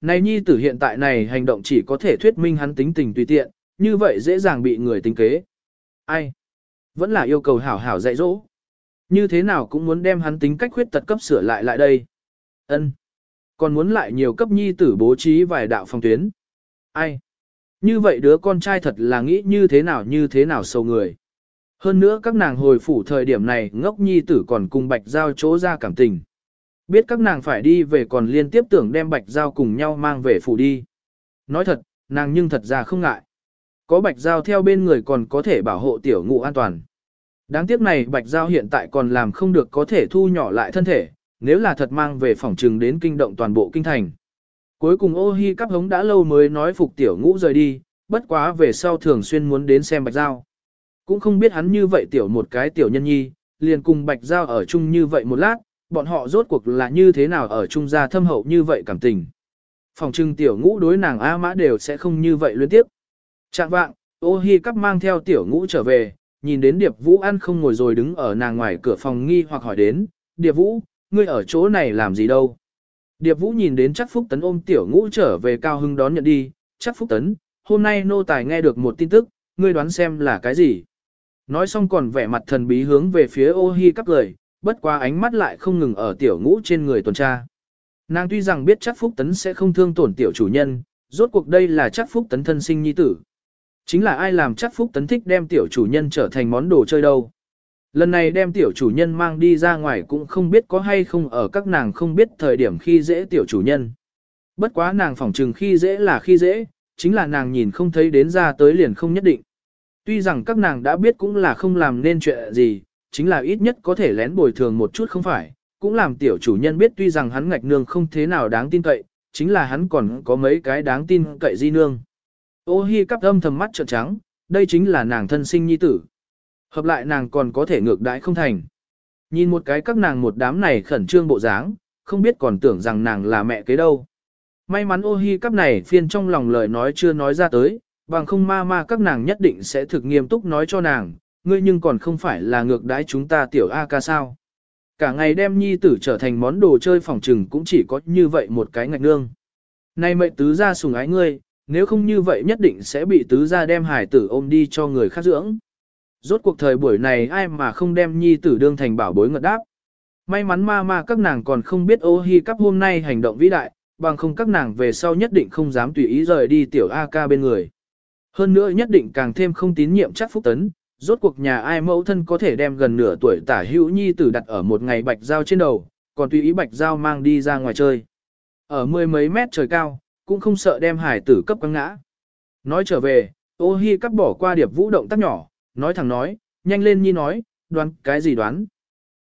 Này nhi tử hiện tại này hành động chỉ có thể thuyết minh hắn tính tình tùy tiện, như vậy dễ dàng bị người tính kế. Ai? Vẫn là yêu cầu hảo hảo dạy dỗ. Như thế nào cũng muốn đem hắn tính cách khuyết tật cấp sửa lại lại đây. Ân, Còn muốn lại nhiều cấp nhi tử bố trí vài đạo phong tuyến. Ai? Như vậy đứa con trai thật là nghĩ như thế nào như thế nào sâu người. Hơn nữa các nàng hồi phủ thời điểm này ngốc nhi tử còn cùng bạch giao chỗ ra cảm tình. Biết các nàng phải đi về còn liên tiếp tưởng đem bạch giao cùng nhau mang về phủ đi. Nói thật, nàng nhưng thật ra không ngại. Có bạch giao theo bên người còn có thể bảo hộ tiểu ngụ an toàn. Đáng tiếc này bạch giao hiện tại còn làm không được có thể thu nhỏ lại thân thể, nếu là thật mang về phòng trừng đến kinh động toàn bộ kinh thành. Cuối cùng ô hi cắp hống đã lâu mới nói phục tiểu ngũ rời đi, bất quá về sau thường xuyên muốn đến xem bạch giao. Cũng không biết hắn như vậy tiểu một cái tiểu nhân nhi, liền cùng bạch giao ở chung như vậy một lát, bọn họ rốt cuộc là như thế nào ở trung gia thâm hậu như vậy cảm tình. Phòng trưng tiểu ngũ đối nàng A mã đều sẽ không như vậy liên tiếp. Trạng vạng, ô hi cắp mang theo tiểu ngũ trở về, nhìn đến Điệp Vũ ăn không ngồi rồi đứng ở nàng ngoài cửa phòng nghi hoặc hỏi đến, Điệp Vũ, ngươi ở chỗ này làm gì đâu? Điệp Vũ nhìn đến chắc Phúc Tấn ôm tiểu ngũ trở về cao hưng đón nhận đi, chắc Phúc Tấn, hôm nay nô tài nghe được một tin tức, ngươi đoán xem là cái gì? Nói xong còn vẻ mặt thần bí hướng về phía ô hi cắp lời, bất qua ánh mắt lại không ngừng ở tiểu ngũ trên người tuần tra. Nàng tuy rằng biết chắc Phúc Tấn sẽ không thương tổn tiểu chủ nhân, rốt cuộc đây là chắc Phúc Tấn thân sinh nhi tử. Chính là ai làm chắc Phúc Tấn thích đem tiểu chủ nhân trở thành món đồ chơi đâu. Lần này đem tiểu chủ nhân mang đi ra ngoài cũng không biết có hay không ở các nàng không biết thời điểm khi dễ tiểu chủ nhân. Bất quá nàng phỏng trừng khi dễ là khi dễ, chính là nàng nhìn không thấy đến ra tới liền không nhất định. Tuy rằng các nàng đã biết cũng là không làm nên chuyện gì, chính là ít nhất có thể lén bồi thường một chút không phải, cũng làm tiểu chủ nhân biết tuy rằng hắn ngạch nương không thế nào đáng tin cậy, chính là hắn còn có mấy cái đáng tin cậy di nương. Ô hi cắp âm thầm mắt trợn trắng, đây chính là nàng thân sinh nhi tử. Hợp lại nàng còn có thể ngược đãi không thành. Nhìn một cái các nàng một đám này khẩn trương bộ dáng, không biết còn tưởng rằng nàng là mẹ kế đâu. May mắn ô hi cắp này phiên trong lòng lời nói chưa nói ra tới, bằng không ma ma các nàng nhất định sẽ thực nghiêm túc nói cho nàng, ngươi nhưng còn không phải là ngược đãi chúng ta tiểu A ca sao. Cả ngày đem nhi tử trở thành món đồ chơi phòng trừng cũng chỉ có như vậy một cái ngạch nương. Nay mệnh tứ ra sùng ái ngươi, nếu không như vậy nhất định sẽ bị tứ gia đem hải tử ôm đi cho người khác dưỡng. Rốt cuộc thời buổi này ai mà không đem nhi tử đương thành bảo bối ngật đáp. May mắn ma ma các nàng còn không biết ô hi cắp hôm nay hành động vĩ đại, bằng không các nàng về sau nhất định không dám tùy ý rời đi tiểu A ca bên người. Hơn nữa nhất định càng thêm không tín nhiệm chắc phúc tấn, rốt cuộc nhà ai mẫu thân có thể đem gần nửa tuổi tả hữu nhi tử đặt ở một ngày bạch giao trên đầu, còn tùy ý bạch giao mang đi ra ngoài chơi. Ở mười mấy mét trời cao, cũng không sợ đem hải tử cấp quăng ngã. Nói trở về, ô hi cắp bỏ qua điệp vũ động tác nhỏ, nói thẳng nói, nhanh lên nhi nói, đoán cái gì đoán.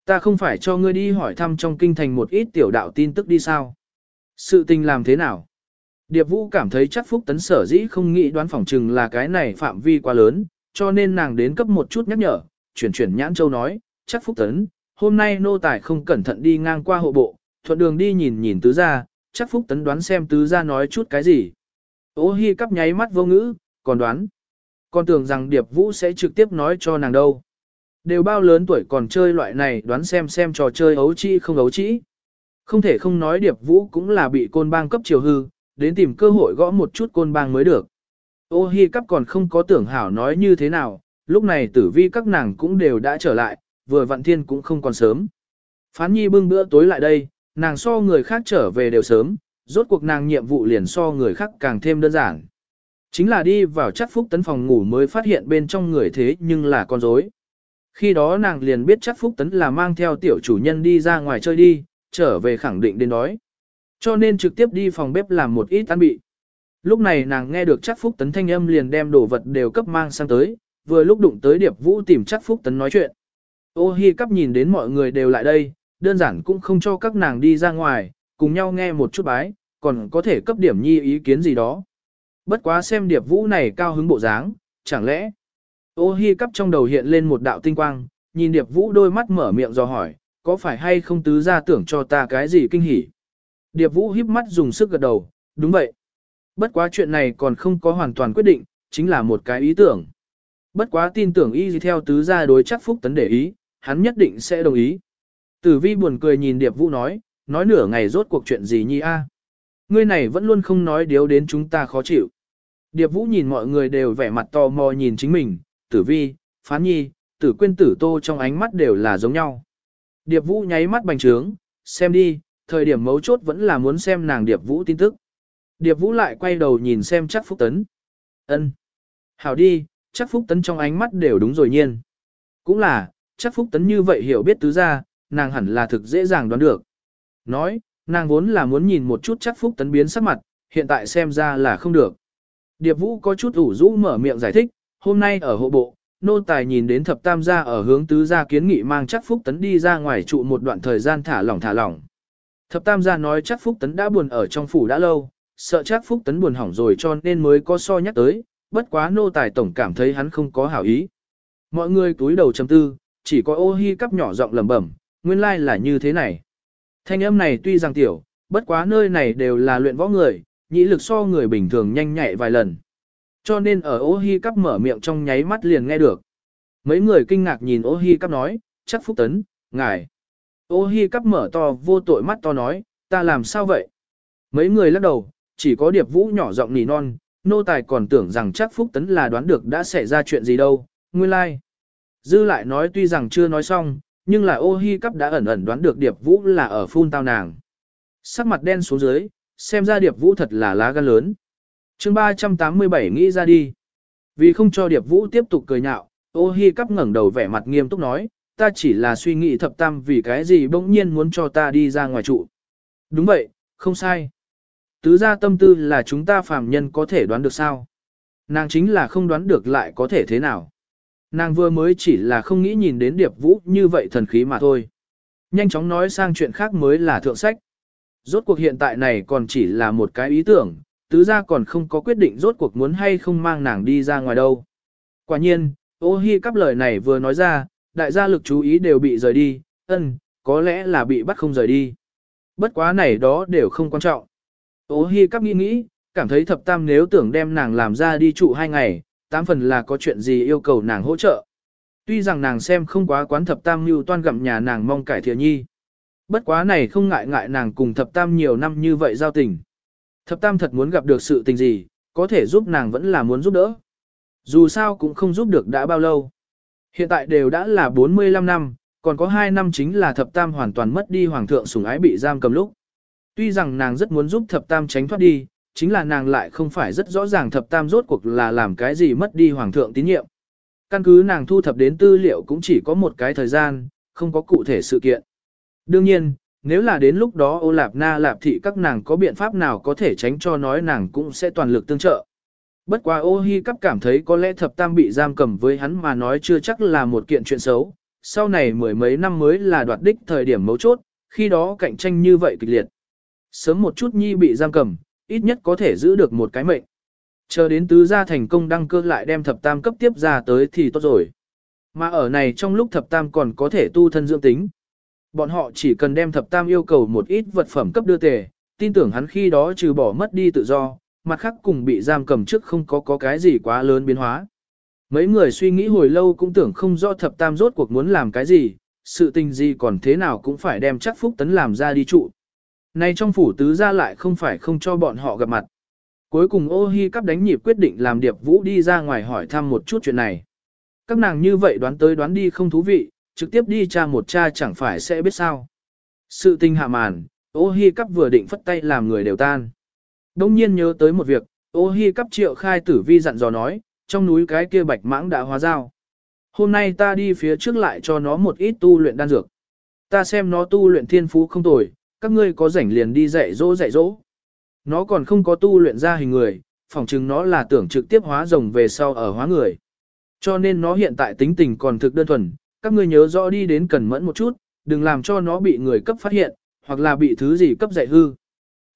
Ta không phải cho ngươi đi hỏi thăm trong kinh thành một ít tiểu đạo tin tức đi sao. Sự tình làm thế nào? Điệp vũ cảm thấy chắc phúc tấn sở dĩ không nghĩ đoán phỏng chừng là cái này phạm vi quá lớn, cho nên nàng đến cấp một chút nhắc nhở, chuyển chuyển nhãn châu nói, chắc phúc tấn, hôm nay nô tài không cẩn thận đi ngang qua hộ bộ, thuận đường đi nhìn nhìn tứ gia, chắc Phúc Tấn đoán xem tứ gia nói chút cái gì. Ô hi cắp nháy mắt vô ngữ, còn đoán. Còn tưởng rằng Điệp Vũ sẽ trực tiếp nói cho nàng đâu. Đều bao lớn tuổi còn chơi loại này đoán xem xem trò chơi ấu trĩ không ấu trĩ. Không thể không nói Điệp Vũ cũng là bị côn bang cấp chiều hư, đến tìm cơ hội gõ một chút côn bang mới được. Ô hi cắp còn không có tưởng hảo nói như thế nào, lúc này tử vi các nàng cũng đều đã trở lại, vừa vặn thiên cũng không còn sớm. Phán nhi bưng bữa tối lại đây, Nàng so người khác trở về đều sớm, rốt cuộc nàng nhiệm vụ liền so người khác càng thêm đơn giản. Chính là đi vào chắc phúc tấn phòng ngủ mới phát hiện bên trong người thế nhưng là con rối. Khi đó nàng liền biết chắc phúc tấn là mang theo tiểu chủ nhân đi ra ngoài chơi đi, trở về khẳng định đến đói. Cho nên trực tiếp đi phòng bếp làm một ít ăn bị. Lúc này nàng nghe được chắc phúc tấn thanh âm liền đem đồ vật đều cấp mang sang tới, vừa lúc đụng tới điệp vũ tìm chắc phúc tấn nói chuyện. Ô hi cắp nhìn đến mọi người đều lại đây, đơn giản cũng không cho các nàng đi ra ngoài, cùng nhau nghe một chút bái, còn có thể cấp điểm nhi ý kiến gì đó. Bất quá xem điệp vũ này cao hứng bộ dáng, chẳng lẽ. Ô hi cắp trong đầu hiện lên một đạo tinh quang, nhìn điệp vũ đôi mắt mở miệng do hỏi, có phải hay không tứ ra tưởng cho ta cái gì kinh hỉ. Điệp vũ híp mắt dùng sức gật đầu, đúng vậy. Bất quá chuyện này còn không có hoàn toàn quyết định, chính là một cái ý tưởng. Bất quá tin tưởng y gì theo tứ gia đối chắc phúc tấn để ý, hắn nhất định sẽ đồng ý. Tử vi buồn cười nhìn Điệp Vũ nói, nói nửa ngày rốt cuộc chuyện gì nhi a? Ngươi này vẫn luôn không nói điếu đến chúng ta khó chịu. Điệp Vũ nhìn mọi người đều vẻ mặt tò mò nhìn chính mình, tử vi, phán nhi, tử Quyên, tử tô trong ánh mắt đều là giống nhau. Điệp Vũ nháy mắt bành trướng, xem đi, thời điểm mấu chốt vẫn là muốn xem nàng Điệp Vũ tin tức. Điệp Vũ lại quay đầu nhìn xem chắc Phúc Tấn. ân Hảo đi, chắc Phúc Tấn trong ánh mắt đều đúng rồi nhiên. Cũng là, chắc Phúc Tấn như vậy hiểu biết tứ ra, nàng hẳn là thực dễ dàng đoán được. Nói, nàng vốn là muốn nhìn một chút chắc Phúc Tấn biến sắc mặt, hiện tại xem ra là không được. Điệp Vũ có chút ủ rũ mở miệng giải thích, hôm nay ở hộ bộ, nô tài nhìn đến thập tam gia ở hướng tứ gia kiến nghị mang chắc Phúc Tấn đi ra ngoài trụ một đoạn thời gian thả lỏng thả lỏng. Thập tam gia nói chắc Phúc Tấn đã buồn ở trong phủ đã lâu, sợ chắc Phúc Tấn buồn hỏng rồi cho nên mới có so nhắc tới, bất quá nô tài tổng cảm thấy hắn không có hảo ý. Mọi người túi đầu chấm tư, chỉ có ô hi cắp nhỏ giọng lẩm bẩm, nguyên lai là như thế này. Thanh âm này tuy rằng tiểu, bất quá nơi này đều là luyện võ người, nhĩ lực so người bình thường nhanh nhạy vài lần. Cho nên ở ô hi cắp mở miệng trong nháy mắt liền nghe được. Mấy người kinh ngạc nhìn ô hi cắp nói, chắc phúc tấn, ngài. Ô hi cắp mở to vô tội mắt to nói, ta làm sao vậy? Mấy người lắc đầu, chỉ có điệp vũ nhỏ giọng nỉ non, nô tài còn tưởng rằng chắc phúc tấn là đoán được đã xảy ra chuyện gì đâu, nguyên lai. Like. Dư lại nói tuy rằng chưa nói xong, nhưng là ô hi cắp đã ẩn ẩn đoán được điệp vũ là ở phun tao nàng. Sắc mặt đen xuống dưới, xem ra điệp vũ thật là lá gan lớn. chương 387 nghĩ ra đi. Vì không cho điệp vũ tiếp tục cười nhạo, ô hi cắp ngẩng đầu vẻ mặt nghiêm túc nói, ta chỉ là suy nghĩ thập tam vì cái gì bỗng nhiên muốn cho ta đi ra ngoài trụ. Đúng vậy, không sai. Tứ gia tâm tư là chúng ta phàm nhân có thể đoán được sao. Nàng chính là không đoán được lại có thể thế nào. Nàng vừa mới chỉ là không nghĩ nhìn đến điệp vũ như vậy thần khí mà thôi. Nhanh chóng nói sang chuyện khác mới là thượng sách. Rốt cuộc hiện tại này còn chỉ là một cái ý tưởng, tứ gia còn không có quyết định rốt cuộc muốn hay không mang nàng đi ra ngoài đâu. Quả nhiên, ô hi cắp lời này vừa nói ra, đại gia lực chú ý đều bị rời đi, ân, có lẽ là bị bắt không rời đi. Bất quá này đó đều không quan trọng. Ô hi cắp nghĩ nghĩ, cảm thấy thập tam nếu tưởng đem nàng làm ra đi trụ hai ngày, tám phần là có chuyện gì yêu cầu nàng hỗ trợ. Tuy rằng nàng xem không quá quán thập tam mưu toan gặm nhà nàng mong cải thiện nhi. Bất quá này không ngại ngại nàng cùng thập tam nhiều năm như vậy giao tình. Thập tam thật muốn gặp được sự tình gì, có thể giúp nàng vẫn là muốn giúp đỡ. Dù sao cũng không giúp được đã bao lâu. Hiện tại đều đã là 45 năm, còn có 2 năm chính là thập tam hoàn toàn mất đi hoàng thượng sủng ái bị giam cầm lúc. Tuy rằng nàng rất muốn giúp thập tam tránh thoát đi, chính là nàng lại không phải rất rõ ràng thập tam rốt cuộc là làm cái gì mất đi hoàng thượng tín nhiệm. Căn cứ nàng thu thập đến tư liệu cũng chỉ có một cái thời gian, không có cụ thể sự kiện. Đương nhiên, nếu là đến lúc đó ô lạp na lạp thị các nàng có biện pháp nào có thể tránh cho nói nàng cũng sẽ toàn lực tương trợ. Bất quá ô hi cắp cảm thấy có lẽ thập tam bị giam cầm với hắn mà nói chưa chắc là một kiện chuyện xấu, sau này mười mấy năm mới là đoạt đích thời điểm mấu chốt, khi đó cạnh tranh như vậy kịch liệt. Sớm một chút nhi bị giam cầm, ít nhất có thể giữ được một cái mệnh. Chờ đến tứ gia thành công đăng cơ lại đem thập tam cấp tiếp ra tới thì tốt rồi. Mà ở này trong lúc thập tam còn có thể tu thân dưỡng tính. Bọn họ chỉ cần đem thập tam yêu cầu một ít vật phẩm cấp đưa tề, tin tưởng hắn khi đó trừ bỏ mất đi tự do, mặt khác cùng bị giam cầm trước không có có cái gì quá lớn biến hóa. Mấy người suy nghĩ hồi lâu cũng tưởng không rõ thập tam rốt cuộc muốn làm cái gì, sự tình gì còn thế nào cũng phải đem chắc phúc tấn làm ra đi trụ. Này trong phủ tứ ra lại không phải không cho bọn họ gặp mặt. Cuối cùng ô hi cắp đánh nhịp quyết định làm điệp vũ đi ra ngoài hỏi thăm một chút chuyện này. Các nàng như vậy đoán tới đoán đi không thú vị, trực tiếp đi tra một cha chẳng phải sẽ biết sao. Sự tình hạ màn, ô hi cắp vừa định phất tay làm người đều tan. Đông nhiên nhớ tới một việc, ô hi cắp triệu khai tử vi dặn dò nói, trong núi cái kia bạch mãng đã hóa dao. Hôm nay ta đi phía trước lại cho nó một ít tu luyện đan dược. Ta xem nó tu luyện thiên phú không tồi, các ngươi có rảnh liền đi dạy dỗ dạy dỗ. Nó còn không có tu luyện ra hình người, phỏng chừng nó là tưởng trực tiếp hóa rồng về sau ở hóa người. Cho nên nó hiện tại tính tình còn thực đơn thuần, các ngươi nhớ rõ đi đến cẩn mẫn một chút, đừng làm cho nó bị người cấp phát hiện, hoặc là bị thứ gì cấp dạy hư.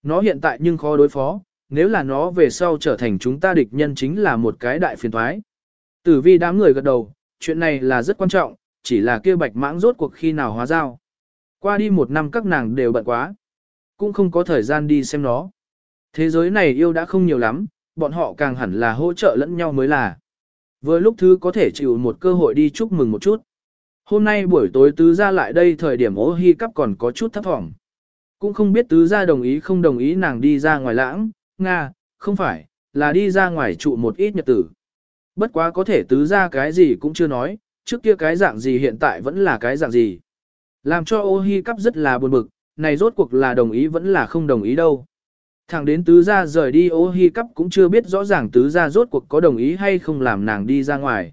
Nó hiện tại nhưng khó đối phó, nếu là nó về sau trở thành chúng ta địch nhân chính là một cái đại phiền thoái. Tử vi đám người gật đầu, chuyện này là rất quan trọng, chỉ là kia bạch mãng rốt cuộc khi nào hóa giao. Qua đi một năm các nàng đều bận quá, cũng không có thời gian đi xem nó. Thế giới này yêu đã không nhiều lắm, bọn họ càng hẳn là hỗ trợ lẫn nhau mới là. Vừa lúc thứ có thể chịu một cơ hội đi chúc mừng một chút. Hôm nay buổi tối tứ ra lại đây thời điểm ô hi cắp còn có chút thấp thỏm. Cũng không biết tứ gia đồng ý không đồng ý nàng đi ra ngoài lãng, Nga, không phải, là đi ra ngoài trụ một ít nhật tử. Bất quá có thể tứ gia cái gì cũng chưa nói, trước kia cái dạng gì hiện tại vẫn là cái dạng gì. Làm cho ô hi cắp rất là buồn bực, này rốt cuộc là đồng ý vẫn là không đồng ý đâu. Thẳng đến tứ gia rời đi ô hi cắp cũng chưa biết rõ ràng tứ gia rốt cuộc có đồng ý hay không làm nàng đi ra ngoài.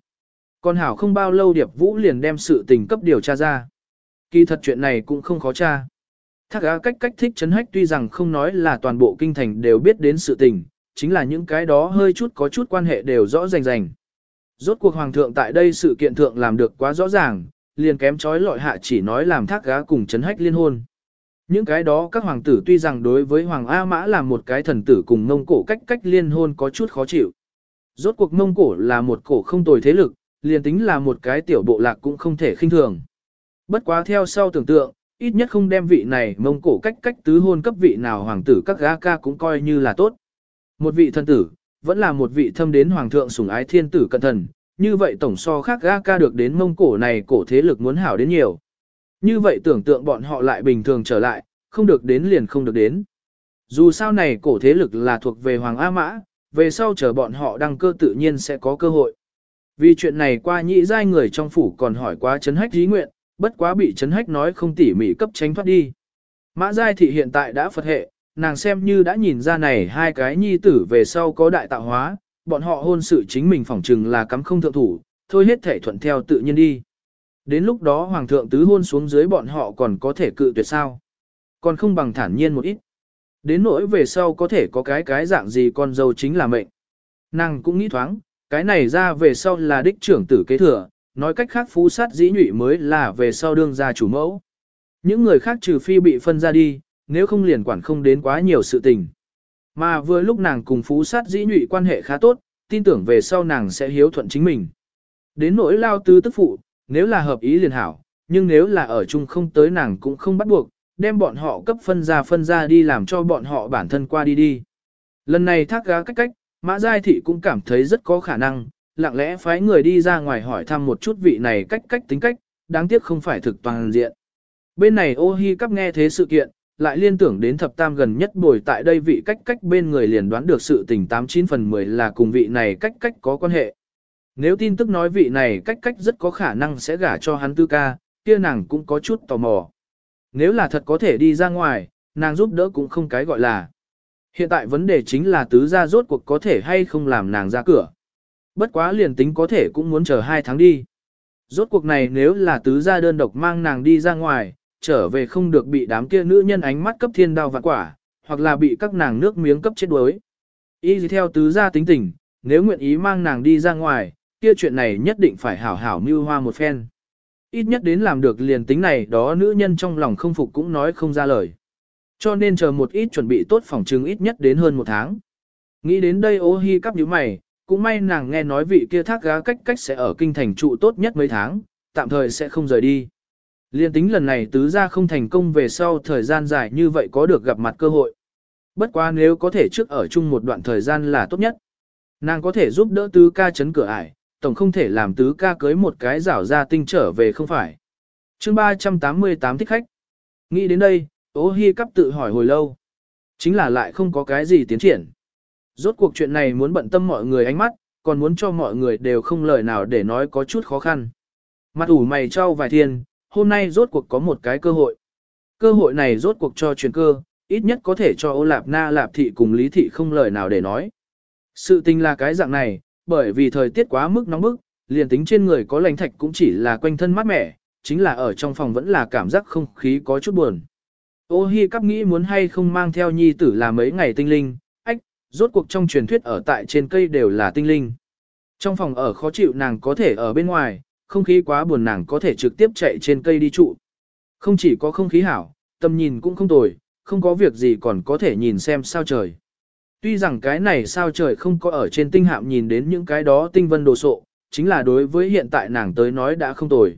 Còn hảo không bao lâu Điệp Vũ liền đem sự tình cấp điều tra ra. Kỳ thật chuyện này cũng không khó tra. Thác á cách cách thích chấn hách tuy rằng không nói là toàn bộ kinh thành đều biết đến sự tình, chính là những cái đó hơi chút có chút quan hệ đều rõ rành rành. Rốt cuộc hoàng thượng tại đây sự kiện thượng làm được quá rõ ràng, liền kém trói lọi hạ chỉ nói làm thác gá cùng chấn hách liên hôn. Những cái đó các hoàng tử tuy rằng đối với hoàng A Mã là một cái thần tử cùng mông cổ cách cách liên hôn có chút khó chịu. Rốt cuộc mông cổ là một cổ không tồi thế lực, liền tính là một cái tiểu bộ lạc cũng không thể khinh thường. Bất quá theo sau tưởng tượng, ít nhất không đem vị này mông cổ cách cách tứ hôn cấp vị nào hoàng tử các gã ca cũng coi như là tốt. Một vị thần tử, vẫn là một vị thâm đến hoàng thượng sủng ái thiên tử cận thần, như vậy tổng so khác ga ca được đến mông cổ này cổ thế lực muốn hảo đến nhiều. Như vậy tưởng tượng bọn họ lại bình thường trở lại, không được đến liền không được đến. Dù sao này cổ thế lực là thuộc về Hoàng A Mã, về sau chờ bọn họ đăng cơ tự nhiên sẽ có cơ hội. Vì chuyện này qua nhị giai người trong phủ còn hỏi quá chấn hách dí nguyện, bất quá bị chấn hách nói không tỉ mỉ cấp tránh thoát đi. Mã giai thị hiện tại đã Phật hệ, nàng xem như đã nhìn ra này hai cái nhi tử về sau có đại tạo hóa, bọn họ hôn sự chính mình phỏng chừng là cắm không thượng thủ, thôi hết thể thuận theo tự nhiên đi. Đến lúc đó hoàng thượng tứ hôn xuống dưới bọn họ còn có thể cự tuyệt sao. Còn không bằng thản nhiên một ít. Đến nỗi về sau có thể có cái cái dạng gì con dâu chính là mệnh. Nàng cũng nghĩ thoáng, cái này ra về sau là đích trưởng tử kế thừa, nói cách khác phú sát dĩ nhụy mới là về sau đương gia chủ mẫu. Những người khác trừ phi bị phân ra đi, nếu không liền quản không đến quá nhiều sự tình. Mà vừa lúc nàng cùng phú sát dĩ nhụy quan hệ khá tốt, tin tưởng về sau nàng sẽ hiếu thuận chính mình. Đến nỗi lao tư tức phụ, nếu là hợp ý liền hảo, nhưng nếu là ở chung không tới nàng cũng không bắt buộc, đem bọn họ cấp phân ra phân ra đi làm cho bọn họ bản thân qua đi đi. Lần này thác gá cách cách, Mã Giai Thị cũng cảm thấy rất có khả năng, lặng lẽ phái người đi ra ngoài hỏi thăm một chút vị này cách cách tính cách, đáng tiếc không phải thực toàn diện. Bên này ô hi cắp nghe thế sự kiện, lại liên tưởng đến thập tam gần nhất bồi tại đây vị cách cách bên người liền đoán được sự tình 89 phần 10 là cùng vị này cách cách có quan hệ. Nếu tin tức nói vị này cách cách rất có khả năng sẽ gả cho hắn tư ca, kia nàng cũng có chút tò mò. Nếu là thật có thể đi ra ngoài, nàng giúp đỡ cũng không cái gọi là. Hiện tại vấn đề chính là tứ gia rốt cuộc có thể hay không làm nàng ra cửa. Bất quá liền tính có thể cũng muốn chờ hai tháng đi. Rốt cuộc này nếu là tứ gia đơn độc mang nàng đi ra ngoài, trở về không được bị đám kia nữ nhân ánh mắt cấp thiên đao vạn quả, hoặc là bị các nàng nước miếng cấp chết đuối. Y theo tứ gia tính tình, nếu nguyện ý mang nàng đi ra ngoài, kia chuyện này nhất định phải hảo hảo mưu hoa một phen. Ít nhất đến làm được liền tính này đó nữ nhân trong lòng không phục cũng nói không ra lời. Cho nên chờ một ít chuẩn bị tốt phòng trừng ít nhất đến hơn một tháng. Nghĩ đến đây ô hi cắp nhíu mày, cũng may nàng nghe nói vị kia thác gá cách cách sẽ ở kinh thành trụ tốt nhất mấy tháng, tạm thời sẽ không rời đi. Liên tính lần này tứ gia không thành công về sau thời gian dài như vậy có được gặp mặt cơ hội. Bất quá nếu có thể trước ở chung một đoạn thời gian là tốt nhất. Nàng có thể giúp đỡ tứ ca chấn cửa ải, tổng không thể làm tứ ca cưới một cái rảo ra tinh trở về không phải. chương 388 thích khách. Nghĩ đến đây, ố hy cắp tự hỏi hồi lâu. Chính là lại không có cái gì tiến triển. Rốt cuộc chuyện này muốn bận tâm mọi người ánh mắt, còn muốn cho mọi người đều không lời nào để nói có chút khó khăn. Mặt ủ mày trao vài thiên, hôm nay rốt cuộc có một cái cơ hội. Cơ hội này rốt cuộc cho truyền cơ, ít nhất có thể cho ô lạp na lạp thị cùng lý thị không lời nào để nói. Sự tình là cái dạng này, bởi vì thời tiết quá mức nóng bức, liền tính trên người có lành thạch cũng chỉ là quanh thân mát mẻ, chính là ở trong phòng vẫn là cảm giác không khí có chút buồn. Ô hi cắp nghĩ muốn hay không mang theo nhi tử là mấy ngày tinh linh, ách, rốt cuộc trong truyền thuyết ở tại trên cây đều là tinh linh. Trong phòng ở khó chịu nàng có thể ở bên ngoài, không khí quá buồn nàng có thể trực tiếp chạy trên cây đi trụ. Không chỉ có không khí hảo, tầm nhìn cũng không tồi, không có việc gì còn có thể nhìn xem sao trời. Tuy rằng cái này sao trời không có ở trên tinh hạm nhìn đến những cái đó tinh vân đồ sộ, chính là đối với hiện tại nàng tới nói đã không tồi.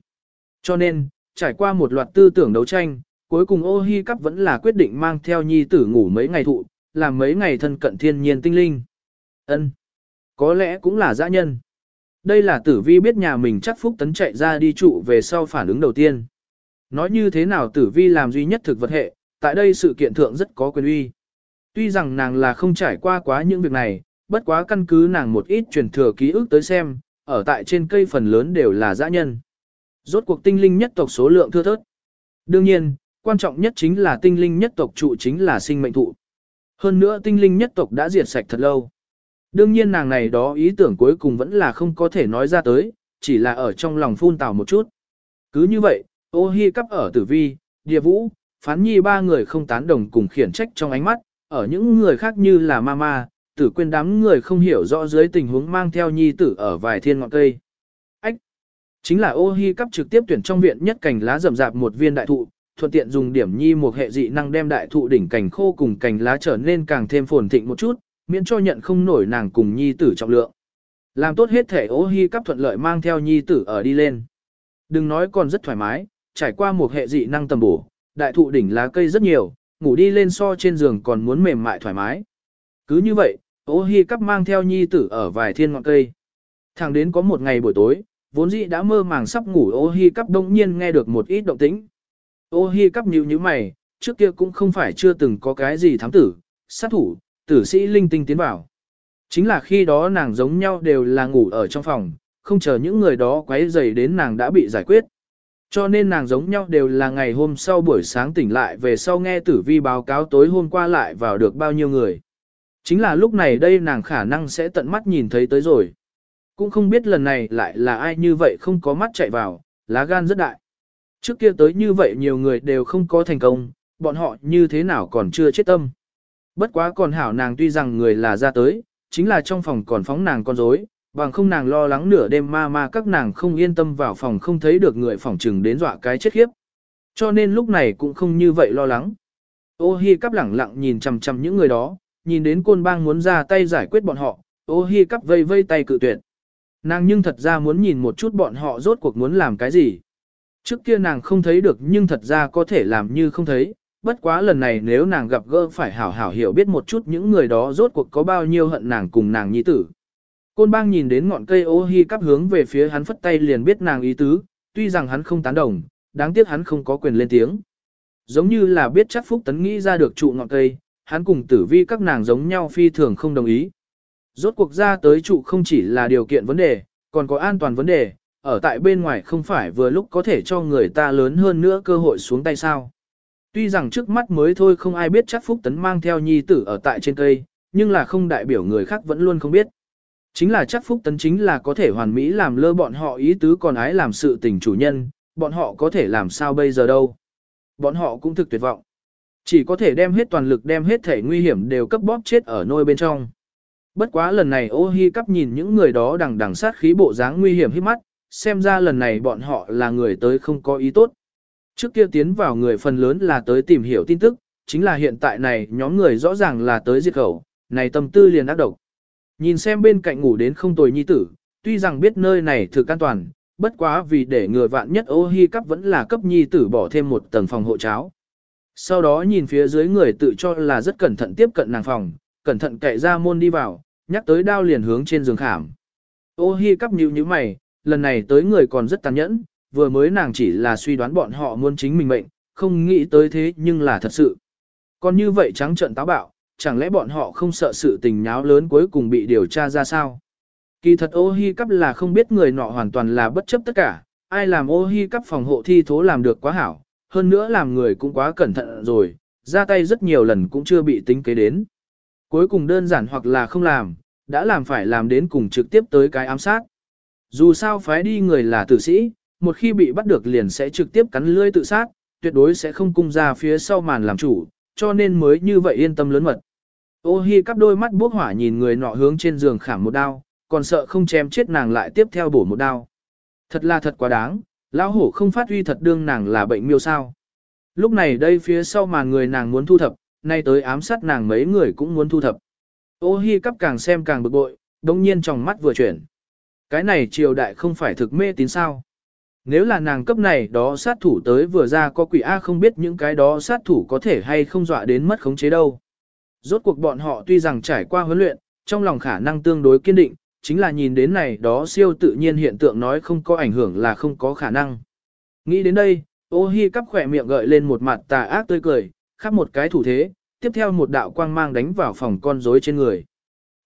Cho nên, trải qua một loạt tư tưởng đấu tranh, cuối cùng ô hi cắp vẫn là quyết định mang theo nhi tử ngủ mấy ngày thụ, làm mấy ngày thân cận thiên nhiên tinh linh. ân Có lẽ cũng là dã nhân. Đây là tử vi biết nhà mình chắc phúc tấn chạy ra đi trụ về sau phản ứng đầu tiên. Nói như thế nào tử vi làm duy nhất thực vật hệ, tại đây sự kiện thượng rất có quyền uy. Tuy rằng nàng là không trải qua quá những việc này, bất quá căn cứ nàng một ít truyền thừa ký ức tới xem, ở tại trên cây phần lớn đều là dã nhân. Rốt cuộc tinh linh nhất tộc số lượng thưa thớt. Đương nhiên, quan trọng nhất chính là tinh linh nhất tộc trụ chính là sinh mệnh thụ. Hơn nữa tinh linh nhất tộc đã diệt sạch thật lâu. Đương nhiên nàng này đó ý tưởng cuối cùng vẫn là không có thể nói ra tới, chỉ là ở trong lòng phun tào một chút. Cứ như vậy, ô hi cắp ở tử vi, địa vũ, phán nhi ba người không tán đồng cùng khiển trách trong ánh mắt, ở những người khác như là mama, tử quên đám người không hiểu rõ dưới tình huống mang theo nhi tử ở vài thiên ngọn cây. Ách! Chính là ô hi cắp trực tiếp tuyển trong viện nhất cành lá rậm rạp một viên đại thụ, thuận tiện dùng điểm nhi một hệ dị năng đem đại thụ đỉnh cành khô cùng cành lá trở nên càng thêm phồn thịnh một chút, miễn cho nhận không nổi nàng cùng nhi tử trọng lượng. Làm tốt hết thể ô hi cắp thuận lợi mang theo nhi tử ở đi lên. Đừng nói còn rất thoải mái, trải qua một hệ dị năng tầm bổ, đại thụ đỉnh lá cây rất nhiều, ngủ đi lên so trên giường còn muốn mềm mại thoải mái. Cứ như vậy, ô hi cắp mang theo nhi tử ở vài thiên ngọn cây. Thẳng đến có một ngày buổi tối, vốn dĩ đã mơ màng sắp ngủ ô hi cắp đông nhiên nghe được một ít động tĩnh. Ô hi cắp nhíu nhíu mày, trước kia cũng không phải chưa từng có cái gì thám tử, sát thủ, tử sĩ linh tinh tiến vào. Chính là khi đó nàng giống nhau đều là ngủ ở trong phòng, không chờ những người đó quấy rầy đến nàng đã bị giải quyết. Cho nên nàng giống nhau đều là ngày hôm sau buổi sáng tỉnh lại về sau nghe tử vi báo cáo tối hôm qua lại vào được bao nhiêu người. Chính là lúc này đây nàng khả năng sẽ tận mắt nhìn thấy tới rồi. Cũng không biết lần này lại là ai như vậy không có mắt chạy vào, lá gan rất đại. Trước kia tới như vậy nhiều người đều không có thành công, bọn họ như thế nào còn chưa chết tâm. Bất quá còn hảo nàng tuy rằng người là ra tới, chính là trong phòng còn phóng nàng con rối, bằng không nàng lo lắng nửa đêm ma ma các nàng không yên tâm vào phòng không thấy được người phòng trừng đến dọa cái chết khiếp. Cho nên lúc này cũng không như vậy lo lắng. Ô hi cắp lẳng lặng nhìn chằm chằm những người đó, nhìn đến côn bang muốn ra tay giải quyết bọn họ, ô hi cắp vây vây tay cự tuyệt. Nàng nhưng thật ra muốn nhìn một chút bọn họ rốt cuộc muốn làm cái gì. Trước kia nàng không thấy được nhưng thật ra có thể làm như không thấy, bất quá lần này nếu nàng gặp gỡ phải hảo hảo hiểu biết một chút những người đó rốt cuộc có bao nhiêu hận nàng cùng nàng nhi tử. Côn bang nhìn đến ngọn cây ô hi cắp hướng về phía hắn phất tay liền biết nàng ý tứ, tuy rằng hắn không tán đồng, đáng tiếc hắn không có quyền lên tiếng. Giống như là biết chắc Phúc Tấn nghĩ ra được trụ ngọn cây, hắn cùng tử vi các nàng giống nhau phi thường không đồng ý. Rốt cuộc ra tới trụ không chỉ là điều kiện vấn đề, còn có an toàn vấn đề, ở tại bên ngoài không phải vừa lúc có thể cho người ta lớn hơn nữa cơ hội xuống tay sao. Tuy rằng trước mắt mới thôi không ai biết chắc Phúc Tấn mang theo nhi tử ở tại trên cây, nhưng là không đại biểu người khác vẫn luôn không biết. Chính là chắc Phúc Tấn chính là có thể hoàn mỹ làm lơ bọn họ ý tứ còn ái làm sự tình chủ nhân, bọn họ có thể làm sao bây giờ đâu. Bọn họ cũng thực tuyệt vọng. Chỉ có thể đem hết toàn lực đem hết thể nguy hiểm đều cấp bóp chết ở nôi bên trong. Bất quá lần này ô hi cắp nhìn những người đó đằng đằng sát khí bộ dáng nguy hiểm hít mắt, xem ra lần này bọn họ là người tới không có ý tốt. Trước kia tiến vào người phần lớn là tới tìm hiểu tin tức, chính là hiện tại này nhóm người rõ ràng là tới diệt khẩu, này tâm tư liền ác độc. Nhìn xem bên cạnh ngủ đến không tồi nhi tử, tuy rằng biết nơi này thực an toàn, bất quá vì để người vạn nhất ô hi cấp vẫn là cấp nhi tử bỏ thêm một tầng phòng hộ cháo. Sau đó nhìn phía dưới người tự cho là rất cẩn thận tiếp cận nàng phòng, cẩn thận cậy ra môn đi vào, nhắc tới đao liền hướng trên giường khảm. Ô hi cắp nhíu nhíu mày, lần này tới người còn rất tàn nhẫn, vừa mới nàng chỉ là suy đoán bọn họ muốn chính mình mệnh, không nghĩ tới thế nhưng là thật sự. Còn như vậy trắng trợn táo bạo, chẳng lẽ bọn họ không sợ sự tình nháo lớn cuối cùng bị điều tra ra sao? Kỳ thật ô hi cắp là không biết người nọ hoàn toàn là bất chấp tất cả, ai làm ô hi cắp phòng hộ thi thố làm được quá hảo, hơn nữa làm người cũng quá cẩn thận rồi, ra tay rất nhiều lần cũng chưa bị tính kế đến. Cuối cùng đơn giản hoặc là không làm, đã làm phải làm đến cùng trực tiếp tới cái ám sát. Dù sao phái đi người là tử sĩ, một khi bị bắt được liền sẽ trực tiếp cắn lưỡi tự sát, tuyệt đối sẽ không cung ra phía sau màn làm chủ, cho nên mới như vậy yên tâm lớn mật. Ô hi cắp đôi mắt bốc hỏa nhìn người nọ hướng trên giường khảm một đao, còn sợ không chém chết nàng lại tiếp theo bổ một đao. Thật là thật quá đáng, lão hổ không phát huy thật đương nàng là bệnh miêu sao. Lúc này đây phía sau màn người nàng muốn thu thập, nay tới ám sát nàng mấy người cũng muốn thu thập. Ô hi cắp càng xem càng bực bội, đồng nhiên trong mắt vừa chuyển. Cái này triều đại không phải thực mê tín sao. Nếu là nàng cấp này đó sát thủ tới vừa ra có quỷ A không biết những cái đó sát thủ có thể hay không dọa đến mất khống chế đâu. Rốt cuộc bọn họ tuy rằng trải qua huấn luyện, trong lòng khả năng tương đối kiên định, chính là nhìn đến này đó siêu tự nhiên hiện tượng nói không có ảnh hưởng là không có khả năng. Nghĩ đến đây, ô hi cắp khỏe miệng gợi lên một mặt tà ác tươi cười, khắp một cái thủ thế, tiếp theo một đạo quang mang đánh vào phòng con rối trên người.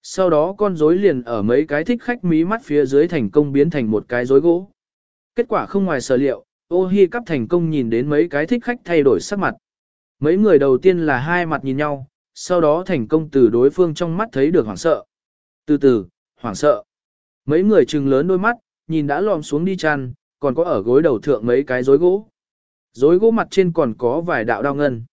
Sau đó con rối liền ở mấy cái thích khách mí mắt phía dưới thành công biến thành một cái rối gỗ. Kết quả không ngoài sở liệu, ô hi cắp thành công nhìn đến mấy cái thích khách thay đổi sắc mặt. Mấy người đầu tiên là hai mặt nhìn nhau, sau đó thành công từ đối phương trong mắt thấy được hoảng sợ. Từ từ, hoảng sợ. Mấy người trừng lớn đôi mắt, nhìn đã lòm xuống đi chăn, còn có ở gối đầu thượng mấy cái rối gỗ. Rối gỗ mặt trên còn có vài đạo đao ngân.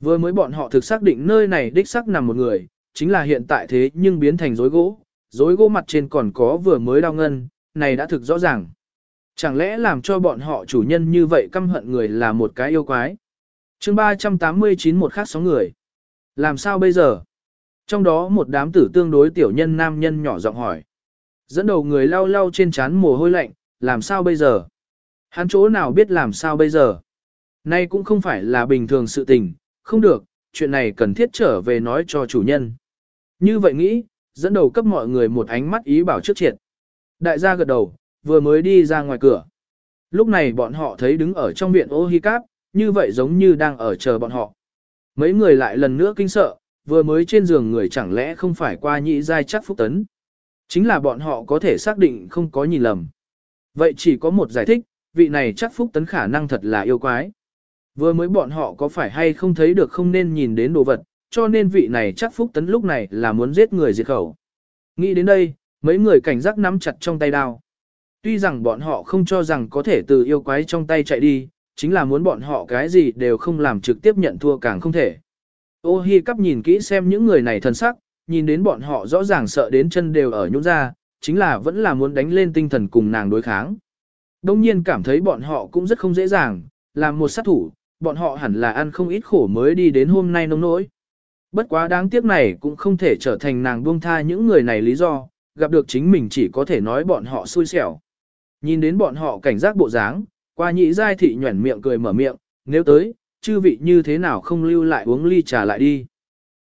Vừa mới bọn họ thực xác định nơi này đích xác nằm một người, chính là hiện tại thế nhưng biến thành rối gỗ. Rối gỗ mặt trên còn có vừa mới đao ngân, này đã thực rõ ràng. Chẳng lẽ làm cho bọn họ chủ nhân như vậy căm hận người là một cái yêu quái? chương 389 một khác sóng người. Làm sao bây giờ? Trong đó một đám tử tương đối tiểu nhân nam nhân nhỏ giọng hỏi. Dẫn đầu người lau lau trên trán mồ hôi lạnh, làm sao bây giờ? Hắn chỗ nào biết làm sao bây giờ? Nay cũng không phải là bình thường sự tình, không được, chuyện này cần thiết trở về nói cho chủ nhân. Như vậy nghĩ, dẫn đầu cấp mọi người một ánh mắt ý bảo trước triệt. Đại gia gật đầu, vừa mới đi ra ngoài cửa. Lúc này bọn họ thấy đứng ở trong viện ô hi cáp, như vậy giống như đang ở chờ bọn họ. Mấy người lại lần nữa kinh sợ, vừa mới trên giường người chẳng lẽ không phải qua nhị giai chắc phúc tấn. Chính là bọn họ có thể xác định không có nhìn lầm. Vậy chỉ có một giải thích, vị này chắc phúc tấn khả năng thật là yêu quái. Vừa mới bọn họ có phải hay không thấy được không nên nhìn đến đồ vật, cho nên vị này chắc phúc tấn lúc này là muốn giết người diệt khẩu. Nghĩ đến đây, mấy người cảnh giác nắm chặt trong tay đao. Tuy rằng bọn họ không cho rằng có thể từ yêu quái trong tay chạy đi, chính là muốn bọn họ cái gì đều không làm trực tiếp nhận thua càng không thể. Ô hi cắp nhìn kỹ xem những người này thân sắc, nhìn đến bọn họ rõ ràng sợ đến chân đều ở nhũn ra, chính là vẫn là muốn đánh lên tinh thần cùng nàng đối kháng. Đông nhiên cảm thấy bọn họ cũng rất không dễ dàng, làm một sát thủ, bọn họ hẳn là ăn không ít khổ mới đi đến hôm nay nông nỗi. Bất quá đáng tiếc này cũng không thể trở thành nàng buông tha những người này lý do, gặp được chính mình chỉ có thể nói bọn họ xui xẻo. Nhìn đến bọn họ cảnh giác bộ dáng, qua nhị giai thị nhuẩn miệng cười mở miệng, nếu tới, chư vị như thế nào không lưu lại uống ly trà lại đi.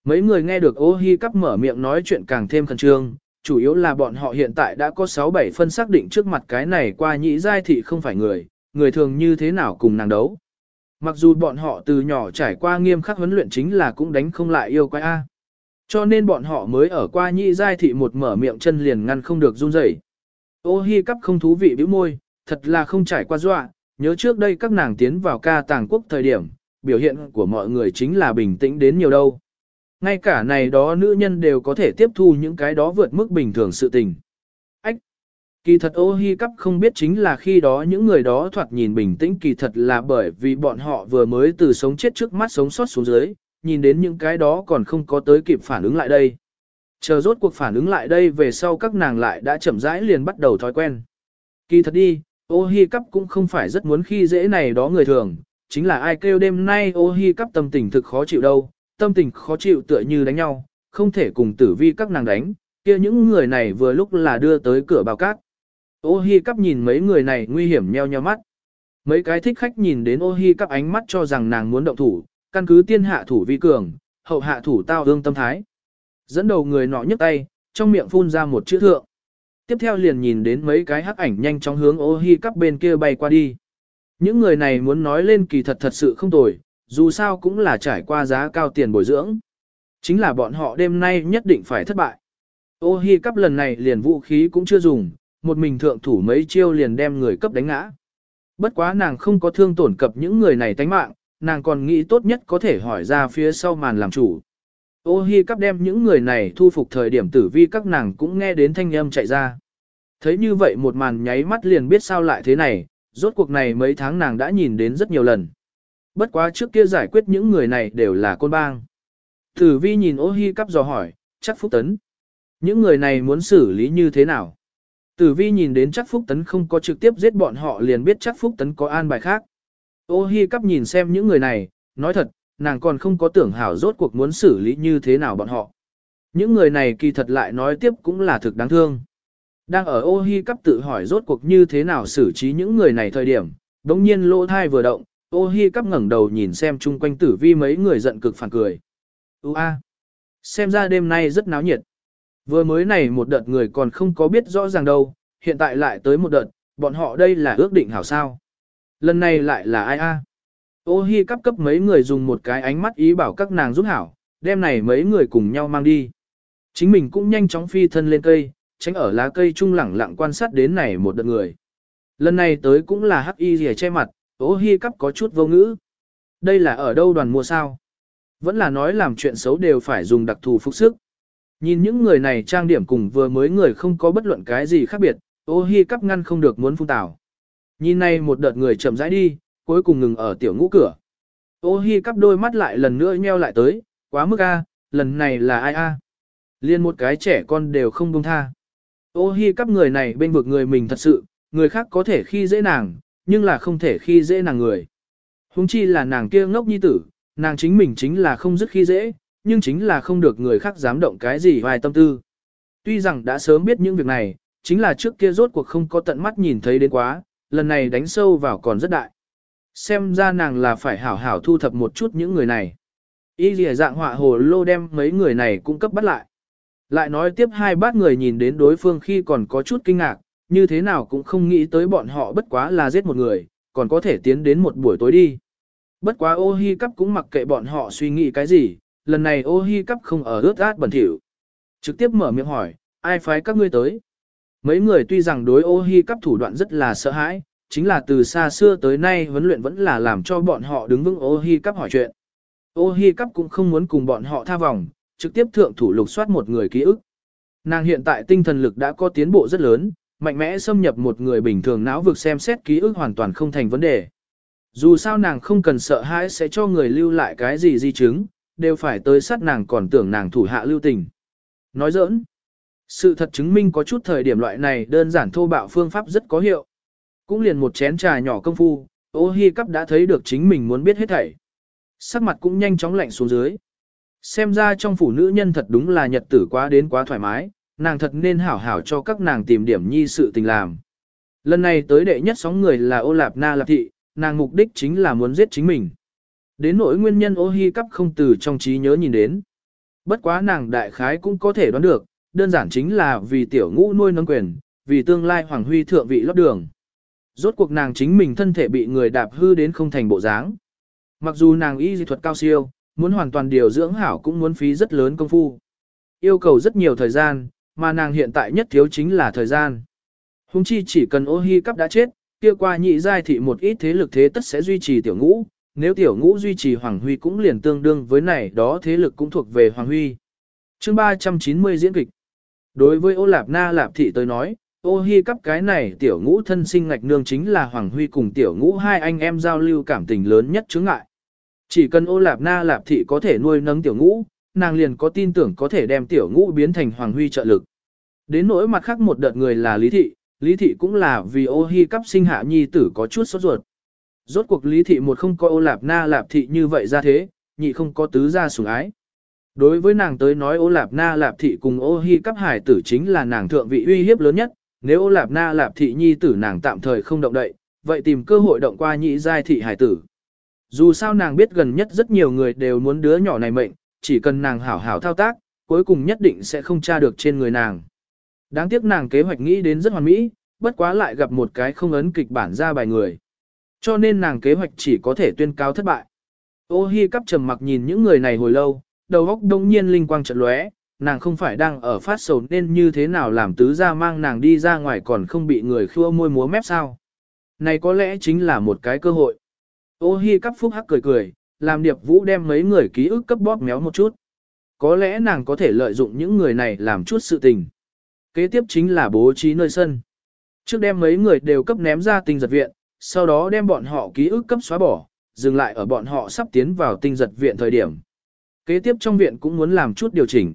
Mấy người nghe được ô hi cắp mở miệng nói chuyện càng thêm khẩn trương, chủ yếu là bọn họ hiện tại đã có 6-7 phân xác định trước mặt cái này qua nhị giai thị không phải người, người thường như thế nào cùng nàng đấu. Mặc dù bọn họ từ nhỏ trải qua nghiêm khắc huấn luyện chính là cũng đánh không lại yêu quái A. Cho nên bọn họ mới ở qua nhị giai thị một mở miệng chân liền ngăn không được run rẩy. Ô hi cắp không thú vị bĩu môi, thật là không trải qua dọa, nhớ trước đây các nàng tiến vào ca tàng quốc thời điểm, biểu hiện của mọi người chính là bình tĩnh đến nhiều đâu. Ngay cả này đó nữ nhân đều có thể tiếp thu những cái đó vượt mức bình thường sự tình. Ách! Kỳ thật ô hi cắp không biết chính là khi đó những người đó thoạt nhìn bình tĩnh kỳ thật là bởi vì bọn họ vừa mới từ sống chết trước mắt sống sót xuống dưới, nhìn đến những cái đó còn không có tới kịp phản ứng lại đây. Chờ rốt cuộc phản ứng lại đây về sau các nàng lại đã chậm rãi liền bắt đầu thói quen. Kỳ thật đi, ô hi cắp cũng không phải rất muốn khi dễ này đó người thường, chính là ai kêu đêm nay ô hi cắp tâm tình thực khó chịu đâu, tâm tình khó chịu tựa như đánh nhau, không thể cùng tử vi các nàng đánh, kia những người này vừa lúc là đưa tới cửa bào cát. Ô hi cắp nhìn mấy người này nguy hiểm nheo nheo mắt. Mấy cái thích khách nhìn đến ô hi cắp ánh mắt cho rằng nàng muốn động thủ, căn cứ tiên hạ thủ vi cường, hậu hạ thủ tao hương tâm thái. Dẫn đầu người nọ nhấc tay, trong miệng phun ra một chữ thượng. Tiếp theo liền nhìn đến mấy cái hắc ảnh nhanh chóng hướng ô hi cắp bên kia bay qua đi. Những người này muốn nói lên kỳ thật thật sự không tồi, dù sao cũng là trải qua giá cao tiền bồi dưỡng. Chính là bọn họ đêm nay nhất định phải thất bại. Ô hi cắp lần này liền vũ khí cũng chưa dùng, một mình thượng thủ mấy chiêu liền đem người cấp đánh ngã. Bất quá nàng không có thương tổn cập những người này tánh mạng, nàng còn nghĩ tốt nhất có thể hỏi ra phía sau màn làm chủ. Ô hi cắp đem những người này thu phục thời điểm tử vi các nàng cũng nghe đến thanh âm chạy ra. Thấy như vậy một màn nháy mắt liền biết sao lại thế này, rốt cuộc này mấy tháng nàng đã nhìn đến rất nhiều lần. Bất quá trước kia giải quyết những người này đều là côn bang. Tử vi nhìn ô hi cắp dò hỏi, chắc phúc tấn. Những người này muốn xử lý như thế nào? Tử vi nhìn đến chắc phúc tấn không có trực tiếp giết bọn họ liền biết chắc phúc tấn có an bài khác. Ô hi cắp nhìn xem những người này, nói thật, nàng còn không có tưởng hảo rốt cuộc muốn xử lý như thế nào bọn họ. Những người này kỳ thật lại nói tiếp cũng là thực đáng thương. Đang ở ô hi cắp tự hỏi rốt cuộc như thế nào xử trí những người này thời điểm, đống nhiên lỗ thai vừa động, ô hi cắp ngẩng đầu nhìn xem chung quanh tử vi mấy người giận cực phản cười. Ú a, xem ra đêm nay rất náo nhiệt. Vừa mới này một đợt người còn không có biết rõ ràng đâu, hiện tại lại tới một đợt, bọn họ đây là ước định hảo sao. Lần này lại là ai a? Ô hi cấp cấp mấy người dùng một cái ánh mắt ý bảo các nàng giúp hảo, đem này mấy người cùng nhau mang đi. Chính mình cũng nhanh chóng phi thân lên cây, tránh ở lá cây trung lẳng lặng quan sát đến này một đợt người. Lần này tới cũng là hắc y rìa che mặt, ô hi cắp có chút vô ngữ. Đây là ở đâu đoàn mua sao? Vẫn là nói làm chuyện xấu đều phải dùng đặc thù phục sức. Nhìn những người này trang điểm cùng vừa mới người không có bất luận cái gì khác biệt, ô hi cắp ngăn không được muốn phun tảo. Nhìn này một đợt người chậm rãi đi, cuối cùng ngừng ở tiểu ngũ cửa. Ô hi cắp đôi mắt lại lần nữa nheo lại tới, quá mức a, lần này là ai a? Liên một cái trẻ con đều không buông tha. Ô hi cắp người này bên vực người mình thật sự, người khác có thể khi dễ nàng, nhưng là không thể khi dễ nàng người. Húng chi là nàng kia ngốc nhi tử, nàng chính mình chính là không dứt khi dễ, nhưng chính là không được người khác dám động cái gì vài tâm tư. Tuy rằng đã sớm biết những việc này, chính là trước kia rốt cuộc không có tận mắt nhìn thấy đến quá, lần này đánh sâu vào còn rất đại. Xem ra nàng là phải hảo hảo thu thập một chút những người này. Y lìa dạng họa hồ lô đem mấy người này cung cấp bắt lại. Lại nói tiếp hai bát người nhìn đến đối phương khi còn có chút kinh ngạc, như thế nào cũng không nghĩ tới bọn họ bất quá là giết một người, còn có thể tiến đến một buổi tối đi. Bất quá ô hi cắp cũng mặc kệ bọn họ suy nghĩ cái gì, lần này ô hi cắp không ở ướt át bẩn thỉu. Trực tiếp mở miệng hỏi, ai phái các ngươi tới? Mấy người tuy rằng đối ô hi cắp thủ đoạn rất là sợ hãi, chính là từ xa xưa tới nay huấn luyện vẫn là làm cho bọn họ đứng vững ô hi cắp hỏi chuyện. Ô hi cắp cũng không muốn cùng bọn họ tha vòng, trực tiếp thượng thủ lục soát một người ký ức. Nàng hiện tại tinh thần lực đã có tiến bộ rất lớn, mạnh mẽ xâm nhập một người bình thường não vực xem xét ký ức hoàn toàn không thành vấn đề. Dù sao nàng không cần sợ hãi sẽ cho người lưu lại cái gì di chứng, đều phải tới sát nàng còn tưởng nàng thủ hạ lưu tình. Nói giỡn. Sự thật chứng minh có chút thời điểm loại này đơn giản thô bạo phương pháp rất có hiệu. Cũng liền một chén trà nhỏ công phu, ô hi cắp đã thấy được chính mình muốn biết hết thảy. Sắc mặt cũng nhanh chóng lạnh xuống dưới. Xem ra trong phủ nữ nhân thật đúng là nhật tử quá đến quá thoải mái, nàng thật nên hảo hảo cho các nàng tìm điểm nhi sự tình làm. Lần này tới đệ nhất sóng người là ô lạp na lạp thị, nàng mục đích chính là muốn giết chính mình. Đến nỗi nguyên nhân ô hi cắp không từ trong trí nhớ nhìn đến. Bất quá nàng đại khái cũng có thể đoán được, đơn giản chính là vì tiểu ngũ nuôi nâng quyền, vì tương lai hoàng huy thượng vị lót đường. Rốt cuộc nàng chính mình thân thể bị người đạp hư đến không thành bộ dáng. Mặc dù nàng y dị thuật cao siêu, muốn hoàn toàn điều dưỡng hảo cũng muốn phí rất lớn công phu. Yêu cầu rất nhiều thời gian, mà nàng hiện tại nhất thiếu chính là thời gian. Hùng chi chỉ cần ô hi cắp đã chết, kia qua nhị giai thị một ít thế lực thế tất sẽ duy trì tiểu ngũ, nếu tiểu ngũ duy trì Hoàng Huy cũng liền tương đương với này đó thế lực cũng thuộc về Hoàng Huy. chương 390 diễn kịch. Đối với ô lạp na lạp thị tới nói, ô hi cắp cái này tiểu ngũ thân sinh ngạch nương chính là Hoàng Huy cùng tiểu ngũ hai anh em giao lưu cảm tình lớn nhất chướng ngại. Chỉ cần ô lạp na lạp thị có thể nuôi nấng tiểu ngũ, nàng liền có tin tưởng có thể đem tiểu ngũ biến thành Hoàng Huy trợ lực. Đến nỗi mặt khác một đợt người là Lý Thị, Lý Thị cũng là vì ô hi cắp sinh hạ nhi tử có chút sốt ruột. Rốt cuộc Lý Thị một không có ô lạp na lạp thị như vậy ra thế, nhị không có tứ gia sủng ái. Đối với nàng tới nói ô lạp na lạp thị cùng ô hi cắp hải tử chính là nàng thượng vị uy hiếp lớn nhất, nếu ô lạp na lạp thị nhi tử nàng tạm thời không động đậy, vậy tìm cơ hội động qua nhị giai thị hải tử. Dù sao nàng biết gần nhất rất nhiều người đều muốn đứa nhỏ này mệnh, chỉ cần nàng hảo hảo thao tác, cuối cùng nhất định sẽ không tra được trên người nàng. Đáng tiếc nàng kế hoạch nghĩ đến rất hoàn mỹ, bất quá lại gặp một cái không ấn kịch bản ra bài người. Cho nên nàng kế hoạch chỉ có thể tuyên cáo thất bại. Ô hi cắp trầm mặc nhìn những người này hồi lâu, đầu óc đông nhiên linh quang chợt lóe, nàng không phải đang ở phát sầu nên như thế nào làm tứ gia mang nàng đi ra ngoài còn không bị người khua môi múa mép sao. Này có lẽ chính là một cái cơ hội. Ô hi cắp phúc hắc cười cười, làm điệp vũ đem mấy người ký ức cấp bóp méo một chút. Có lẽ nàng có thể lợi dụng những người này làm chút sự tình. Kế tiếp chính là bố trí nơi sân. Trước đem mấy người đều cấp ném ra tinh giật viện, sau đó đem bọn họ ký ức cấp xóa bỏ, dừng lại ở bọn họ sắp tiến vào tinh giật viện thời điểm. Kế tiếp trong viện cũng muốn làm chút điều chỉnh.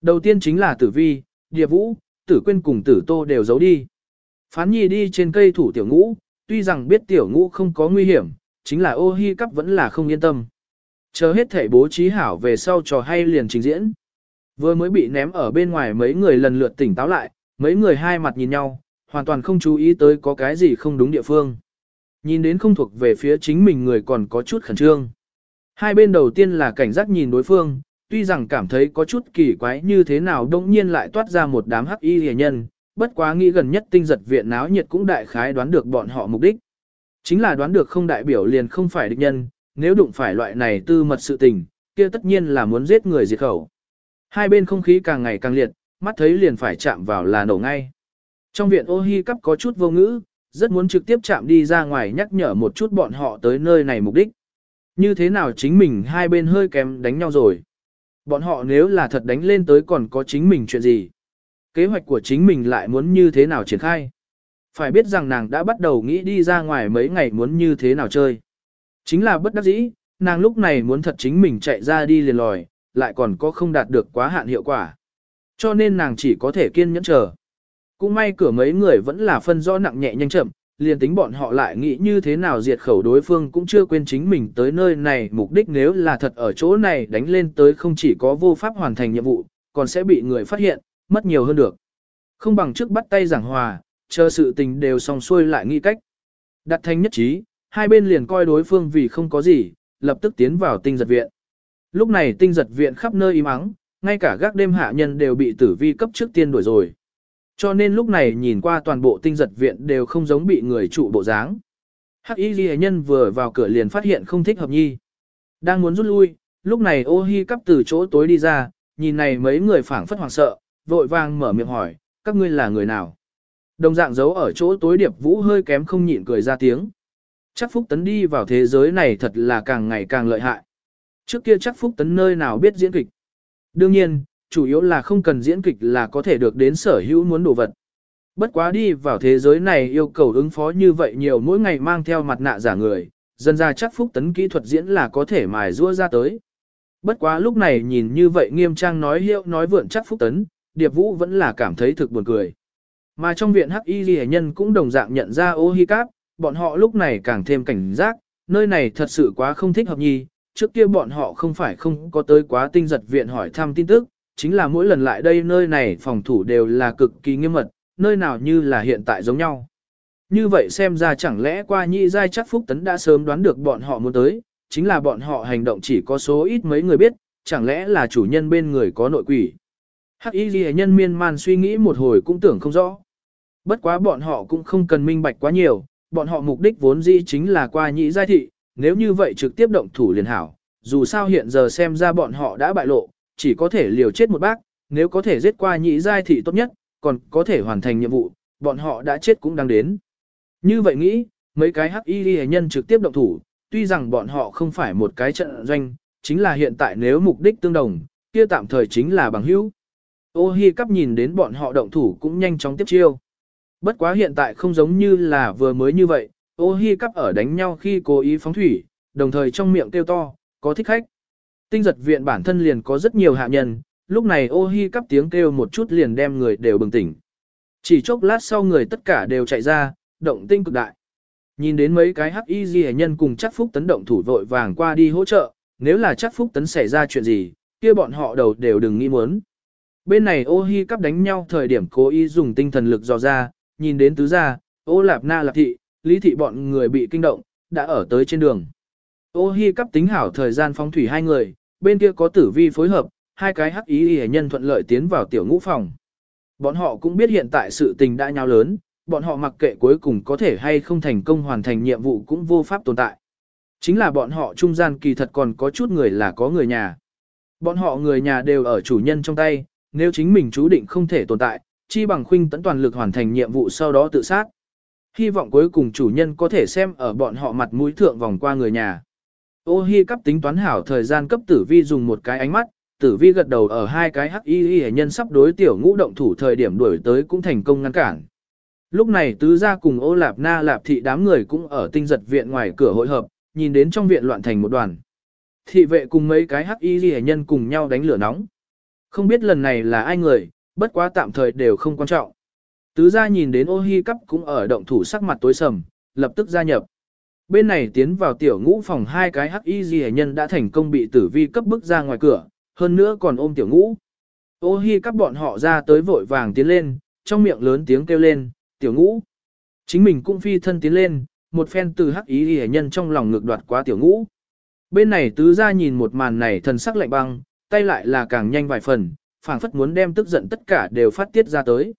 Đầu tiên chính là tử vi, địa vũ, tử quên cùng tử tô đều giấu đi. Phán nhi đi trên cây thủ tiểu ngũ, tuy rằng biết tiểu ngũ không có nguy hiểm, chính là ô hi cắp vẫn là không yên tâm. Chờ hết thể bố trí hảo về sau trò hay liền trình diễn. Vừa mới bị ném ở bên ngoài mấy người lần lượt tỉnh táo lại, mấy người hai mặt nhìn nhau, hoàn toàn không chú ý tới có cái gì không đúng địa phương. Nhìn đến không thuộc về phía chính mình người còn có chút khẩn trương. Hai bên đầu tiên là cảnh giác nhìn đối phương, tuy rằng cảm thấy có chút kỳ quái như thế nào đông nhiên lại toát ra một đám hắc y hề nhân, bất quá nghĩ gần nhất tinh giật viện náo nhiệt cũng đại khái đoán được bọn họ mục đích. Chính là đoán được không đại biểu liền không phải địch nhân, nếu đụng phải loại này tư mật sự tình, kia tất nhiên là muốn giết người diệt khẩu. Hai bên không khí càng ngày càng liệt, mắt thấy liền phải chạm vào là nổ ngay. Trong viện ô hi cắp có chút vô ngữ, rất muốn trực tiếp chạm đi ra ngoài nhắc nhở một chút bọn họ tới nơi này mục đích. Như thế nào chính mình hai bên hơi kém đánh nhau rồi. Bọn họ nếu là thật đánh lên tới còn có chính mình chuyện gì. Kế hoạch của chính mình lại muốn như thế nào triển khai. Phải biết rằng nàng đã bắt đầu nghĩ đi ra ngoài mấy ngày muốn như thế nào chơi. Chính là bất đắc dĩ, nàng lúc này muốn thật chính mình chạy ra đi liền lòi, lại còn có không đạt được quá hạn hiệu quả. Cho nên nàng chỉ có thể kiên nhẫn chờ. Cũng may cửa mấy người vẫn là phân rõ nặng nhẹ nhanh chậm, liền tính bọn họ lại nghĩ như thế nào diệt khẩu đối phương cũng chưa quên chính mình tới nơi này mục đích nếu là thật ở chỗ này đánh lên tới không chỉ có vô pháp hoàn thành nhiệm vụ, còn sẽ bị người phát hiện, mất nhiều hơn được. Không bằng trước bắt tay giảng hòa, chờ sự tình đều xong xuôi lại nghĩ cách. Đặt thanh nhất trí, hai bên liền coi đối phương vì không có gì, lập tức tiến vào tinh giật viện. Lúc này tinh giật viện khắp nơi im ắng, ngay cả gác đêm hạ nhân đều bị tử vi cấp trước tiên đuổi rồi. Cho nên lúc này nhìn qua toàn bộ tinh giật viện đều không giống bị người trụ bộ dáng. Hắc y ghi nhân vừa vào cửa liền phát hiện không thích hợp nhi. Đang muốn rút lui, lúc này ô hi cắp từ chỗ tối đi ra, nhìn này mấy người phảng phất hoảng sợ, vội vàng mở miệng hỏi, các ngươi là người nào? Đồng dạng giấu ở chỗ tối điệp vũ hơi kém không nhịn cười ra tiếng. Chắc Phúc Tấn đi vào thế giới này thật là càng ngày càng lợi hại. Trước kia chắc Phúc Tấn nơi nào biết diễn kịch. Đương nhiên, chủ yếu là không cần diễn kịch là có thể được đến sở hữu muốn đồ vật. Bất quá đi vào thế giới này yêu cầu ứng phó như vậy nhiều mỗi ngày mang theo mặt nạ giả người, dân ra chắc Phúc Tấn kỹ thuật diễn là có thể mài rua ra tới. Bất quá lúc này nhìn như vậy nghiêm trang nói hiệu nói vượn chắc Phúc Tấn, Điệp Vũ vẫn là cảm thấy thực buồn cười. Mà trong viện Hắc Y Ghi nhân cũng đồng dạng nhận ra ô hi cáp, bọn họ lúc này càng thêm cảnh giác, nơi này thật sự quá không thích hợp nhi, trước kia bọn họ không phải không có tới quá tinh giật viện hỏi thăm tin tức, chính là mỗi lần lại đây nơi này phòng thủ đều là cực kỳ nghiêm mật, nơi nào như là hiện tại giống nhau. Như vậy xem ra chẳng lẽ qua nhị giai chắc Phúc Tấn đã sớm đoán được bọn họ muốn tới, chính là bọn họ hành động chỉ có số ít mấy người biết, chẳng lẽ là chủ nhân bên người có nội quỷ. Hắc y ghi nhân miên man suy nghĩ một hồi cũng tưởng không rõ. Bất quá bọn họ cũng không cần minh bạch quá nhiều, bọn họ mục đích vốn dĩ chính là qua nhị giai thị, nếu như vậy trực tiếp động thủ liền hảo, dù sao hiện giờ xem ra bọn họ đã bại lộ, chỉ có thể liều chết một bác, nếu có thể giết qua nhị giai thị tốt nhất, còn có thể hoàn thành nhiệm vụ, bọn họ đã chết cũng đang đến. Như vậy nghĩ, mấy cái hắc y nhân trực tiếp động thủ, tuy rằng bọn họ không phải một cái trận doanh, chính là hiện tại nếu mục đích tương đồng, kia tạm thời chính là bằng hữu. Ô hi cắp nhìn đến bọn họ động thủ cũng nhanh chóng tiếp chiêu. Bất quá hiện tại không giống như là vừa mới như vậy, ô hi cắp ở đánh nhau khi cố ý phóng thủy, đồng thời trong miệng kêu to, có thích khách. Tinh giật viện bản thân liền có rất nhiều hạ nhân, lúc này ô hi cắp tiếng kêu một chút liền đem người đều bừng tỉnh. Chỉ chốc lát sau người tất cả đều chạy ra, động tinh cực đại. Nhìn đến mấy cái hắc y ghi nhân cùng chắc phúc tấn động thủ vội vàng qua đi hỗ trợ, nếu là chắc phúc tấn xảy ra chuyện gì, kia bọn họ đầu đều đừng nghĩ muốn. Bên này ô hi cắp đánh nhau thời điểm cố ý dùng tinh thần lực dò ra, nhìn đến tứ gia, ô lạp na lạp thị, lý thị bọn người bị kinh động, đã ở tới trên đường. Ô hi cắp tính hảo thời gian phong thủy hai người, bên kia có tử vi phối hợp, hai cái hắc ý y nhân thuận lợi tiến vào tiểu ngũ phòng. Bọn họ cũng biết hiện tại sự tình đã nhau lớn, bọn họ mặc kệ cuối cùng có thể hay không thành công hoàn thành nhiệm vụ cũng vô pháp tồn tại. Chính là bọn họ trung gian kỳ thật còn có chút người là có người nhà. Bọn họ người nhà đều ở chủ nhân trong tay, nếu chính mình chú định không thể tồn tại, chi bằng khuynh tấn toàn lực hoàn thành nhiệm vụ sau đó tự sát. Hy vọng cuối cùng chủ nhân có thể xem ở bọn họ mặt mũi thượng vòng qua người nhà. Ô hi cấp tính toán hảo thời gian cấp tử vi dùng một cái ánh mắt, tử vi gật đầu ở hai cái hắc y y nhân sắp đối tiểu ngũ động thủ thời điểm đuổi tới cũng thành công ngăn cản. Lúc này tứ gia cùng ô lạp na lạp thị đám người cũng ở tinh giật viện ngoài cửa hội hợp, nhìn đến trong viện loạn thành một đoàn. Thị vệ cùng mấy cái hắc y y nhân cùng nhau đánh lửa nóng. Không biết lần này là ai người, bất quá tạm thời đều không quan trọng. Tứ gia nhìn đến ô hi cắp cũng ở động thủ sắc mặt tối sầm, lập tức gia nhập. Bên này tiến vào tiểu ngũ phòng hai cái hắc y gì nhân đã thành công bị tử vi cấp bức ra ngoài cửa, hơn nữa còn ôm tiểu ngũ. Ô hi cắp bọn họ ra tới vội vàng tiến lên, trong miệng lớn tiếng kêu lên, tiểu ngũ. Chính mình cũng phi thân tiến lên, một phen từ hắc y gì nhân trong lòng ngược đoạt quá tiểu ngũ. Bên này tứ gia nhìn một màn này thần sắc lạnh băng, tay lại là càng nhanh vài phần, phảng phất muốn đem tức giận tất cả đều phát tiết ra tới.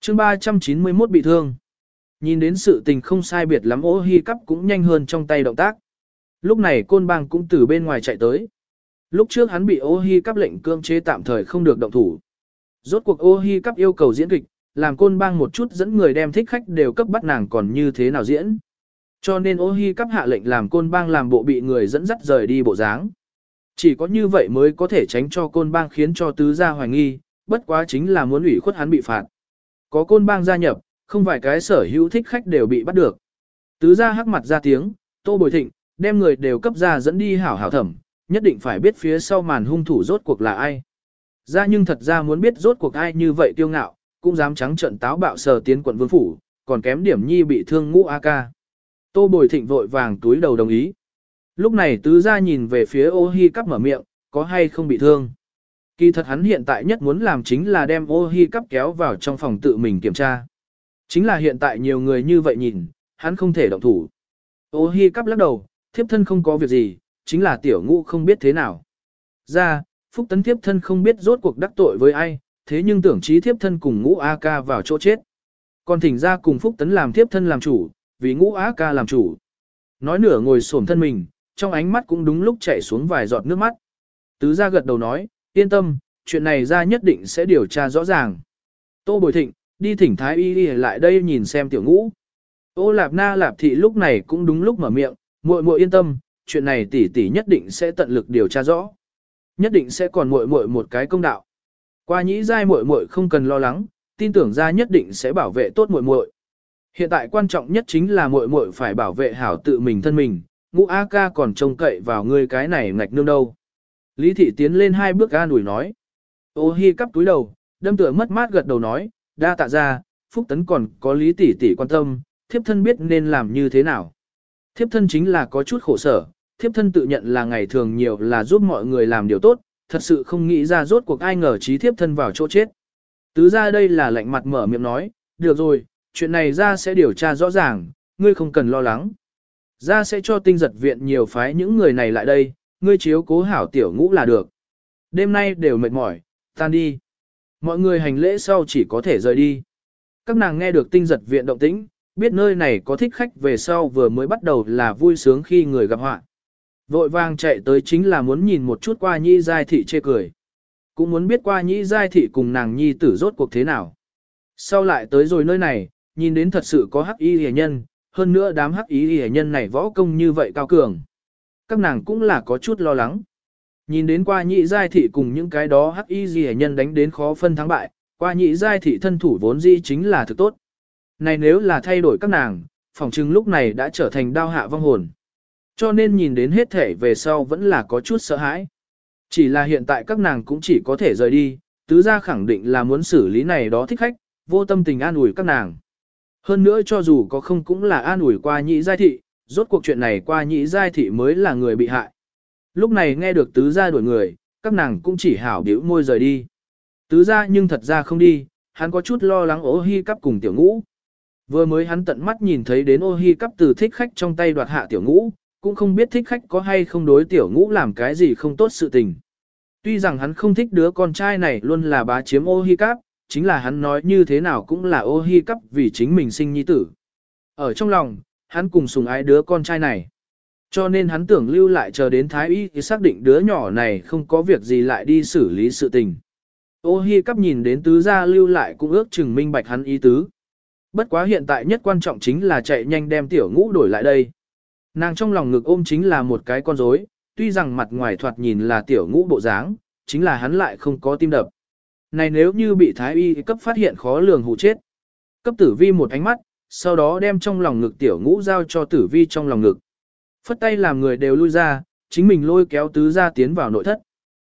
chương 391 bị thương. Nhìn đến sự tình không sai biệt lắm ô hi cắp cũng nhanh hơn trong tay động tác. Lúc này côn bang cũng từ bên ngoài chạy tới. Lúc trước hắn bị ô hi cắp lệnh cương chế tạm thời không được động thủ. Rốt cuộc ô hi cắp yêu cầu diễn kịch, làm côn bang một chút dẫn người đem thích khách đều cấp bắt nàng còn như thế nào diễn. Cho nên ô hi cắp hạ lệnh làm côn bang làm bộ bị người dẫn dắt rời đi bộ dáng. Chỉ có như vậy mới có thể tránh cho côn bang khiến cho tứ gia hoài nghi, bất quá chính là muốn ủy khuất hắn bị phạt. Có côn bang gia nhập, không vài cái sở hữu thích khách đều bị bắt được. Tứ gia hắc mặt ra tiếng, tô bồi thịnh, đem người đều cấp ra dẫn đi hảo hảo thẩm, nhất định phải biết phía sau màn hung thủ rốt cuộc là ai. Ra nhưng thật ra muốn biết rốt cuộc ai như vậy tiêu ngạo, cũng dám trắng trận táo bạo sờ tiến quận vương phủ, còn kém điểm nhi bị thương ngũ A ca. Tô bồi thịnh vội vàng túi đầu đồng ý. Lúc này tứ gia nhìn về phía ô hi cắp mở miệng, có hay không bị thương. Kỳ thật hắn hiện tại nhất muốn làm chính là đem ô hi cắp kéo vào trong phòng tự mình kiểm tra. Chính là hiện tại nhiều người như vậy nhìn, hắn không thể động thủ. Ô hi cắp lắc đầu, thiếp thân không có việc gì, chính là tiểu ngũ không biết thế nào. Ra, phúc tấn thiếp thân không biết rốt cuộc đắc tội với ai, thế nhưng tưởng trí thiếp thân cùng ngũ A ca vào chỗ chết. Còn thỉnh ra cùng phúc tấn làm thiếp thân làm chủ, vì ngũ A ca làm chủ. Nói nửa ngồi xổm thân mình, trong ánh mắt cũng đúng lúc chảy xuống vài giọt nước mắt. Tứ ra gật đầu nói, yên tâm, chuyện này ra nhất định sẽ điều tra rõ ràng. Tô Bồi Thịnh, đi thỉnh Thái Y đi lại đây nhìn xem tiểu ngũ. Ô Lạp Na Lạp Thị lúc này cũng đúng lúc mở miệng, muội muội yên tâm, chuyện này tỷ tỷ nhất định sẽ tận lực điều tra rõ. Nhất định sẽ còn muội muội một cái công đạo. Qua nhĩ giai muội muội không cần lo lắng, tin tưởng gia nhất định sẽ bảo vệ tốt muội muội. Hiện tại quan trọng nhất chính là muội muội phải bảo vệ hảo tự mình thân mình, ngũ A ca còn trông cậy vào ngươi cái này ngạch nương đâu. Lý thị tiến lên hai bước ga ủi nói. Ô hi cắp túi đầu, đâm tựa mất mát gật đầu nói, đa tạ ra, phúc tấn còn có lý tỷ tỷ quan tâm, thiếp thân biết nên làm như thế nào. Thiếp thân chính là có chút khổ sở, thiếp thân tự nhận là ngày thường nhiều là giúp mọi người làm điều tốt, thật sự không nghĩ ra rốt cuộc ai ngờ trí thiếp thân vào chỗ chết. Tứ ra đây là lạnh mặt mở miệng nói, được rồi, chuyện này ra sẽ điều tra rõ ràng, ngươi không cần lo lắng. Ra sẽ cho tinh giật viện nhiều phái những người này lại đây, ngươi chiếu cố hảo tiểu ngũ là được. Đêm nay đều mệt mỏi, tan đi. Mọi người hành lễ sau chỉ có thể rời đi. Các nàng nghe được tinh giật viện động tĩnh, biết nơi này có thích khách về sau vừa mới bắt đầu là vui sướng khi người gặp họa. Vội vàng chạy tới chính là muốn nhìn một chút qua nhĩ giai thị chê cười. Cũng muốn biết qua nhĩ giai thị cùng nàng nhi tử rốt cuộc thế nào. Sau lại tới rồi nơi này, nhìn đến thật sự có hắc y hề nhân, hơn nữa đám hắc y hề nhân này võ công như vậy cao cường. Các nàng cũng là có chút lo lắng. Nhìn đến qua nhị giai thị cùng những cái đó hắc y gì nhân đánh đến khó phân thắng bại, qua nhị giai thị thân thủ vốn dĩ chính là thực tốt. Này nếu là thay đổi các nàng, phòng chừng lúc này đã trở thành đao hạ vong hồn. Cho nên nhìn đến hết thể về sau vẫn là có chút sợ hãi. Chỉ là hiện tại các nàng cũng chỉ có thể rời đi, tứ gia khẳng định là muốn xử lý này đó thích khách, vô tâm tình an ủi các nàng. Hơn nữa cho dù có không cũng là an ủi qua nhị giai thị, rốt cuộc chuyện này qua nhị giai thị mới là người bị hại. Lúc này nghe được tứ gia đuổi người, các nàng cũng chỉ hảo biểu môi rời đi. Tứ gia nhưng thật ra không đi, hắn có chút lo lắng ô hi cắp cùng tiểu ngũ. Vừa mới hắn tận mắt nhìn thấy đến ô hi cắp từ thích khách trong tay đoạt hạ tiểu ngũ, cũng không biết thích khách có hay không đối tiểu ngũ làm cái gì không tốt sự tình. Tuy rằng hắn không thích đứa con trai này luôn là bá chiếm ô hi cắp, chính là hắn nói như thế nào cũng là ô hi cắp vì chính mình sinh nhi tử. Ở trong lòng, hắn cùng sùng ái đứa con trai này. Cho nên hắn tưởng lưu lại chờ đến thái y thì xác định đứa nhỏ này không có việc gì lại đi xử lý sự tình. Ô hi cắp nhìn đến tứ gia lưu lại cũng ước chừng minh bạch hắn ý tứ. Bất quá hiện tại nhất quan trọng chính là chạy nhanh đem tiểu ngũ đổi lại đây. Nàng trong lòng ngực ôm chính là một cái con rối, tuy rằng mặt ngoài thoạt nhìn là tiểu ngũ bộ dáng, chính là hắn lại không có tim đập. Này nếu như bị thái y cấp phát hiện khó lường hụ chết. Cấp tử vi một ánh mắt, sau đó đem trong lòng ngực tiểu ngũ giao cho tử vi trong lòng ngực. Phất tay làm người đều lui ra, chính mình lôi kéo tứ gia tiến vào nội thất.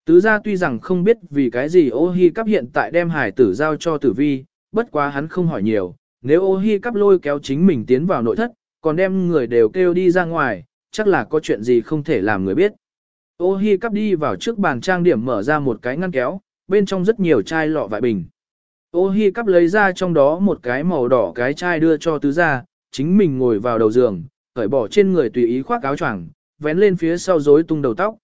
Tứ gia tuy rằng không biết vì cái gì ô hi cắp hiện tại đem hải tử giao cho tử vi, bất quá hắn không hỏi nhiều, nếu ô hi cắp lôi kéo chính mình tiến vào nội thất, còn đem người đều kêu đi ra ngoài, chắc là có chuyện gì không thể làm người biết. Ô hi cắp đi vào trước bàn trang điểm mở ra một cái ngăn kéo, bên trong rất nhiều chai lọ vại bình. Ô hi cắp lấy ra trong đó một cái màu đỏ cái chai đưa cho tứ gia, chính mình ngồi vào đầu giường, cởi bỏ trên người tùy ý khoác áo choàng, vén lên phía sau rối tung đầu tóc.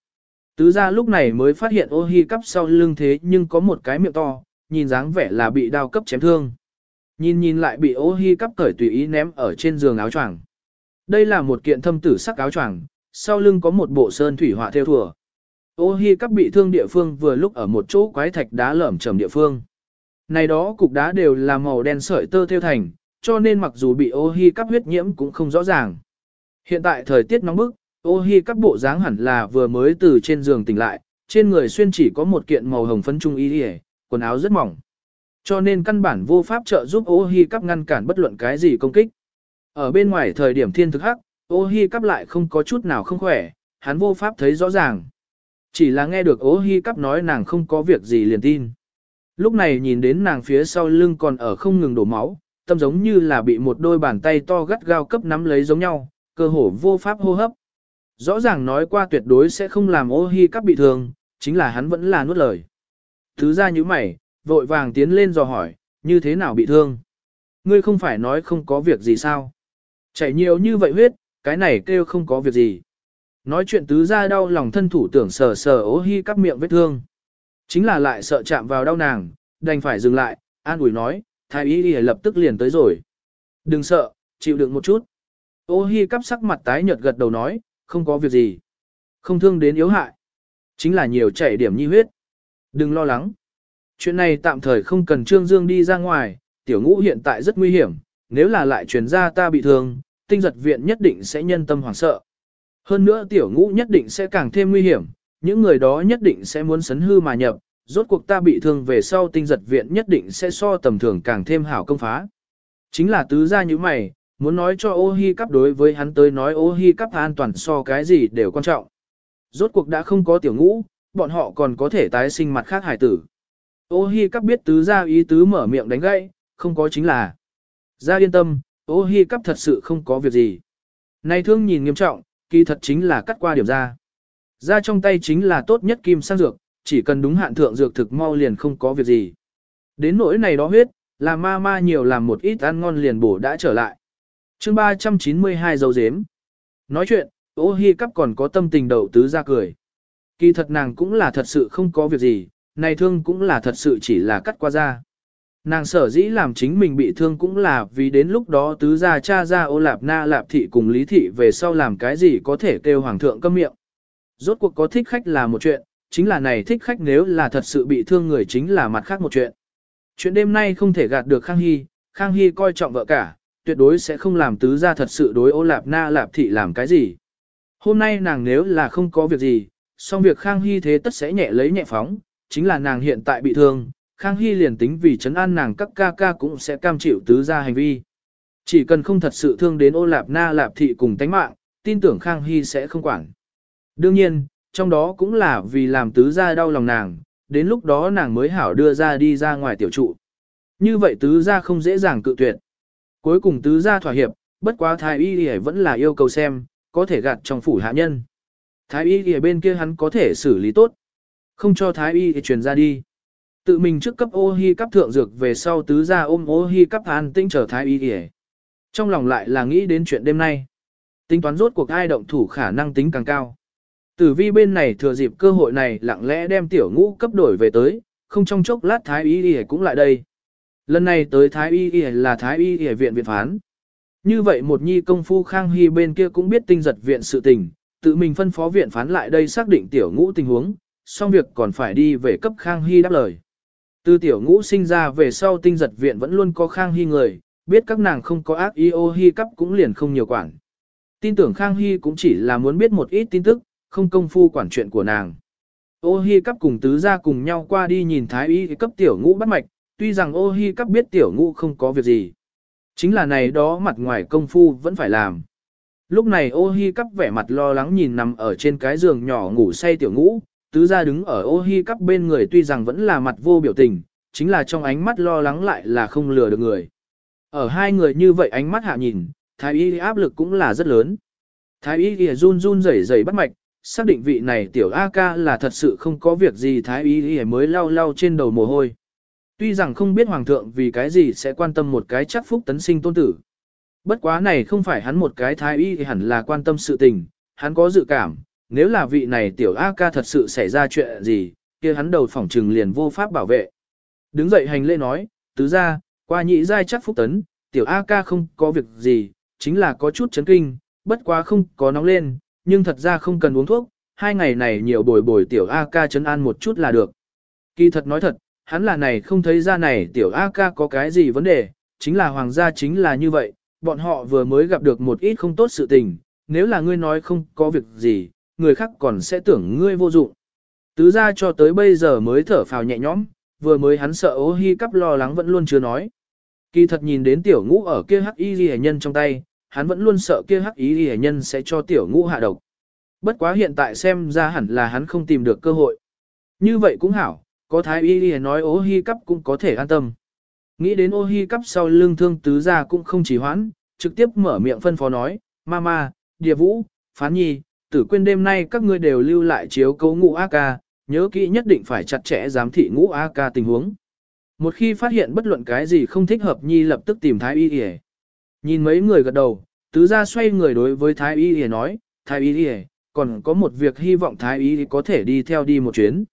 Tứ gia lúc này mới phát hiện ô hi cắp sau lưng thế nhưng có một cái miệng to, nhìn dáng vẻ là bị đao cấp chém thương. Nhìn nhìn lại bị ô hi cắp cởi tùy ý ném ở trên giường áo choàng. Đây là một kiện thâm tử sắc áo choàng, sau lưng có một bộ sơn thủy họa theo thùa. Ô hi cắp bị thương địa phương vừa lúc ở một chỗ quái thạch đá lởm chởm địa phương. Này đó cục đá đều là màu đen sợi tơ theo thành, cho nên mặc dù bị ô hi cắp huyết nhiễm cũng không rõ ràng. Hiện tại thời tiết nóng bức, ô hi các bộ dáng hẳn là vừa mới từ trên giường tỉnh lại, trên người xuyên chỉ có một kiện màu hồng phấn trung y hề, quần áo rất mỏng. Cho nên căn bản vô pháp trợ giúp ô hi cắp ngăn cản bất luận cái gì công kích. Ở bên ngoài thời điểm thiên thực hắc, ô hi cắp lại không có chút nào không khỏe, hắn vô pháp thấy rõ ràng. Chỉ là nghe được ô hi cắp nói nàng không có việc gì liền tin. Lúc này nhìn đến nàng phía sau lưng còn ở không ngừng đổ máu, tâm giống như là bị một đôi bàn tay to gắt gao cấp nắm lấy giống nhau, cơ hồ vô pháp hô hấp. Rõ ràng nói qua tuyệt đối sẽ không làm ô hi cắp bị thương, chính là hắn vẫn là nuốt lời. Thứ ra như mày, vội vàng tiến lên dò hỏi, như thế nào bị thương? Ngươi không phải nói không có việc gì sao? Chảy nhiều như vậy huyết, cái này kêu không có việc gì. Nói chuyện tứ ra đau lòng thân thủ tưởng sờ sờ ố hi cắp miệng vết thương. Chính là lại sợ chạm vào đau nàng, đành phải dừng lại, an ủi nói, thái y đi lập tức liền tới rồi. Đừng sợ, chịu đựng một chút. Ô hi cắp sắc mặt tái nhợt gật đầu nói, không có việc gì. Không thương đến yếu hại. Chính là nhiều chảy điểm nhi huyết. Đừng lo lắng. Chuyện này tạm thời không cần Trương Dương đi ra ngoài, tiểu ngũ hiện tại rất nguy hiểm, nếu là lại truyền ra ta bị thương, tinh giật viện nhất định sẽ nhân tâm hoảng sợ. Hơn nữa tiểu ngũ nhất định sẽ càng thêm nguy hiểm, những người đó nhất định sẽ muốn sấn hư mà nhập, rốt cuộc ta bị thương về sau tinh giật viện nhất định sẽ so tầm thường càng thêm hảo công phá. Chính là tứ gia như mày, muốn nói cho ô hi cắp đối với hắn tới nói ô hi cắp an toàn so cái gì đều quan trọng. Rốt cuộc đã không có tiểu ngũ, bọn họ còn có thể tái sinh mặt khác hải tử. Ô hi cắp biết tứ ra ý tứ mở miệng đánh gãy, không có chính là. Ra yên tâm, ô hi cắp thật sự không có việc gì. Này thương nhìn nghiêm trọng, kỳ thật chính là cắt qua điểm ra. Ra trong tay chính là tốt nhất kim sang dược, chỉ cần đúng hạn thượng dược thực mau liền không có việc gì. Đến nỗi này đó huyết, là ma ma nhiều làm một ít ăn ngon liền bổ đã trở lại chương 392 dấu dếm. Nói chuyện, ô hi cắp còn có tâm tình đầu tứ ra cười. Kỳ thật nàng cũng là thật sự không có việc gì, này thương cũng là thật sự chỉ là cắt qua da. Nàng sở dĩ làm chính mình bị thương cũng là vì đến lúc đó tứ gia cha ra ô lạp na lạp thị cùng lý thị về sau làm cái gì có thể kêu hoàng thượng câm miệng. Rốt cuộc có thích khách là một chuyện, chính là này thích khách nếu là thật sự bị thương người chính là mặt khác một chuyện. Chuyện đêm nay không thể gạt được Khang Hy, Khang Hy coi trọng vợ cả, tuyệt đối sẽ không làm tứ gia thật sự đối ô lạp na lạp thị làm cái gì. Hôm nay nàng nếu là không có việc gì, xong việc Khang Hy thế tất sẽ nhẹ lấy nhẹ phóng, chính là nàng hiện tại bị thương, Khang Hy liền tính vì chấn an nàng các ca ca cũng sẽ cam chịu tứ gia hành vi. Chỉ cần không thật sự thương đến ô lạp na lạp thị cùng tánh mạng, tin tưởng Khang Hy sẽ không quản. Đương nhiên, trong đó cũng là vì làm tứ gia đau lòng nàng, đến lúc đó nàng mới hảo đưa ra đi ra ngoài tiểu trụ. Như vậy tứ gia không dễ dàng cự tuyệt. Cuối cùng tứ gia thỏa hiệp, bất quá thái y vẫn là yêu cầu xem, có thể gạt trong phủ hạ nhân. Thái y y bên kia hắn có thể xử lý tốt. Không cho thái y thì truyền ra đi. Tự mình trước cấp ô hi cấp thượng dược về sau tứ gia ôm ô hi cấp an tinh trở thái y y. Trong lòng lại là nghĩ đến chuyện đêm nay. Tính toán rốt cuộc ai động thủ khả năng tính càng cao. Tử vi bên này thừa dịp cơ hội này lặng lẽ đem tiểu ngũ cấp đổi về tới, không trong chốc lát thái y y cũng lại đây. Lần này tới thái y y là thái y y viện viện phán. Như vậy một nhi công phu khang hy bên kia cũng biết tinh giật viện sự tình, tự mình phân phó viện phán lại đây xác định tiểu ngũ tình huống, xong việc còn phải đi về cấp khang hy đáp lời. Từ tiểu ngũ sinh ra về sau tinh giật viện vẫn luôn có Khang Hy người, biết các nàng không có ác y ô hy cấp cũng liền không nhiều quản. Tin tưởng Khang Hy cũng chỉ là muốn biết một ít tin tức, không công phu quản chuyện của nàng. Ô hi cấp cùng tứ gia cùng nhau qua đi nhìn thái y cấp tiểu ngũ bắt mạch, tuy rằng ô hi cấp biết tiểu ngũ không có việc gì. Chính là này đó mặt ngoài công phu vẫn phải làm. Lúc này ô hi cắp vẻ mặt lo lắng nhìn nằm ở trên cái giường nhỏ ngủ say tiểu ngũ, tứ gia đứng ở ô hi cắp bên người tuy rằng vẫn là mặt vô biểu tình, chính là trong ánh mắt lo lắng lại là không lừa được người. Ở hai người như vậy ánh mắt hạ nhìn, thái y áp lực cũng là rất lớn. Thái y ỉa run run rẩy rẩy bắt mạch, xác định vị này tiểu A ca là thật sự không có việc gì thái y ỉa mới lau lau trên đầu mồ hôi. Tuy rằng không biết hoàng thượng vì cái gì sẽ quan tâm một cái chắc phúc tấn sinh tôn tử. Bất quá này không phải hắn một cái thái y thì hẳn là quan tâm sự tình, hắn có dự cảm, nếu là vị này tiểu A ca thật sự xảy ra chuyện gì, kia hắn đầu phỏng trừng liền vô pháp bảo vệ. Đứng dậy hành lễ nói, tứ ra, Qua nhị giai chắc phúc tấn, tiểu A ca không có việc gì, chính là có chút chấn kinh, bất quá không có nóng lên, nhưng thật ra không cần uống thuốc, hai ngày này nhiều bồi bồi tiểu A ca chấn an một chút là được. Kỳ thật nói thật, hắn là này không thấy ra này tiểu A ca có cái gì vấn đề, chính là hoàng gia chính là như vậy, bọn họ vừa mới gặp được một ít không tốt sự tình, nếu là ngươi nói không có việc gì, người khác còn sẽ tưởng ngươi vô dụng. Tứ ra cho tới bây giờ mới thở phào nhẹ nhõm, vừa mới hắn sợ ô hi cắp lo lắng vẫn luôn chưa nói. Kỳ thật nhìn đến tiểu ngũ ở kia hắc y ghi nhân trong tay, hắn vẫn luôn sợ kia hắc y ghi nhân sẽ cho tiểu ngũ hạ độc. Bất quá hiện tại xem ra hẳn là hắn không tìm được cơ hội. Như vậy cũng hảo, có thái y ghi nói ô hi cắp cũng có thể an tâm. Nghĩ đến ô hi cắp sau lưng thương tứ gia cũng không chỉ hoãn, trực tiếp mở miệng phân phó nói, Mama, Địa Vũ, Phán Nhi, tử quên đêm nay các ngươi đều lưu lại chiếu cấu ngũ A ca, nhớ kỹ nhất định phải chặt chẽ giám thị ngũ A ca tình huống. Một khi phát hiện bất luận cái gì không thích hợp Nhi lập tức tìm Thái Y Y. Nhìn mấy người gật đầu, tứ gia xoay người đối với Thái Y Y nói, Thái Y Y, còn có một việc hy vọng Thái Y có thể đi theo đi một chuyến.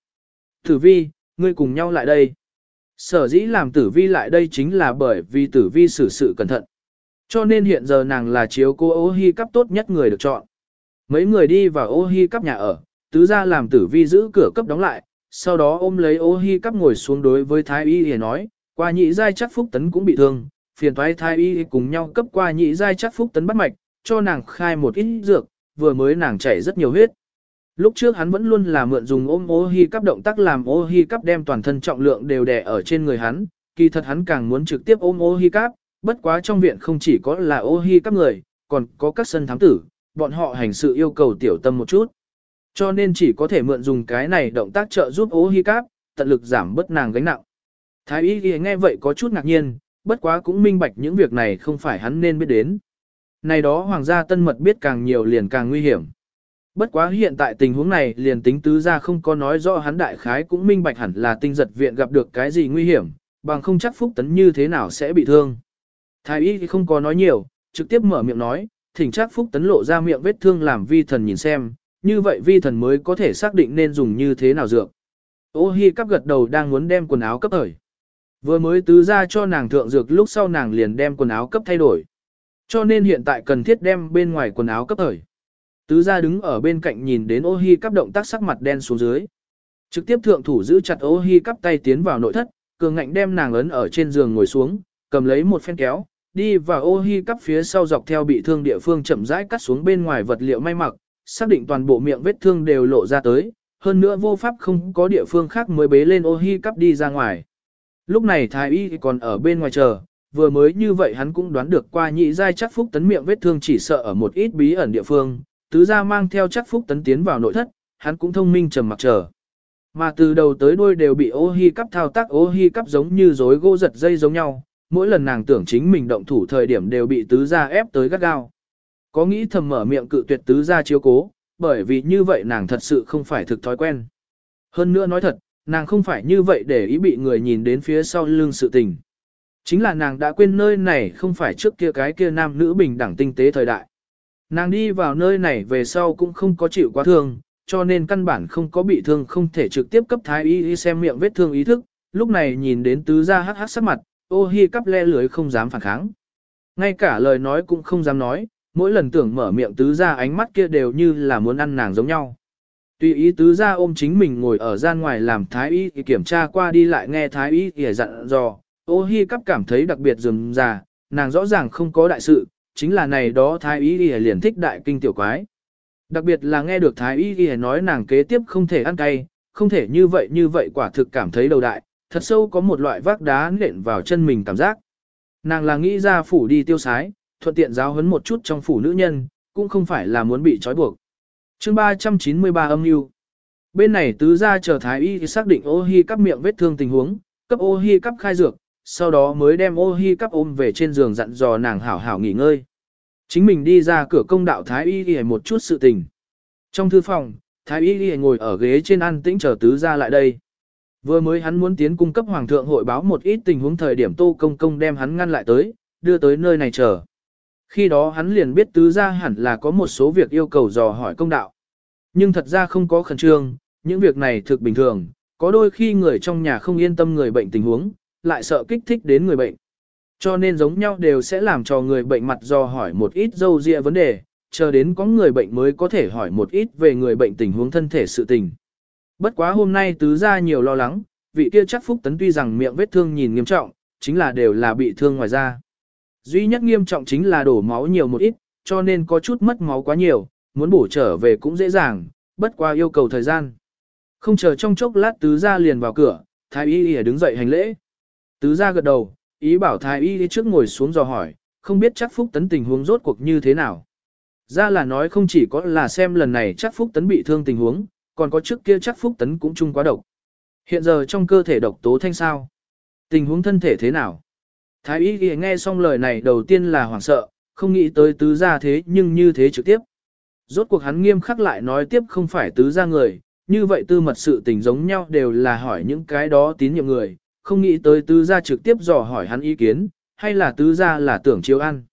Tử vi, ngươi cùng nhau lại đây. Sở dĩ làm tử vi lại đây chính là bởi vì tử vi xử sự cẩn thận. Cho nên hiện giờ nàng là chiếu cô ô hi cắp tốt nhất người được chọn. Mấy người đi vào ô hi cắp nhà ở, tứ ra làm tử vi giữ cửa cấp đóng lại, sau đó ôm lấy ô hi cắp ngồi xuống đối với thái y để nói, qua nhị giai chắc phúc tấn cũng bị thương, phiền thoái thái y cùng nhau cấp qua nhị giai chắc phúc tấn bắt mạch, cho nàng khai một ít dược, vừa mới nàng chảy rất nhiều huyết. Lúc trước hắn vẫn luôn là mượn dùng ôm ô hi cắp động tác làm ô hi cắp đem toàn thân trọng lượng đều đè ở trên người hắn, kỳ thật hắn càng muốn trực tiếp ôm ô hi cắp, bất quá trong viện không chỉ có là ô hi cắp người, còn có các sân thám tử, bọn họ hành sự yêu cầu tiểu tâm một chút. Cho nên chỉ có thể mượn dùng cái này động tác trợ giúp ô hi cắp, tận lực giảm bớt nàng gánh nặng. Thái y ghi nghe vậy có chút ngạc nhiên, bất quá cũng minh bạch những việc này không phải hắn nên biết đến. Này đó hoàng gia tân mật biết càng nhiều liền càng nguy hiểm. Bất quá hiện tại tình huống này liền tính tứ ra không có nói rõ hắn đại khái cũng minh bạch hẳn là tinh giật viện gặp được cái gì nguy hiểm, bằng không chắc phúc tấn như thế nào sẽ bị thương. Thái y không có nói nhiều, trực tiếp mở miệng nói, thỉnh chắc phúc tấn lộ ra miệng vết thương làm vi thần nhìn xem, như vậy vi thần mới có thể xác định nên dùng như thế nào dược. Ô hi cắp gật đầu đang muốn đem quần áo cấp thời. Vừa mới tứ ra cho nàng thượng dược lúc sau nàng liền đem quần áo cấp thay đổi. Cho nên hiện tại cần thiết đem bên ngoài quần áo cấp thời. Tứ gia đứng ở bên cạnh nhìn đến ô hi cắp động tác sắc mặt đen xuống dưới. Trực tiếp thượng thủ giữ chặt ô hi cắp tay tiến vào nội thất, cường ngạnh đem nàng ấn ở trên giường ngồi xuống, cầm lấy một phen kéo, đi vào ô hi cắp phía sau dọc theo bị thương địa phương chậm rãi cắt xuống bên ngoài vật liệu may mặc, xác định toàn bộ miệng vết thương đều lộ ra tới, hơn nữa vô pháp không có địa phương khác mới bế lên ô hi cắp đi ra ngoài. Lúc này thái y còn ở bên ngoài chờ, vừa mới như vậy hắn cũng đoán được qua nhị giai chắc phúc tấn miệng vết thương chỉ sợ ở một ít bí ẩn địa phương, tứ gia mang theo chắc phúc tấn tiến vào nội thất, hắn cũng thông minh trầm mặc chờ. Mà từ đầu tới đuôi đều bị ô hi cắp thao tác ô hi cắp giống như rối gỗ giật dây giống nhau, mỗi lần nàng tưởng chính mình động thủ thời điểm đều bị tứ gia ép tới gắt gao. Có nghĩ thầm mở miệng cự tuyệt tứ gia chiếu cố, bởi vì như vậy nàng thật sự không phải thực thói quen. Hơn nữa nói thật, nàng không phải như vậy để ý bị người nhìn đến phía sau lưng sự tình. Chính là nàng đã quên nơi này không phải trước kia cái kia nam nữ bình đẳng tinh tế thời đại. Nàng đi vào nơi này về sau cũng không có chịu quá thương, cho nên căn bản không có bị thương không thể trực tiếp cấp thái y xem miệng vết thương ý thức, lúc này nhìn đến tứ gia hắc hắc sắc mặt, ô hi cắp le lưới không dám phản kháng. Ngay cả lời nói cũng không dám nói, mỗi lần tưởng mở miệng tứ gia ánh mắt kia đều như là muốn ăn nàng giống nhau. Tùy ý tứ gia ôm chính mình ngồi ở gian ngoài làm thái y kiểm tra qua đi lại nghe thái y kể dặn dò, ô hi cắp cảm thấy đặc biệt rườm rà, nàng rõ ràng không có đại sự, chính là này đó thái y liền thích đại kinh tiểu quái. Đặc biệt là nghe được thái y nói nàng kế tiếp không thể ăn cay, không thể như vậy như vậy quả thực cảm thấy đầu đại, thật sâu có một loại vác đá nện vào chân mình cảm giác. Nàng là nghĩ ra phủ đi tiêu sái, thuận tiện giáo huấn một chút trong phủ nữ nhân, cũng không phải là muốn bị trói buộc. chương 393 âm mưu Bên này tứ ra chờ thái y xác định ô hi cắp miệng vết thương tình huống, cấp ô hi cắp khai dược, sau đó mới đem ô hi cắp ôm về trên giường dặn dò nàng hảo hảo nghỉ ngơi. Chính mình đi ra cửa công đạo thái y y một chút sự tình. Trong thư phòng, thái y y ngồi ở ghế trên ăn tĩnh chờ tứ ra lại đây. Vừa mới hắn muốn tiến cung cấp hoàng thượng hội báo một ít tình huống thời điểm Tô Công Công đem hắn ngăn lại tới, đưa tới nơi này chờ. Khi đó hắn liền biết tứ ra hẳn là có một số việc yêu cầu dò hỏi công đạo. Nhưng thật ra không có khẩn trương, những việc này thực bình thường, có đôi khi người trong nhà không yên tâm người bệnh tình huống, lại sợ kích thích đến người bệnh. Cho nên giống nhau đều sẽ làm cho người bệnh mặt do hỏi một ít dâu dịa vấn đề, chờ đến có người bệnh mới có thể hỏi một ít về người bệnh tình huống thân thể sự tình. Bất quá hôm nay tứ ra nhiều lo lắng, vị kia chắc phúc tấn tuy rằng miệng vết thương nhìn nghiêm trọng, chính là đều là bị thương ngoài da. Duy nhất nghiêm trọng chính là đổ máu nhiều một ít, cho nên có chút mất máu quá nhiều, muốn bổ trở về cũng dễ dàng, bất qua yêu cầu thời gian. Không chờ trong chốc lát tứ gia liền vào cửa, thái y y đứng dậy hành lễ. Tứ gia gật đầu, ý bảo thái y trước ngồi xuống dò hỏi, không biết chắc phúc tấn tình huống rốt cuộc như thế nào. Ra là nói không chỉ có là xem lần này chắc phúc tấn bị thương tình huống, còn có trước kia chắc phúc tấn cũng chung quá độc. Hiện giờ trong cơ thể độc tố thanh sao? Tình huống thân thể thế nào? Thái y ghi nghe xong lời này đầu tiên là hoảng sợ, không nghĩ tới tứ gia thế nhưng như thế trực tiếp. Rốt cuộc hắn nghiêm khắc lại nói tiếp không phải tứ gia người, như vậy tư mật sự tình giống nhau đều là hỏi những cái đó tín nhiệm người, không nghĩ tới tứ gia trực tiếp dò hỏi hắn ý kiến, hay là tứ gia là tưởng chiếu ăn.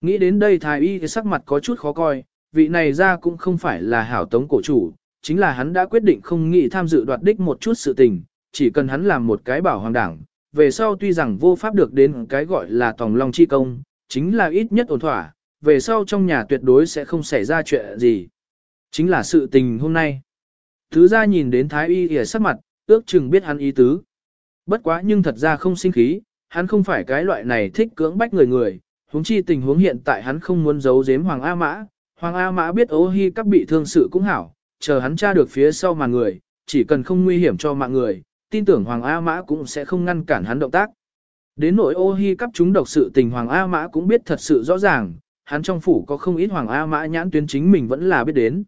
Nghĩ đến đây thái y cái sắc mặt có chút khó coi, vị này ra cũng không phải là hảo tống cổ chủ, chính là hắn đã quyết định không nghĩ tham dự đoạt đích một chút sự tình, chỉ cần hắn làm một cái bảo hoàng đảng, về sau tuy rằng vô pháp được đến cái gọi là tòng long chi công, chính là ít nhất ổn thỏa, về sau trong nhà tuyệt đối sẽ không xảy ra chuyện gì. Chính là sự tình hôm nay. Thứ ra nhìn đến thái y ỉa sắc mặt, ước chừng biết hắn ý tứ. Bất quá nhưng thật ra không sinh khí, hắn không phải cái loại này thích cưỡng bách người người, huống chi tình huống hiện tại hắn không muốn giấu giếm Hoàng A Mã. Hoàng A Mã biết ố hi các bị thương sự cũng hảo, chờ hắn tra được phía sau mà người, chỉ cần không nguy hiểm cho mạng người, tin tưởng Hoàng A Mã cũng sẽ không ngăn cản hắn động tác. Đến nỗi ô hi cắp chúng độc sự tình Hoàng A Mã cũng biết thật sự rõ ràng, hắn trong phủ có không ít Hoàng A Mã nhãn tuyến chính mình vẫn là biết đến.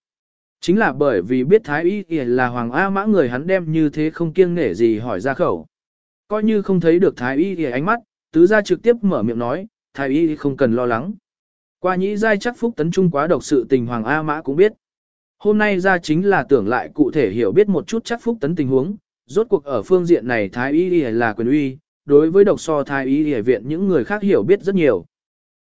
Chính là bởi vì biết Thái Y là Hoàng A Mã người hắn đem như thế không kiêng nể gì hỏi ra khẩu. Coi như không thấy được Thái Y ánh mắt, tứ gia trực tiếp mở miệng nói, Thái Y không cần lo lắng. Qua nhĩ giai chắc phúc tấn trung quá độc sự tình Hoàng A Mã cũng biết. Hôm nay ra chính là tưởng lại cụ thể hiểu biết một chút chắc phúc tấn tình huống, rốt cuộc ở phương diện này Thái Y là quyền uy, đối với độc so Thái Y viện những người khác hiểu biết rất nhiều.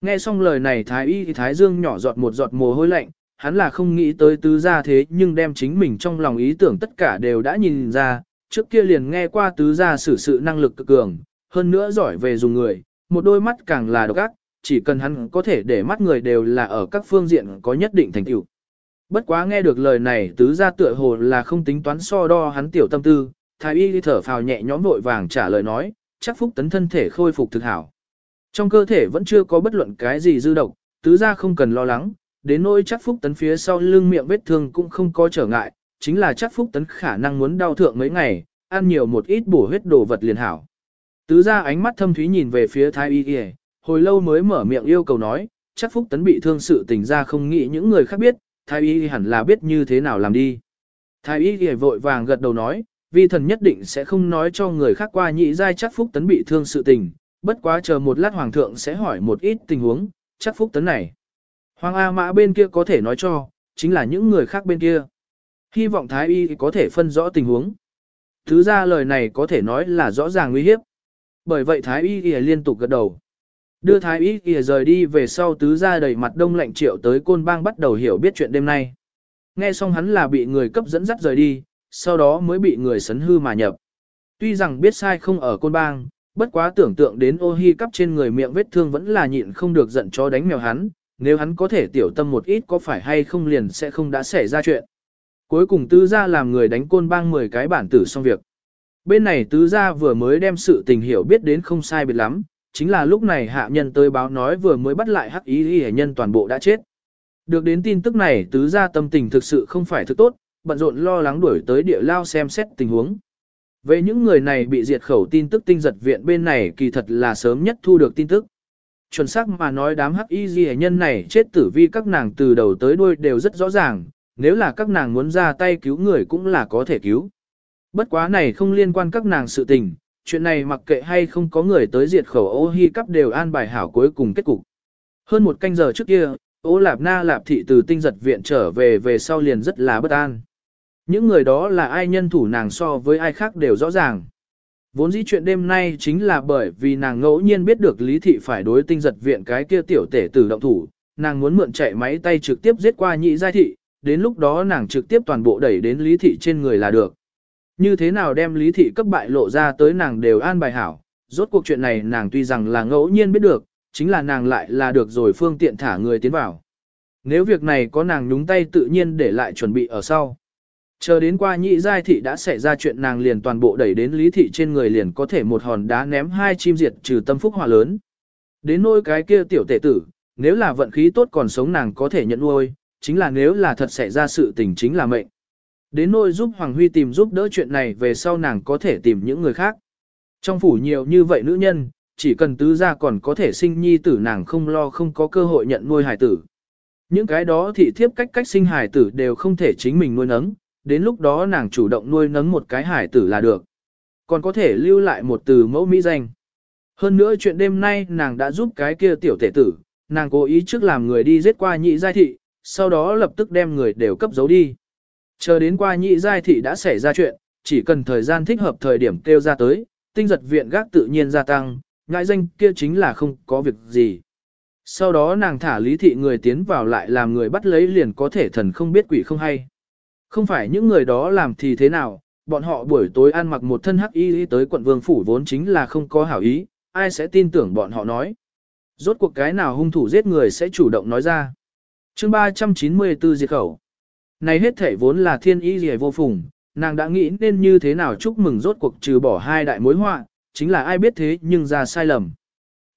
Nghe xong lời này Thái Y Thái Dương nhỏ giọt một giọt mồ hôi lạnh, hắn là không nghĩ tới tứ gia thế nhưng đem chính mình trong lòng ý tưởng tất cả đều đã nhìn ra, trước kia liền nghe qua tứ gia xử sự năng lực cực cường, hơn nữa giỏi về dùng người, một đôi mắt càng là độc ác, chỉ cần hắn có thể để mắt người đều là ở các phương diện có nhất định thành tựu. Bất quá nghe được lời này tứ gia tựa hồ là không tính toán so đo hắn tiểu tâm tư, thái y thở phào nhẹ nhõm vội vàng trả lời nói, chắc phúc tấn thân thể khôi phục thực hảo. Trong cơ thể vẫn chưa có bất luận cái gì dư độc, tứ gia không cần lo lắng, đến nỗi chắc phúc tấn phía sau lưng miệng vết thương cũng không có trở ngại, chính là chắc phúc tấn khả năng muốn đau thượng mấy ngày, ăn nhiều một ít bổ huyết đồ vật liền hảo. Tứ gia ánh mắt thâm thúy nhìn về phía thái y kìa, hồi lâu mới mở miệng yêu cầu nói, chắc phúc tấn bị thương sự tình ra không nghĩ những người khác biết, thái y hẳn là biết như thế nào làm đi. Thái y kìa vội vàng gật đầu nói, vi thần nhất định sẽ không nói cho người khác qua nhị giai chắc phúc tấn bị thương sự tình, bất quá chờ một lát hoàng thượng sẽ hỏi một ít tình huống, chắc phúc tấn này. Hoàng A Mã bên kia có thể nói cho, chính là những người khác bên kia. Hy vọng Thái Y có thể phân rõ tình huống. Thứ ra lời này có thể nói là rõ ràng nguy hiếp. Bởi vậy Thái Y liên tục gật đầu. Đưa Thái Y rời đi về sau tứ ra đầy mặt đông lạnh triệu tới côn bang bắt đầu hiểu biết chuyện đêm nay. Nghe xong hắn là bị người cấp dẫn dắt rời đi, sau đó mới bị người sấn hư mà nhập. Tuy rằng biết sai không ở côn bang, bất quá tưởng tượng đến ô hi cắp trên người miệng vết thương vẫn là nhịn không được giận cho đánh mèo hắn, nếu hắn có thể tiểu tâm một ít có phải hay không liền sẽ không đã xảy ra chuyện. Cuối cùng tứ gia làm người đánh côn bang 10 cái bản tử xong việc. Bên này tứ gia vừa mới đem sự tình hiểu biết đến không sai biệt lắm, chính là lúc này hạ nhân tới báo nói vừa mới bắt lại hắc ý y nhân toàn bộ đã chết. Được đến tin tức này tứ gia tâm tình thực sự không phải thực tốt, bận rộn lo lắng đuổi tới địa lao xem xét tình huống. Về những người này bị diệt khẩu tin tức tinh giật viện bên này kỳ thật là sớm nhất thu được tin tức chuẩn xác mà nói đám hắc y ghi nhân này chết tử vi các nàng từ đầu tới đuôi đều rất rõ ràng, nếu là các nàng muốn ra tay cứu người cũng là có thể cứu. Bất quá này không liên quan các nàng sự tình, chuyện này mặc kệ hay không có người tới diệt khẩu ô hi cắp đều an bài hảo cuối cùng kết cục. Hơn một canh giờ trước kia, ô lạp na lạp thị từ tinh giật viện trở về về sau liền rất là bất an. Những người đó là ai nhân thủ nàng so với ai khác đều rõ ràng. Vốn dĩ chuyện đêm nay chính là bởi vì nàng ngẫu nhiên biết được Lý Thị phải đối tinh giật viện cái kia tiểu tể tử động thủ, nàng muốn mượn chạy máy tay trực tiếp giết qua nhị giai thị, đến lúc đó nàng trực tiếp toàn bộ đẩy đến Lý Thị trên người là được. Như thế nào đem Lý Thị cấp bại lộ ra tới nàng đều an bài hảo, Rốt cuộc chuyện này nàng tuy rằng là ngẫu nhiên biết được, chính là nàng lại là được rồi phương tiện thả người tiến vào. Nếu việc này có nàng nhúng tay tự nhiên để lại chuẩn bị ở sau. Chờ đến qua nhị giai thị đã xảy ra chuyện nàng liền toàn bộ đẩy đến lý thị trên người liền có thể một hòn đá ném hai chim diệt trừ tâm phúc hỏa lớn. Đến nôi cái kia tiểu tệ tử, nếu là vận khí tốt còn sống nàng có thể nhận nuôi, chính là nếu là thật xảy ra sự tình chính là mệnh. Đến nỗi giúp Hoàng Huy tìm giúp đỡ chuyện này về sau nàng có thể tìm những người khác. Trong phủ nhiều như vậy nữ nhân, chỉ cần tứ gia còn có thể sinh nhi tử nàng không lo không có cơ hội nhận nuôi hài tử. Những cái đó thị thiếp cách cách sinh hài tử đều không thể chính mình nuôi nấng, đến lúc đó nàng chủ động nuôi nấng một cái hài tử là được. Còn có thể lưu lại một từ mẫu mỹ danh. Hơn nữa chuyện đêm nay nàng đã giúp cái kia tiểu tể tử, nàng cố ý trước làm người đi giết qua nhị giai thị, sau đó lập tức đem người đều cấp giấu đi. Chờ đến qua nhị giai thị đã xảy ra chuyện, chỉ cần thời gian thích hợp thời điểm kêu ra tới, tinh giật viện gác tự nhiên gia tăng, ngại danh kia chính là không có việc gì. Sau đó nàng thả lý thị người tiến vào lại làm người bắt lấy liền có thể thần không biết quỷ không hay. Không phải những người đó làm thì thế nào, bọn họ buổi tối ăn mặc một thân hắc y tới quận vương phủ vốn chính là không có hảo ý, ai sẽ tin tưởng bọn họ nói. Rốt cuộc cái nào hung thủ giết người sẽ chủ động nói ra chương 394 diệt khẩu. Này hết thể vốn là thiên ý gì vô phùng, nàng đã nghĩ nên như thế nào chúc mừng rốt cuộc trừ bỏ hai đại mối họa, chính là ai biết thế nhưng ra sai lầm.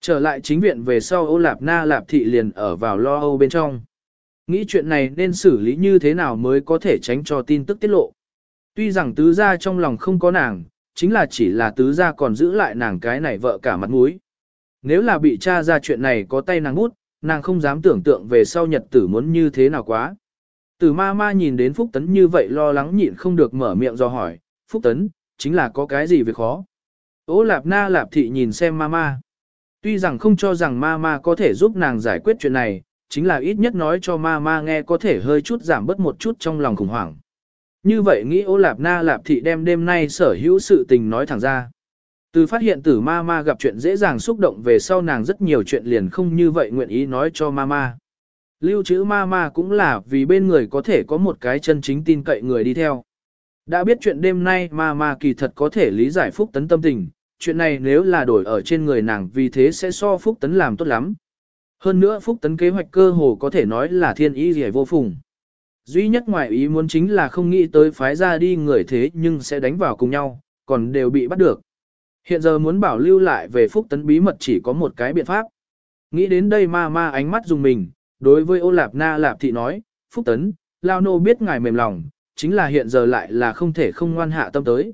Trở lại chính viện về sau ô lạp na lạp thị liền ở vào lo âu bên trong. Nghĩ chuyện này nên xử lý như thế nào mới có thể tránh cho tin tức tiết lộ. Tuy rằng tứ gia trong lòng không có nàng, chính là chỉ là tứ gia còn giữ lại nàng cái này vợ cả mặt mũi. Nếu là bị cha ra chuyện này có tay nàng bút, nàng không dám tưởng tượng về sau nhật tử muốn như thế nào quá. Tử ma ma nhìn đến Phúc Tấn như vậy lo lắng nhịn không được mở miệng do hỏi, Phúc Tấn, chính là có cái gì việc khó. Ô lạp na lạp thị nhìn xem ma ma. Tuy rằng không cho rằng ma ma có thể giúp nàng giải quyết chuyện này, chính là ít nhất nói cho ma ma nghe có thể hơi chút giảm bớt một chút trong lòng khủng hoảng. Như vậy nghĩ ô lạp na lạp thị đem đêm nay sở hữu sự tình nói thẳng ra. Từ phát hiện tử ma ma gặp chuyện dễ dàng xúc động về sau nàng rất nhiều chuyện liền không như vậy nguyện ý nói cho ma ma. Lưu trữ ma ma cũng là vì bên người có thể có một cái chân chính tin cậy người đi theo. Đã biết chuyện đêm nay ma ma kỳ thật có thể lý giải phúc tấn tâm tình, chuyện này nếu là đổi ở trên người nàng vì thế sẽ so phúc tấn làm tốt lắm. Hơn nữa phúc tấn kế hoạch cơ hồ có thể nói là thiên ý gì vô phùng. Duy nhất ngoài ý muốn chính là không nghĩ tới phái ra đi người thế nhưng sẽ đánh vào cùng nhau, còn đều bị bắt được. Hiện giờ muốn bảo lưu lại về phúc tấn bí mật chỉ có một cái biện pháp. Nghĩ đến đây ma ma ánh mắt dùng mình, đối với ô lạp na lạp thị nói, phúc tấn, lao nô biết ngài mềm lòng, chính là hiện giờ lại là không thể không ngoan hạ tâm tới.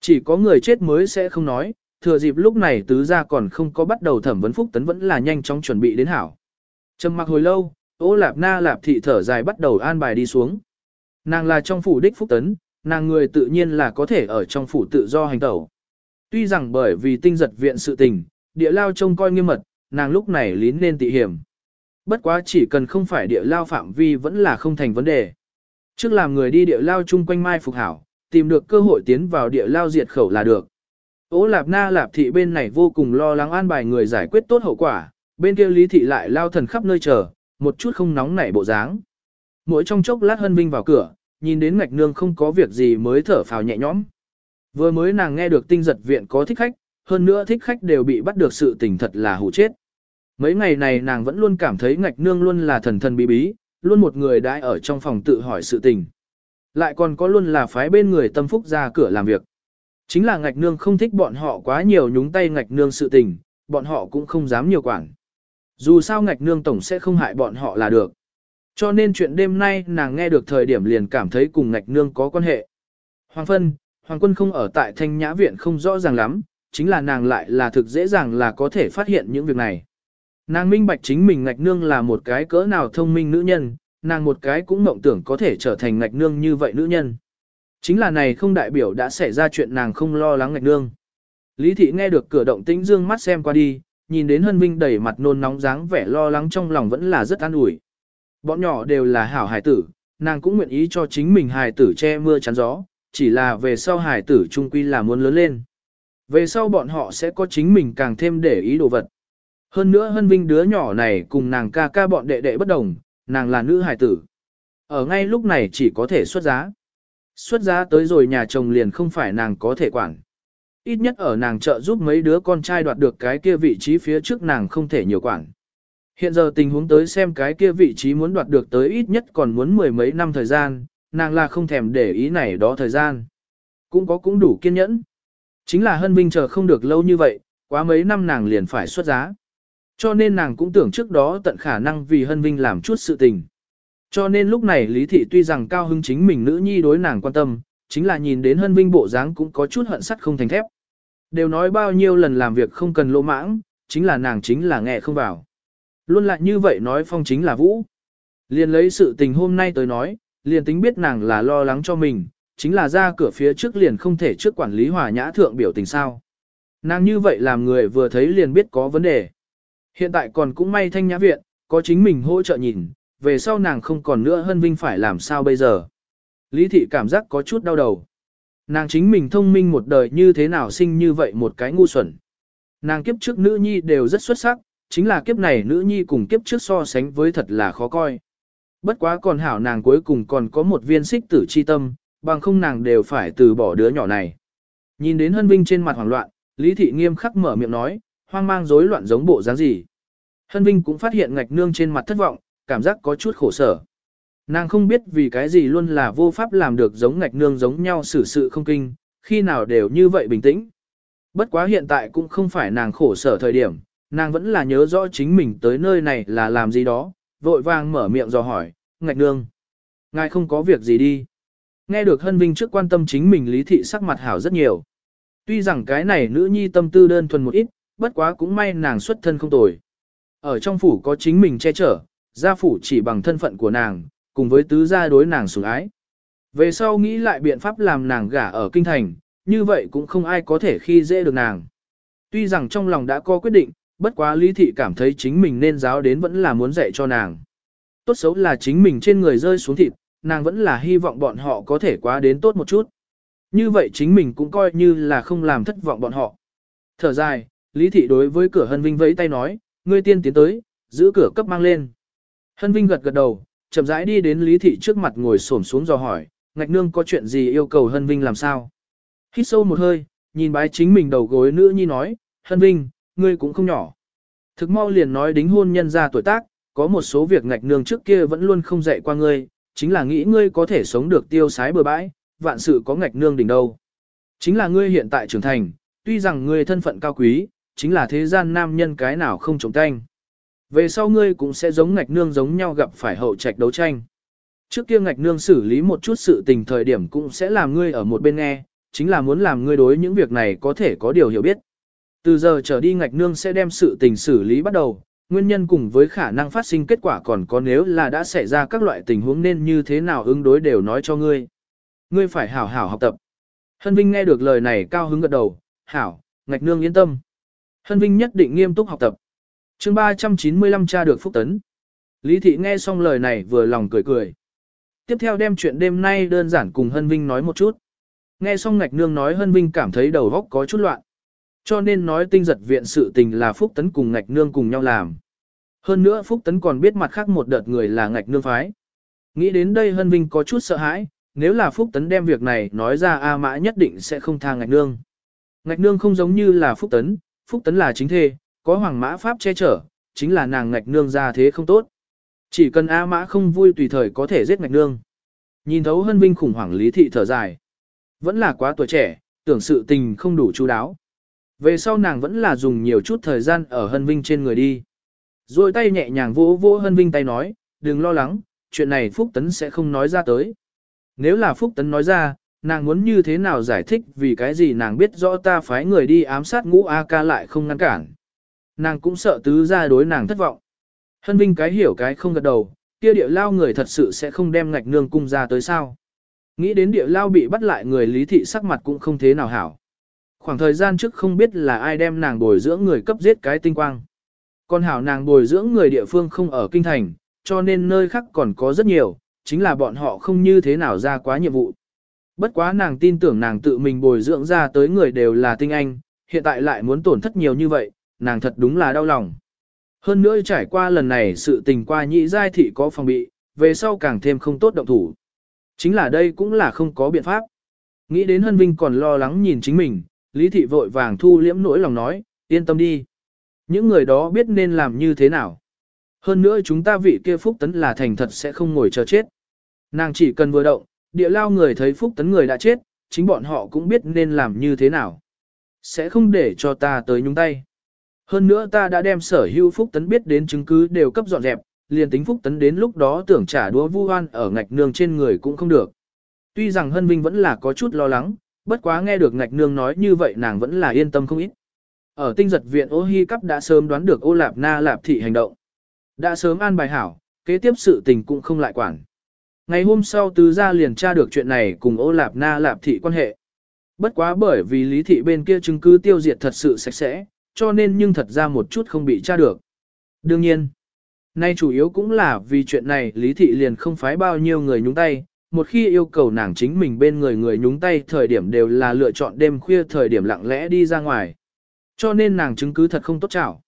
Chỉ có người chết mới sẽ không nói, thừa dịp lúc này tứ gia còn không có bắt đầu thẩm vấn phúc tấn vẫn là nhanh chóng chuẩn bị đến hảo. Trầm mặc hồi lâu, ô lạp na lạp thị thở dài bắt đầu an bài đi xuống. Nàng là trong phủ đích phúc tấn, nàng người tự nhiên là có thể ở trong phủ tự do hành tẩu. Tuy rằng bởi vì tinh giật viện sự tình, địa lao trông coi nghiêm mật, nàng lúc này lín nên tị hiểm. Bất quá chỉ cần không phải địa lao phạm vi vẫn là không thành vấn đề. Trước làm người đi địa lao chung quanh mai phục hảo, tìm được cơ hội tiến vào địa lao diệt khẩu là được. Ô lạp na lạp thị bên này vô cùng lo lắng an bài người giải quyết tốt hậu quả, bên kia lý thị lại lao thần khắp nơi chờ, một chút không nóng nảy bộ dáng. Mỗi trong chốc lát hân vinh vào cửa, nhìn đến ngạch nương không có việc gì mới thở phào nhẹ nhõm. Vừa mới nàng nghe được tinh giật viện có thích khách, hơn nữa thích khách đều bị bắt được sự tình thật là hủ chết. Mấy ngày này nàng vẫn luôn cảm thấy ngạch nương luôn là thần thần bí bí, luôn một người đãi ở trong phòng tự hỏi sự tình. Lại còn có luôn là phái bên người tâm phúc ra cửa làm việc. Chính là ngạch nương không thích bọn họ quá nhiều nhúng tay ngạch nương sự tình, bọn họ cũng không dám nhiều quản. Dù sao ngạch nương tổng sẽ không hại bọn họ là được. Cho nên chuyện đêm nay nàng nghe được thời điểm liền cảm thấy cùng ngạch nương có quan hệ. Hoàng Phân, Hoàng Quân không ở tại thanh nhã viện không rõ ràng lắm, chính là nàng lại là thực dễ dàng là có thể phát hiện những việc này. Nàng minh bạch chính mình ngạch nương là một cái cỡ nào thông minh nữ nhân, nàng một cái cũng mộng tưởng có thể trở thành ngạch nương như vậy nữ nhân. Chính là này không đại biểu đã xảy ra chuyện nàng không lo lắng ngạch nương. Lý thị nghe được cửa động tĩnh dương mắt xem qua đi, nhìn đến hân vinh đầy mặt nôn nóng dáng vẻ lo lắng trong lòng vẫn là rất an ủi. Bọn nhỏ đều là hảo hài tử, nàng cũng nguyện ý cho chính mình hài tử che mưa chắn gió, chỉ là về sau hải tử trung quy là muốn lớn lên. Về sau bọn họ sẽ có chính mình càng thêm để ý đồ vật. Hơn nữa hân vinh đứa nhỏ này cùng nàng ca ca bọn đệ đệ bất đồng, nàng là nữ hải tử. Ở ngay lúc này chỉ có thể xuất giá. Xuất giá tới rồi nhà chồng liền không phải nàng có thể quản. Ít nhất ở nàng trợ giúp mấy đứa con trai đoạt được cái kia vị trí phía trước nàng không thể nhiều quản. Hiện giờ tình huống tới xem cái kia vị trí muốn đoạt được tới ít nhất còn muốn mười mấy năm thời gian, nàng là không thèm để ý này đó thời gian. Cũng có cũng đủ kiên nhẫn. Chính là hân vinh chờ không được lâu như vậy, quá mấy năm nàng liền phải xuất giá. Cho nên nàng cũng tưởng trước đó tận khả năng vì hân vinh làm chút sự tình. Cho nên lúc này Lý Thị tuy rằng cao hứng chính mình nữ nhi đối nàng quan tâm, chính là nhìn đến hân vinh bộ dáng cũng có chút hận sắt không thành thép. Đều nói bao nhiêu lần làm việc không cần lỗ mãng, chính là nàng chính là nghe không vào. Luôn lại như vậy nói phong chính là vũ. Liền lấy sự tình hôm nay tới nói, liền tính biết nàng là lo lắng cho mình, chính là ra cửa phía trước liền không thể trước quản lý hòa nhã thượng biểu tình sao. Nàng như vậy làm người vừa thấy liền biết có vấn đề. Hiện tại còn cũng may thanh nhã viện, có chính mình hỗ trợ nhìn, về sau nàng không còn nữa hân vinh phải làm sao bây giờ. Lý thị cảm giác có chút đau đầu. Nàng chính mình thông minh một đời như thế nào sinh như vậy một cái ngu xuẩn. Nàng kiếp trước nữ nhi đều rất xuất sắc, chính là kiếp này nữ nhi cùng kiếp trước so sánh với thật là khó coi. Bất quá còn hảo nàng cuối cùng còn có một viên xích tử chi tâm, bằng không nàng đều phải từ bỏ đứa nhỏ này. Nhìn đến hân vinh trên mặt hoảng loạn, Lý thị nghiêm khắc mở miệng nói, hoang mang rối loạn giống bộ dáng gì. Hân vinh cũng phát hiện ngạch nương trên mặt thất vọng, cảm giác có chút khổ sở. Nàng không biết vì cái gì luôn là vô pháp làm được giống ngạch nương giống nhau xử sự không kinh, khi nào đều như vậy bình tĩnh. Bất quá hiện tại cũng không phải nàng khổ sở thời điểm, nàng vẫn là nhớ rõ chính mình tới nơi này là làm gì đó, vội vàng mở miệng dò hỏi, ngạch nương. Ngài không có việc gì đi. Nghe được hân vinh trước quan tâm chính mình lý thị sắc mặt hảo rất nhiều. Tuy rằng cái này nữ nhi tâm tư đơn thuần một ít, bất quá cũng may nàng xuất thân không tồi. Ở trong phủ có chính mình che chở, gia phủ chỉ bằng thân phận của nàng, cùng với tứ gia đối nàng sủng ái. Về sau nghĩ lại biện pháp làm nàng gả ở kinh thành, như vậy cũng không ai có thể khi dễ được nàng. Tuy rằng trong lòng đã có quyết định, bất quá lý thị cảm thấy chính mình nên giáo đến vẫn là muốn dạy cho nàng. Tốt xấu là chính mình trên người rơi xuống thịt, nàng vẫn là hy vọng bọn họ có thể quá đến tốt một chút. Như vậy chính mình cũng coi như là không làm thất vọng bọn họ. Thở dài, Lý Thị đối với cửa Hân Vinh vẫy tay nói, ngươi tiên tiến tới, giữ cửa cấp mang lên. Hân Vinh gật gật đầu, chậm rãi đi đến Lý Thị trước mặt ngồi xổm xuống dò hỏi, ngạch nương có chuyện gì yêu cầu Hân Vinh làm sao? Hít sâu một hơi, nhìn bái chính mình đầu gối nữ nhi nói, Hân Vinh, ngươi cũng không nhỏ. Thực mau liền nói đính hôn nhân ra tuổi tác, có một số việc ngạch nương trước kia vẫn luôn không dạy qua ngươi, chính là nghĩ ngươi có thể sống được tiêu sái bừa bãi, vạn sự có ngạch nương đỉnh đâu. Chính là ngươi hiện tại trưởng thành, tuy rằng ngươi thân phận cao quý, chính là thế gian nam nhân cái nào không chống tanh. Về sau ngươi cũng sẽ giống ngạch nương giống nhau gặp phải hậu trạch đấu tranh. Trước kia ngạch nương xử lý một chút sự tình thời điểm cũng sẽ làm ngươi ở một bên nghe, chính là muốn làm ngươi đối những việc này có thể có điều hiểu biết. Từ giờ trở đi ngạch nương sẽ đem sự tình xử lý bắt đầu, nguyên nhân cùng với khả năng phát sinh kết quả còn có nếu là đã xảy ra các loại tình huống nên như thế nào ứng đối đều nói cho ngươi. Ngươi phải hảo hảo học tập. Hân Vinh nghe được lời này cao hứng gật đầu, hảo, ngạch nương yên tâm. Hân Vinh nhất định nghiêm túc học tập. chương 395 cha được phúc tấn. Lý Thị nghe xong lời này vừa lòng cười cười. Tiếp theo đem chuyện đêm nay đơn giản cùng Hân Vinh nói một chút. Nghe xong ngạch nương nói Hân Vinh cảm thấy đầu óc có chút loạn. Cho nên nói tinh giật viện sự tình là Phúc Tấn cùng ngạch nương cùng nhau làm. Hơn nữa Phúc Tấn còn biết mặt khác một đợt người là ngạch nương phái. Nghĩ đến đây Hân Vinh có chút sợ hãi, nếu là Phúc Tấn đem việc này nói ra A Mã nhất định sẽ không tha ngạch nương. Ngạch nương không giống như là Phúc Tấn, Phúc Tấn là chính thê, có hoàng mã pháp che chở, chính là nàng ngạch nương ra thế không tốt. Chỉ cần A Mã không vui tùy thời có thể giết ngạch nương. Nhìn thấu Hân Vinh khủng hoảng lý thị thở dài. Vẫn là quá tuổi trẻ, tưởng sự tình không đủ chú đáo. Về sau nàng vẫn là dùng nhiều chút thời gian ở Hân Vinh trên người đi. Rồi tay nhẹ nhàng vỗ vỗ Hân Vinh tay nói, đừng lo lắng, chuyện này Phúc Tấn sẽ không nói ra tới. Nếu là Phúc Tấn nói ra, nàng muốn như thế nào giải thích vì cái gì nàng biết rõ ta phái người đi ám sát ngũ A ca lại không ngăn cản. Nàng cũng sợ tứ ra đối nàng thất vọng. Hân Vinh cái hiểu cái không gật đầu, kia địa lao người thật sự sẽ không đem ngạch nương cung ra tới sao. Nghĩ đến địa lao bị bắt lại người lý thị sắc mặt cũng không thế nào hảo. Khoảng thời gian trước không biết là ai đem nàng bồi dưỡng người cấp giết cái tinh quang. Còn hảo nàng bồi dưỡng người địa phương không ở kinh thành, cho nên nơi khác còn có rất nhiều, chính là bọn họ không như thế nào ra quá nhiệm vụ. Bất quá nàng tin tưởng nàng tự mình bồi dưỡng ra tới người đều là tinh anh, hiện tại lại muốn tổn thất nhiều như vậy, nàng thật đúng là đau lòng. Hơn nữa trải qua lần này sự tình qua nhị giai thị có phòng bị, về sau càng thêm không tốt động thủ. Chính là đây cũng là không có biện pháp. Nghĩ đến Hân Vinh còn lo lắng nhìn chính mình, Lý Thị vội vàng thu liễm nỗi lòng nói, yên tâm đi. Những người đó biết nên làm như thế nào. Hơn nữa chúng ta vị kia Phúc Tấn là thành thật sẽ không ngồi chờ chết. Nàng chỉ cần vừa động, địa lao người thấy Phúc Tấn người đã chết, chính bọn họ cũng biết nên làm như thế nào. Sẽ không để cho ta tới nhúng tay. Hơn nữa ta đã đem sở hữu Phúc Tấn biết đến chứng cứ đều cấp dọn dẹp, liền tính Phúc Tấn đến lúc đó tưởng trả đũa vu oan ở ngạch nương trên người cũng không được. Tuy rằng Hân Vinh vẫn là có chút lo lắng, bất quá nghe được ngạch nương nói như vậy nàng vẫn là yên tâm không ít. Ở tinh giật viện ô hi cắp đã sớm đoán được ô lạp na lạp thị hành động. Đã sớm an bài hảo, kế tiếp sự tình cũng không lại quản. Ngày hôm sau tứ gia liền tra được chuyện này cùng ô lạp na lạp thị quan hệ. Bất quá bởi vì lý thị bên kia chứng cứ tiêu diệt thật sự sạch sẽ, cho nên nhưng thật ra một chút không bị tra được. Đương nhiên, nay chủ yếu cũng là vì chuyện này lý thị liền không phái bao nhiêu người nhúng tay, một khi yêu cầu nàng chính mình bên người người nhúng tay thời điểm đều là lựa chọn đêm khuya thời điểm lặng lẽ đi ra ngoài. Cho nên nàng chứng cứ thật không tốt chảo.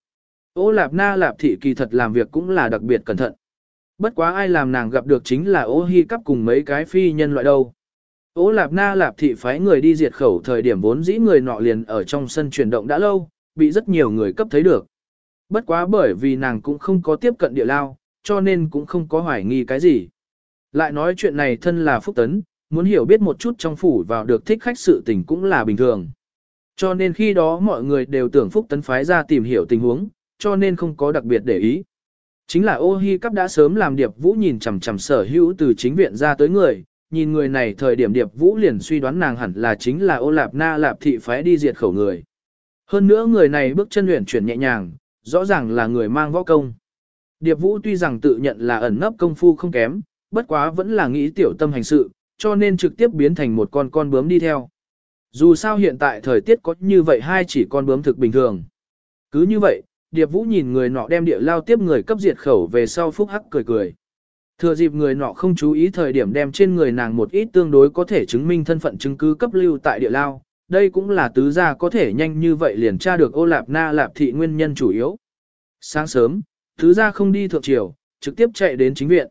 Ô lạp na lạp thị kỳ thật làm việc cũng là đặc biệt cẩn thận. Bất quá ai làm nàng gặp được chính là ô hi cắp cùng mấy cái phi nhân loại đâu. Ô lạp na lạp thị phái người đi diệt khẩu thời điểm vốn dĩ người nọ liền ở trong sân chuyển động đã lâu, bị rất nhiều người cấp thấy được. Bất quá bởi vì nàng cũng không có tiếp cận địa lao, cho nên cũng không có hoài nghi cái gì. Lại nói chuyện này thân là phúc tấn, muốn hiểu biết một chút trong phủ vào được thích khách sự tình cũng là bình thường. Cho nên khi đó mọi người đều tưởng phúc tấn phái ra tìm hiểu tình huống, cho nên không có đặc biệt để ý. Chính là ô hi cắp đã sớm làm điệp vũ nhìn chằm chằm sở hữu từ chính viện ra tới người, nhìn người này thời điểm điệp vũ liền suy đoán nàng hẳn là chính là ô lạp na lạp thị phái đi diệt khẩu người. Hơn nữa người này bước chân luyện chuyển nhẹ nhàng, rõ ràng là người mang võ công. Điệp vũ tuy rằng tự nhận là ẩn nấp công phu không kém, bất quá vẫn là nghĩ tiểu tâm hành sự, cho nên trực tiếp biến thành một con con bướm đi theo. Dù sao hiện tại thời tiết có như vậy hai chỉ con bướm thực bình thường. Cứ như vậy, Điệp Vũ nhìn người nọ đem địa lao tiếp người cấp diệt khẩu về sau phúc hắc cười cười. Thừa dịp người nọ không chú ý thời điểm đem trên người nàng một ít tương đối có thể chứng minh thân phận chứng cứ cấp lưu tại địa lao, đây cũng là tứ gia có thể nhanh như vậy liền tra được ô lạp na lạp thị nguyên nhân chủ yếu. Sáng sớm, tứ gia không đi thượng triều, trực tiếp chạy đến chính viện.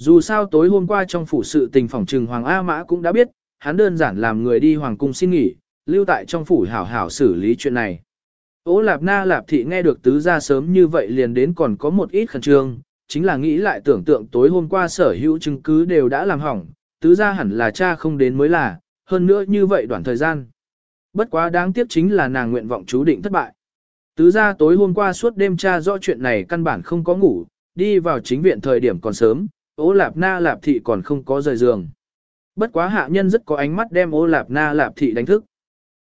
Dù sao tối hôm qua trong phủ sự tình phòng trừng Hoàng A Mã cũng đã biết, hắn đơn giản làm người đi Hoàng cung xin nghỉ, lưu tại trong phủ hảo hảo xử lý chuyện này. Ô lạp na lạp thị nghe được tứ gia sớm như vậy liền đến còn có một ít khẩn trương, chính là nghĩ lại tưởng tượng tối hôm qua sở hữu chứng cứ đều đã làm hỏng, tứ gia hẳn là cha không đến mới là, hơn nữa như vậy đoạn thời gian. Bất quá đáng tiếc chính là nàng nguyện vọng chú định thất bại. Tứ gia tối hôm qua suốt đêm cha rõ chuyện này căn bản không có ngủ, đi vào chính viện thời điểm còn sớm, ô lạp na lạp thị còn không có rời giường. Bất quá hạ nhân rất có ánh mắt đem ô lạp na lạp thị đánh thức.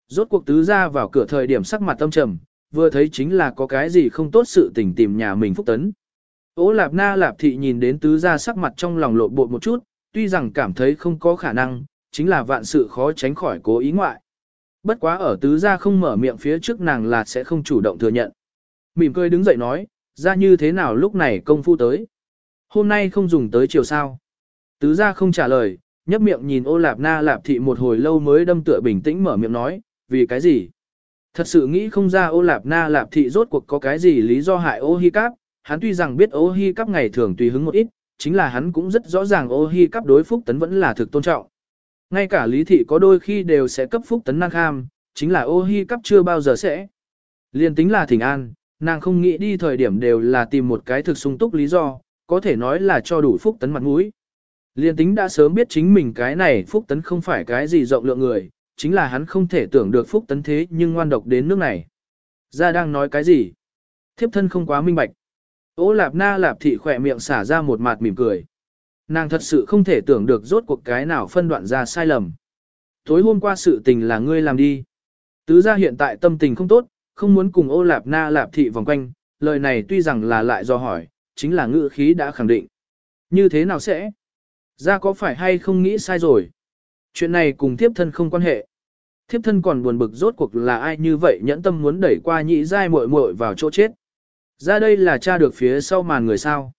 Rốt cuộc tứ gia vào cửa thời điểm sắc mặt tâm trầm, vừa thấy chính là có cái gì không tốt sự tình tìm nhà mình phúc tấn. Ô lạp na lạp thị nhìn đến tứ gia sắc mặt trong lòng lộ bộ một chút, tuy rằng cảm thấy không có khả năng, chính là vạn sự khó tránh khỏi cố ý ngoại. Bất quá ở tứ gia không mở miệng phía trước nàng là sẽ không chủ động thừa nhận. Mỉm cười đứng dậy nói, ra như thế nào lúc này công phu tới. Hôm nay không dùng tới chiều sao. Tứ gia không trả lời, nhấp miệng nhìn ô lạp na lạp thị một hồi lâu mới đâm tựa bình tĩnh mở miệng nói, vì cái gì? Thật sự nghĩ không ra ô lạp na lạp thị rốt cuộc có cái gì lý do hại ô hi cáp, hắn tuy rằng biết ô hi cáp ngày thường tùy hứng một ít, chính là hắn cũng rất rõ ràng ô hi cáp đối phúc tấn vẫn là thực tôn trọng. Ngay cả lý thị có đôi khi đều sẽ cấp phúc tấn năng kham, chính là ô hi cáp chưa bao giờ sẽ. Liên tính là thỉnh an, nàng không nghĩ đi thời điểm đều là tìm một cái thực sung túc lý do, có thể nói là cho đủ phúc tấn mặt mũi. Liên tính đã sớm biết chính mình cái này phúc tấn không phải cái gì rộng lượng người, chính là hắn không thể tưởng được phúc tấn thế nhưng ngoan độc đến nước này. Ra đang nói cái gì? Thiếp thân không quá minh bạch. Ô lạp na lạp thị khỏe miệng xả ra một mặt mỉm cười. Nàng thật sự không thể tưởng được rốt cuộc cái nào phân đoạn ra sai lầm. Tối hôm qua sự tình là ngươi làm đi. Tứ gia hiện tại tâm tình không tốt, không muốn cùng ô lạp na lạp thị vòng quanh, lời này tuy rằng là lại do hỏi, chính là ngữ khí đã khẳng định. Như thế nào sẽ? Ra có phải hay không nghĩ sai rồi? Chuyện này cùng thiếp thân không quan hệ. Thiếp thân còn buồn bực rốt cuộc là ai như vậy nhẫn tâm muốn đẩy qua nhị giai muội muội vào chỗ chết. Ra đây là cha được phía sau màn người sao.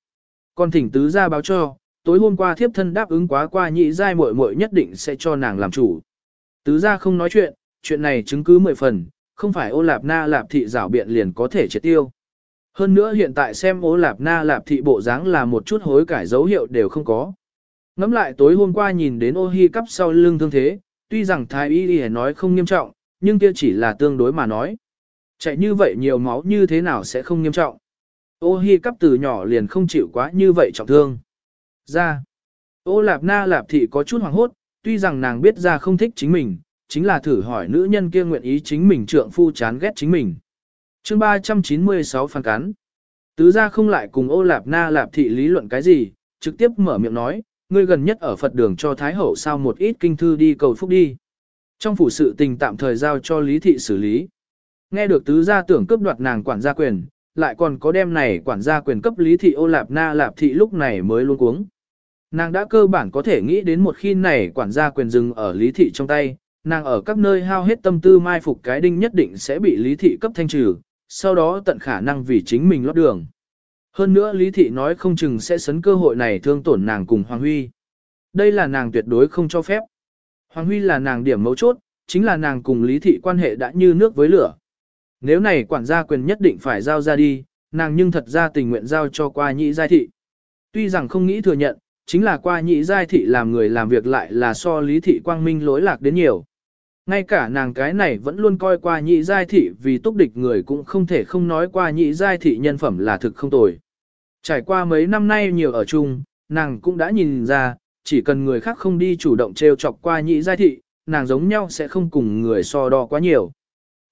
Còn thỉnh tứ ra báo cho, tối hôm qua thiếp thân đáp ứng quá qua nhị giai muội muội nhất định sẽ cho nàng làm chủ. Tứ ra không nói chuyện, chuyện này chứng cứ mười phần, không phải ô lạp na lạp thị rảo biện liền có thể triệt tiêu. Hơn nữa hiện tại xem ô lạp na lạp thị bộ dáng là một chút hối cải dấu hiệu đều không có. Ngắm lại tối hôm qua nhìn đến ô hi cắp sau lưng thương thế, tuy rằng thái y y nói không nghiêm trọng, nhưng kia chỉ là tương đối mà nói. Chạy như vậy nhiều máu như thế nào sẽ không nghiêm trọng. Ô hi cắp từ nhỏ liền không chịu quá như vậy trọng thương. Ra. Ô lạp na lạp thị có chút hoảng hốt, tuy rằng nàng biết ra không thích chính mình, chính là thử hỏi nữ nhân kia nguyện ý chính mình trượng phu chán ghét chính mình chương 396 phản cán. Tứ ra không lại cùng ô lạp na lạp thị lý luận cái gì, trực tiếp mở miệng nói, ngươi gần nhất ở Phật đường cho Thái Hậu sao một ít kinh thư đi cầu phúc đi. Trong phủ sự tình tạm thời giao cho Lý Thị xử lý. Nghe được tứ gia tưởng cướp đoạt nàng quản gia quyền, lại còn có đem này quản gia quyền cấp Lý Thị ô lạp na lạp thị lúc này mới luôn cuống. Nàng đã cơ bản có thể nghĩ đến một khi này quản gia quyền dừng ở Lý Thị trong tay, nàng ở các nơi hao hết tâm tư mai phục cái đinh nhất định sẽ bị Lý Thị cấp thanh trừ, sau đó tận khả năng vì chính mình lót đường. Hơn nữa Lý Thị nói không chừng sẽ sấn cơ hội này thương tổn nàng cùng Hoàng Huy. Đây là nàng tuyệt đối không cho phép. Hoàng Huy là nàng điểm mấu chốt, chính là nàng cùng Lý Thị quan hệ đã như nước với lửa. Nếu này quản gia quyền nhất định phải giao ra đi, nàng nhưng thật ra tình nguyện giao cho qua nhị giai thị. Tuy rằng không nghĩ thừa nhận, chính là qua nhị giai thị làm người làm việc lại là so Lý Thị quang minh lỗi lạc đến nhiều. Ngay cả nàng cái này vẫn luôn coi qua nhị giai thị vì túc địch người cũng không thể không nói qua nhị giai thị nhân phẩm là thực không tồi. Trải qua mấy năm nay nhiều ở chung, nàng cũng đã nhìn ra, chỉ cần người khác không đi chủ động trêu chọc qua nhị giai thị, nàng giống nhau sẽ không cùng người so đo quá nhiều.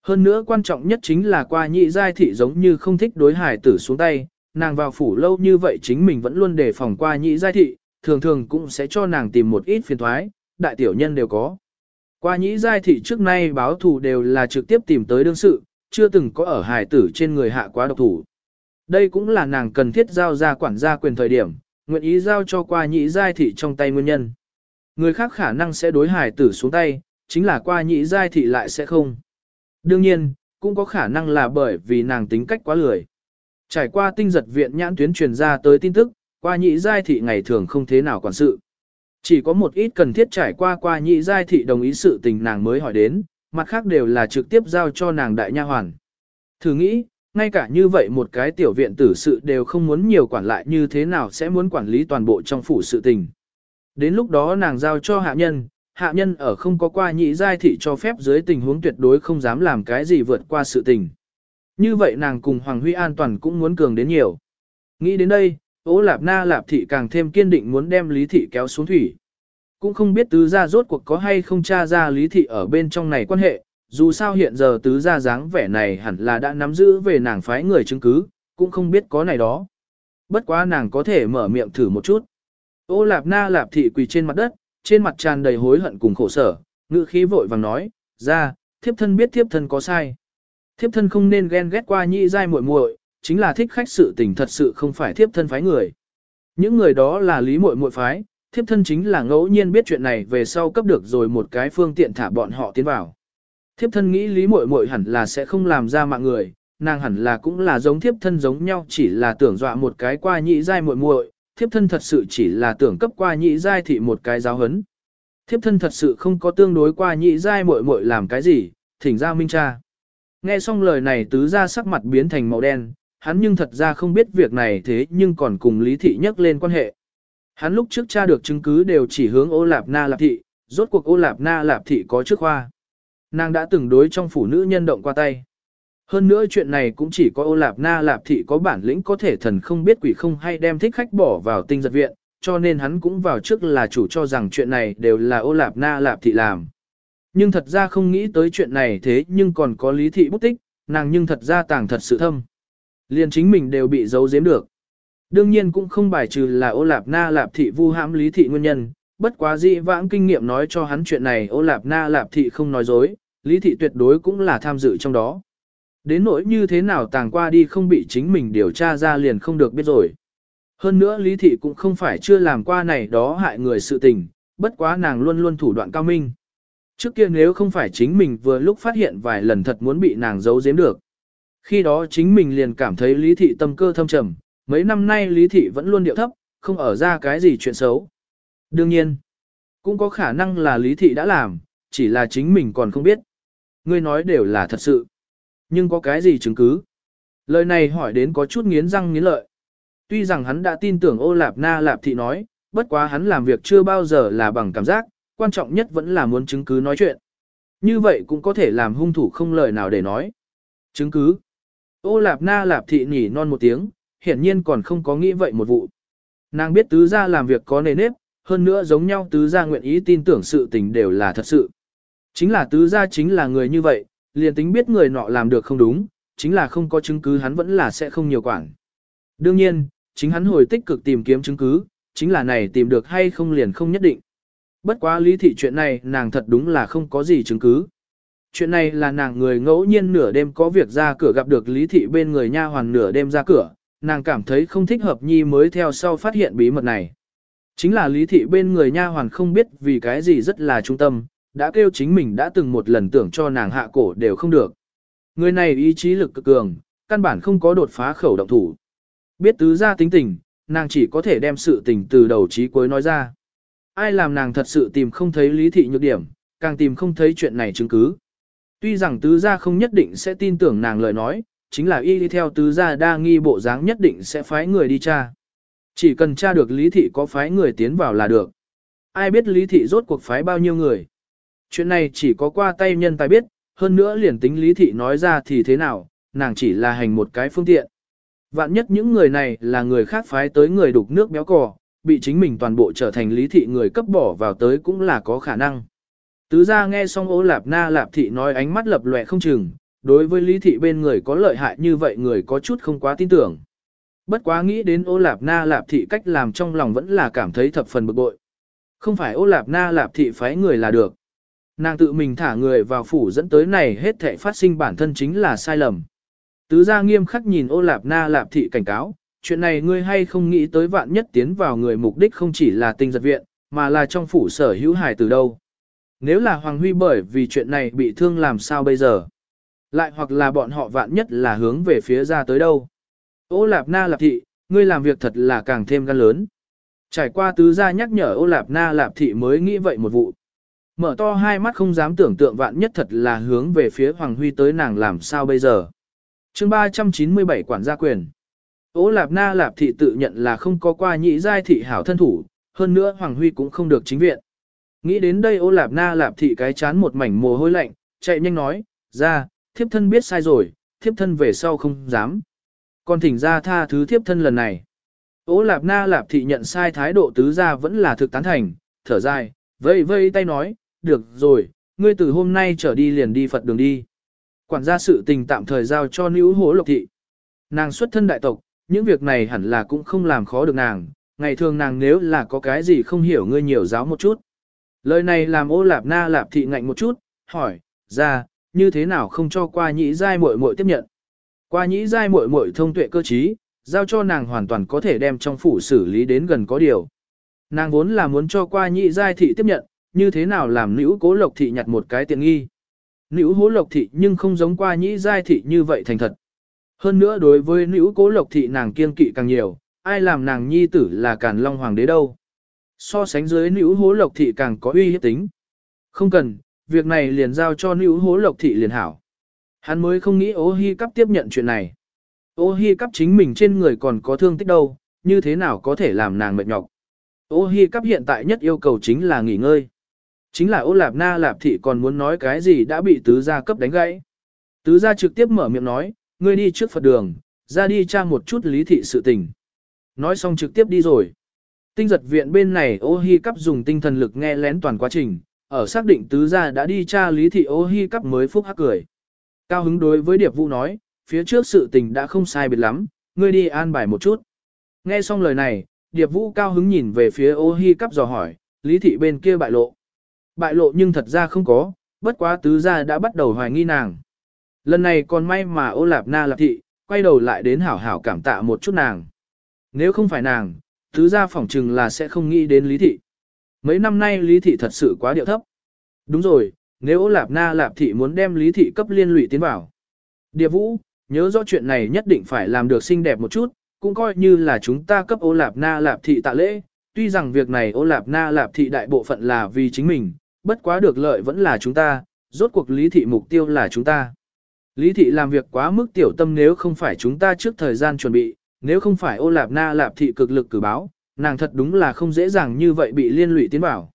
Hơn nữa quan trọng nhất chính là qua nhị giai thị giống như không thích đối hải tử xuống tay, nàng vào phủ lâu như vậy chính mình vẫn luôn đề phòng qua nhị giai thị, thường thường cũng sẽ cho nàng tìm một ít phiền thoái, đại tiểu nhân đều có. Qua Nhĩ giai thị trước nay báo thù đều là trực tiếp tìm tới đương sự, chưa từng có ở hải tử trên người hạ quá độc thủ. Đây cũng là nàng cần thiết giao ra quản gia quyền thời điểm, nguyện ý giao cho qua Nhĩ giai thị trong tay nguyên nhân. Người khác khả năng sẽ đối hải tử xuống tay, chính là qua Nhĩ giai thị lại sẽ không. Đương nhiên, cũng có khả năng là bởi vì nàng tính cách quá lười. Trải qua tinh giật viện nhãn tuyến truyền ra tới tin tức, qua Nhĩ giai thị ngày thường không thế nào quản sự. Chỉ có một ít cần thiết trải qua qua nhị giai thị đồng ý sự tình nàng mới hỏi đến, mặt khác đều là trực tiếp giao cho nàng đại nha hoàn. Thử nghĩ, ngay cả như vậy một cái tiểu viện tử sự đều không muốn nhiều quản lại như thế nào sẽ muốn quản lý toàn bộ trong phủ sự tình. Đến lúc đó nàng giao cho hạ nhân, hạ nhân ở không có qua nhị giai thị cho phép dưới tình huống tuyệt đối không dám làm cái gì vượt qua sự tình. Như vậy nàng cùng Hoàng Huy an toàn cũng muốn cường đến nhiều. Nghĩ đến đây, Ô lạp na lạp thị càng thêm kiên định muốn đem lý thị kéo xuống thủy. Cũng không biết tứ gia rốt cuộc có hay không tra ra lý thị ở bên trong này quan hệ, dù sao hiện giờ tứ gia dáng vẻ này hẳn là đã nắm giữ về nàng phái người chứng cứ, cũng không biết có này đó. Bất quá nàng có thể mở miệng thử một chút. Ô lạp na lạp thị quỳ trên mặt đất, trên mặt tràn đầy hối hận cùng khổ sở, ngữ khí vội vàng nói, ra, thiếp thân biết thiếp thân có sai. Thiếp thân không nên ghen ghét qua nhị giai muội muội, chính là thích khách sự tình thật sự không phải thiếp thân phái người. Những người đó là lý muội muội phái, thiếp thân chính là ngẫu nhiên biết chuyện này về sau cấp được rồi một cái phương tiện thả bọn họ tiến vào. Thiếp thân nghĩ lý muội muội hẳn là sẽ không làm ra mạng người, nàng hẳn là cũng là giống thiếp thân giống nhau chỉ là tưởng dọa một cái qua nhị giai muội muội, thiếp thân thật sự chỉ là tưởng cấp qua nhị giai thị một cái giáo hấn. Thiếp thân thật sự không có tương đối qua nhị giai muội muội làm cái gì, thỉnh ra minh cha. Nghe xong lời này tứ ra sắc mặt biến thành màu đen, hắn nhưng thật ra không biết việc này thế nhưng còn cùng lý thị nhắc lên quan hệ. Hắn lúc trước tra được chứng cứ đều chỉ hướng ô lạp na lạp thị, rốt cuộc ô lạp na lạp thị có trước khoa. Nàng đã từng đối trong phủ nữ nhân động qua tay. Hơn nữa chuyện này cũng chỉ có ô lạp na lạp thị có bản lĩnh có thể thần không biết quỷ không hay đem thích khách bỏ vào tinh giật viện, cho nên hắn cũng vào trước là chủ cho rằng chuyện này đều là ô lạp na lạp thị làm. Nhưng thật ra không nghĩ tới chuyện này thế nhưng còn có lý thị bút tích, nàng nhưng thật ra tàng thật sự thâm. Liền chính mình đều bị giấu giếm được. Đương nhiên cũng không bài trừ là ô lạp na lạp thị vu hãm lý thị nguyên nhân, bất quá dị vãng kinh nghiệm nói cho hắn chuyện này ô lạp na lạp thị không nói dối, lý thị tuyệt đối cũng là tham dự trong đó. Đến nỗi như thế nào tàng qua đi không bị chính mình điều tra ra liền không được biết rồi. Hơn nữa lý thị cũng không phải chưa làm qua này đó hại người sự tình, bất quá nàng luôn luôn thủ đoạn cao minh. Trước kia nếu không phải chính mình vừa lúc phát hiện vài lần thật muốn bị nàng giấu giếm được. Khi đó chính mình liền cảm thấy lý thị tâm cơ thâm trầm, mấy năm nay lý thị vẫn luôn điệu thấp, không ở ra cái gì chuyện xấu. Đương nhiên, cũng có khả năng là lý thị đã làm, chỉ là chính mình còn không biết. Ngươi nói đều là thật sự. Nhưng có cái gì chứng cứ? Lời này hỏi đến có chút nghiến răng nghiến lợi. Tuy rằng hắn đã tin tưởng ô lạp na lạp thị nói, bất quá hắn làm việc chưa bao giờ là bằng cảm giác, quan trọng nhất vẫn là muốn chứng cứ nói chuyện. như vậy cũng có thể làm hung thủ không lời nào để nói. Chứng cứ. Ô lạp na lạp thị nhỉ non một tiếng, hiển nhiên còn không có nghĩ vậy một vụ. Nàng biết tứ gia làm việc có nề nếp, hơn nữa giống nhau tứ gia nguyện ý tin tưởng sự tình đều là thật sự. Chính là tứ gia chính là người như vậy, liền tính biết người nọ làm được không đúng, chính là không có chứng cứ hắn vẫn là sẽ không nhiều quản. Đương nhiên, chính hắn hồi tích cực tìm kiếm chứng cứ, chính là này tìm được hay không liền không nhất định. Bất quá lý thị chuyện này nàng thật đúng là không có gì chứng cứ. Chuyện này là nàng người ngẫu nhiên nửa đêm có việc ra cửa gặp được lý thị bên người nha hoàn nửa đêm ra cửa, nàng cảm thấy không thích hợp nhi mới theo sau phát hiện bí mật này. Chính là lý thị bên người nha hoàn không biết vì cái gì rất là trung tâm, đã kêu chính mình đã từng một lần tưởng cho nàng hạ cổ đều không được. Người này ý chí lực cực cường, căn bản không có đột phá khẩu động thủ. Biết tứ ra tính tình, nàng chỉ có thể đem sự tình từ đầu chí cuối nói ra. Ai làm nàng thật sự tìm không thấy lý thị nhược điểm, càng tìm không thấy chuyện này chứng cứ. Tuy rằng tứ gia không nhất định sẽ tin tưởng nàng lời nói, chính là y đi theo tứ gia đa nghi bộ dáng nhất định sẽ phái người đi tra. Chỉ cần tra được lý thị có phái người tiến vào là được. Ai biết lý thị rốt cuộc phái bao nhiêu người. Chuyện này chỉ có qua tay nhân tài biết, hơn nữa liền tính lý thị nói ra thì thế nào, nàng chỉ là hành một cái phương tiện. Vạn nhất những người này là người khác phái tới người đục nước béo cò, bị chính mình toàn bộ trở thành lý thị người cấp bỏ vào tới cũng là có khả năng. Tứ gia nghe xong ô lạp na lạp thị nói ánh mắt lập lòe không chừng, đối với lý thị bên người có lợi hại như vậy người có chút không quá tin tưởng. Bất quá nghĩ đến ô lạp na lạp thị cách làm trong lòng vẫn là cảm thấy thập phần bực bội. Không phải ô lạp na lạp thị phái người là được. Nàng tự mình thả người vào phủ dẫn tới này hết thể phát sinh bản thân chính là sai lầm. Tứ gia nghiêm khắc nhìn ô lạp na lạp thị cảnh cáo, chuyện này ngươi hay không nghĩ tới vạn nhất tiến vào người mục đích không chỉ là tinh giật viện, mà là trong phủ sở hữu hài từ đâu. Nếu là Hoàng Huy bởi vì chuyện này bị thương làm sao bây giờ? Lại hoặc là bọn họ vạn nhất là hướng về phía ra tới đâu? Ô lạp na lạp thị, ngươi làm việc thật là càng thêm gan lớn. Trải qua tứ gia nhắc nhở ô lạp na lạp thị mới nghĩ vậy một vụ. Mở to hai mắt không dám tưởng tượng vạn nhất thật là hướng về phía Hoàng Huy tới nàng làm sao bây giờ. chương 397 quản gia quyền. Ô Lạp Na Lạp Thị tự nhận là không có qua nhị giai thị hảo thân thủ, hơn nữa Hoàng Huy cũng không được chính viện. Nghĩ đến đây ô Lạp Na Lạp Thị cái chán một mảnh mồ hôi lạnh, chạy nhanh nói, ra, thiếp thân biết sai rồi, thiếp thân về sau không dám. Còn thỉnh ra tha thứ thiếp thân lần này. Ô Lạp Na Lạp Thị nhận sai thái độ tứ ra vẫn là thực tán thành, thở dài, vây vây tay nói, được rồi, ngươi từ hôm nay trở đi liền đi Phật đường đi. Quản gia sự tình tạm thời giao cho nữ hố lộc thị. Nàng xuất thân đại tộc, những việc này hẳn là cũng không làm khó được nàng, ngày thường nàng nếu là có cái gì không hiểu ngươi nhiều giáo một chút. Lời này làm ô lạp na lạp thị ngạnh một chút, hỏi, ra, như thế nào không cho qua nhĩ giai muội muội tiếp nhận. Qua nhĩ giai muội muội thông tuệ cơ trí, giao cho nàng hoàn toàn có thể đem trong phủ xử lý đến gần có điều. Nàng vốn là muốn cho qua nhĩ giai thị tiếp nhận, như thế nào làm nữ cố lộc thị nhặt một cái tiện nghi. Nữ hố lộc thị nhưng không giống qua nhĩ giai thị như vậy thành thật. Hơn nữa đối với nữ cố lộc thị nàng kiên kỵ càng nhiều, ai làm nàng nhi tử là càn long hoàng đế đâu. So sánh dưới nữ hố lộc thị càng có uy hiếp tính. Không cần, việc này liền giao cho nữ hố lộc thị liền hảo. Hắn mới không nghĩ ô hi cắp tiếp nhận chuyện này. Ô hi cắp chính mình trên người còn có thương tích đâu, như thế nào có thể làm nàng mệt nhọc. Ô hi cắp hiện tại nhất yêu cầu chính là nghỉ ngơi. Chính là ô lạp na lạp thị còn muốn nói cái gì đã bị tứ gia cấp đánh gãy. Tứ gia trực tiếp mở miệng nói, ngươi đi trước Phật đường, ra đi tra một chút lý thị sự tình. Nói xong trực tiếp đi rồi. Tinh giật viện bên này ô hi cắp dùng tinh thần lực nghe lén toàn quá trình, ở xác định tứ gia đã đi tra lý thị ô hi cắp mới phúc hắc cười. Cao hứng đối với Điệp Vũ nói, phía trước sự tình đã không sai biệt lắm, ngươi đi an bài một chút. Nghe xong lời này, Điệp Vũ cao hứng nhìn về phía ô hi cắp dò hỏi, lý thị bên kia bại lộ. Bại lộ nhưng thật ra không có, bất quá tứ gia đã bắt đầu hoài nghi nàng. Lần này còn may mà ô lạp na lạp thị, quay đầu lại đến hảo hảo cảm tạ một chút nàng. Nếu không phải nàng, tứ gia phỏng chừng là sẽ không nghĩ đến lý thị. Mấy năm nay lý thị thật sự quá điệu thấp. Đúng rồi, nếu ô lạp na lạp thị muốn đem lý thị cấp liên lụy tiến vào. Địa vũ, nhớ rõ chuyện này nhất định phải làm được xinh đẹp một chút, cũng coi như là chúng ta cấp ô lạp na lạp thị tạ lễ. Tuy rằng việc này ô lạp na lạp thị đại bộ phận là vì chính mình, bất quá được lợi vẫn là chúng ta, rốt cuộc lý thị mục tiêu là chúng ta. Lý thị làm việc quá mức tiểu tâm nếu không phải chúng ta trước thời gian chuẩn bị, nếu không phải ô lạp na lạp thị cực lực cử báo, nàng thật đúng là không dễ dàng như vậy bị liên lụy tiến bảo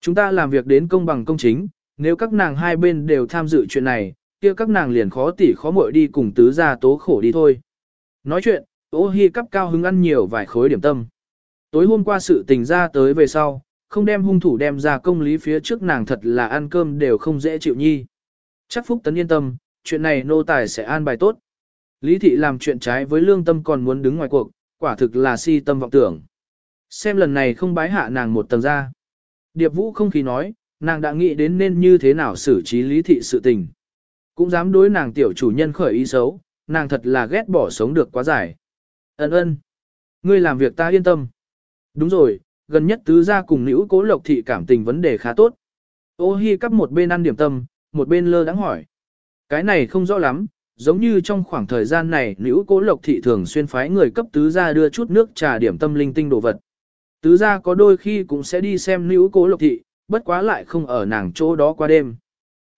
Chúng ta làm việc đến công bằng công chính, nếu các nàng hai bên đều tham dự chuyện này, kia các nàng liền khó tỉ khó muội đi cùng tứ gia tố khổ đi thôi. Nói chuyện, ô hi cắp cao hứng ăn nhiều vài khối điểm tâm. Tối hôm qua sự tình ra tới về sau, không đem hung thủ đem ra công lý phía trước nàng thật là ăn cơm đều không dễ chịu nhi. Chắc Phúc Tấn yên tâm, chuyện này nô tài sẽ an bài tốt. Lý thị làm chuyện trái với lương tâm còn muốn đứng ngoài cuộc, quả thực là si tâm vọng tưởng. Xem lần này không bái hạ nàng một tầng ra. Điệp vũ không khí nói, nàng đã nghĩ đến nên như thế nào xử trí lý thị sự tình. Cũng dám đối nàng tiểu chủ nhân khởi ý xấu, nàng thật là ghét bỏ sống được quá dài. Ấn ơn. Ngươi làm việc ta yên tâm. Đúng rồi, gần nhất tứ gia cùng nữ cố lộc thị cảm tình vấn đề khá tốt. Ô hi cắp một bên ăn điểm tâm, một bên lơ đáng hỏi. Cái này không rõ lắm, giống như trong khoảng thời gian này nữ cố lộc thị thường xuyên phái người cấp tứ gia đưa chút nước trà điểm tâm linh tinh đồ vật. Tứ gia có đôi khi cũng sẽ đi xem nữ cố lộc thị, bất quá lại không ở nàng chỗ đó qua đêm.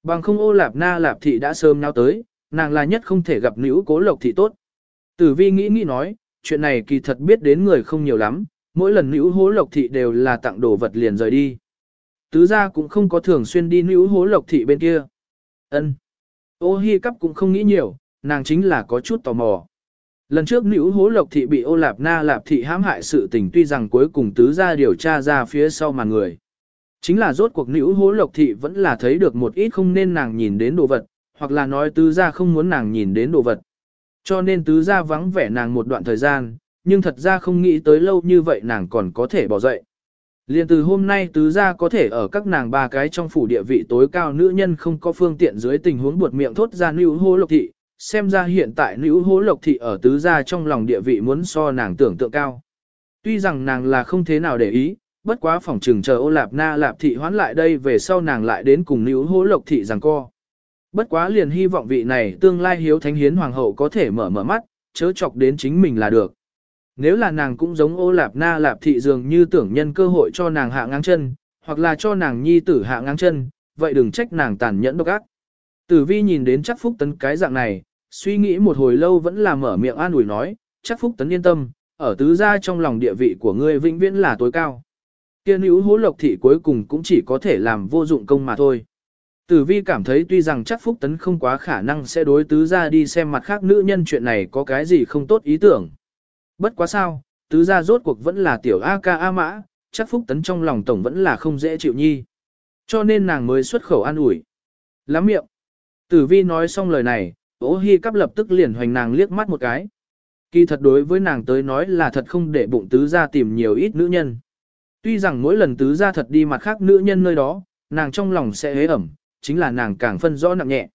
Bằng không ô lạp na lạp thị đã sớm nào tới, nàng là nhất không thể gặp nữ cố lộc thị tốt. Tử vi nghĩ nghĩ nói, chuyện này kỳ thật biết đến người không nhiều lắm, mỗi lần nữ hố lộc thị đều là tặng đồ vật liền rời đi. Tứ gia cũng không có thường xuyên đi nữ hố lộc thị bên kia. ân Ô hi cắp cũng không nghĩ nhiều, nàng chính là có chút tò mò. Lần trước nữ hố lộc thị bị ô lạp na lạp thị hãm hại sự tình tuy rằng cuối cùng tứ gia điều tra ra phía sau màn người. Chính là rốt cuộc nữ hố lộc thị vẫn là thấy được một ít không nên nàng nhìn đến đồ vật, hoặc là nói tứ gia không muốn nàng nhìn đến đồ vật. Cho nên tứ gia vắng vẻ nàng một đoạn thời gian, nhưng thật ra không nghĩ tới lâu như vậy nàng còn có thể bỏ dậy. Liên từ hôm nay tứ gia có thể ở các nàng ba cái trong phủ địa vị tối cao nữ nhân không có phương tiện dưới tình huống buột miệng thốt ra nữ hô lộc thị, xem ra hiện tại nữ hô lộc thị ở tứ gia trong lòng địa vị muốn so nàng tưởng tượng cao. Tuy rằng nàng là không thế nào để ý, bất quá phòng trừng chờ ô lạp na lạp thị hoán lại đây về sau nàng lại đến cùng nữ hô lộc thị rằng co. Bất quá liền hy vọng vị này tương lai hiếu thánh hiến hoàng hậu có thể mở mở mắt, chớ chọc đến chính mình là được. Nếu là nàng cũng giống ô lạp na lạp thị dường như tưởng nhân cơ hội cho nàng hạ ngang chân, hoặc là cho nàng nhi tử hạ ngang chân, vậy đừng trách nàng tàn nhẫn độc ác. Tử vi nhìn đến chắc phúc tấn cái dạng này, suy nghĩ một hồi lâu vẫn là mở miệng an ủi nói, chắc phúc tấn yên tâm, ở tứ gia trong lòng địa vị của ngươi vĩnh viễn là tối cao. Kiên hữu hố lộc thị cuối cùng cũng chỉ có thể làm vô dụng công mà thôi. Tử vi cảm thấy tuy rằng chắc phúc tấn không quá khả năng sẽ đối tứ gia đi xem mặt khác nữ nhân chuyện này có cái gì không tốt ý tưởng. Bất quá sao, tứ gia rốt cuộc vẫn là tiểu A ca A mã, chắc phúc tấn trong lòng tổng vẫn là không dễ chịu nhi. Cho nên nàng mới xuất khẩu an ủi. Lắm miệng. Tử vi nói xong lời này, ố hi cắp lập tức liền hoành nàng liếc mắt một cái. Kỳ thật đối với nàng tới nói là thật không để bụng tứ gia tìm nhiều ít nữ nhân. Tuy rằng mỗi lần tứ gia thật đi mặt khác nữ nhân nơi đó, nàng trong lòng sẽ hế ẩm, chính là nàng càng phân rõ nặng nhẹ.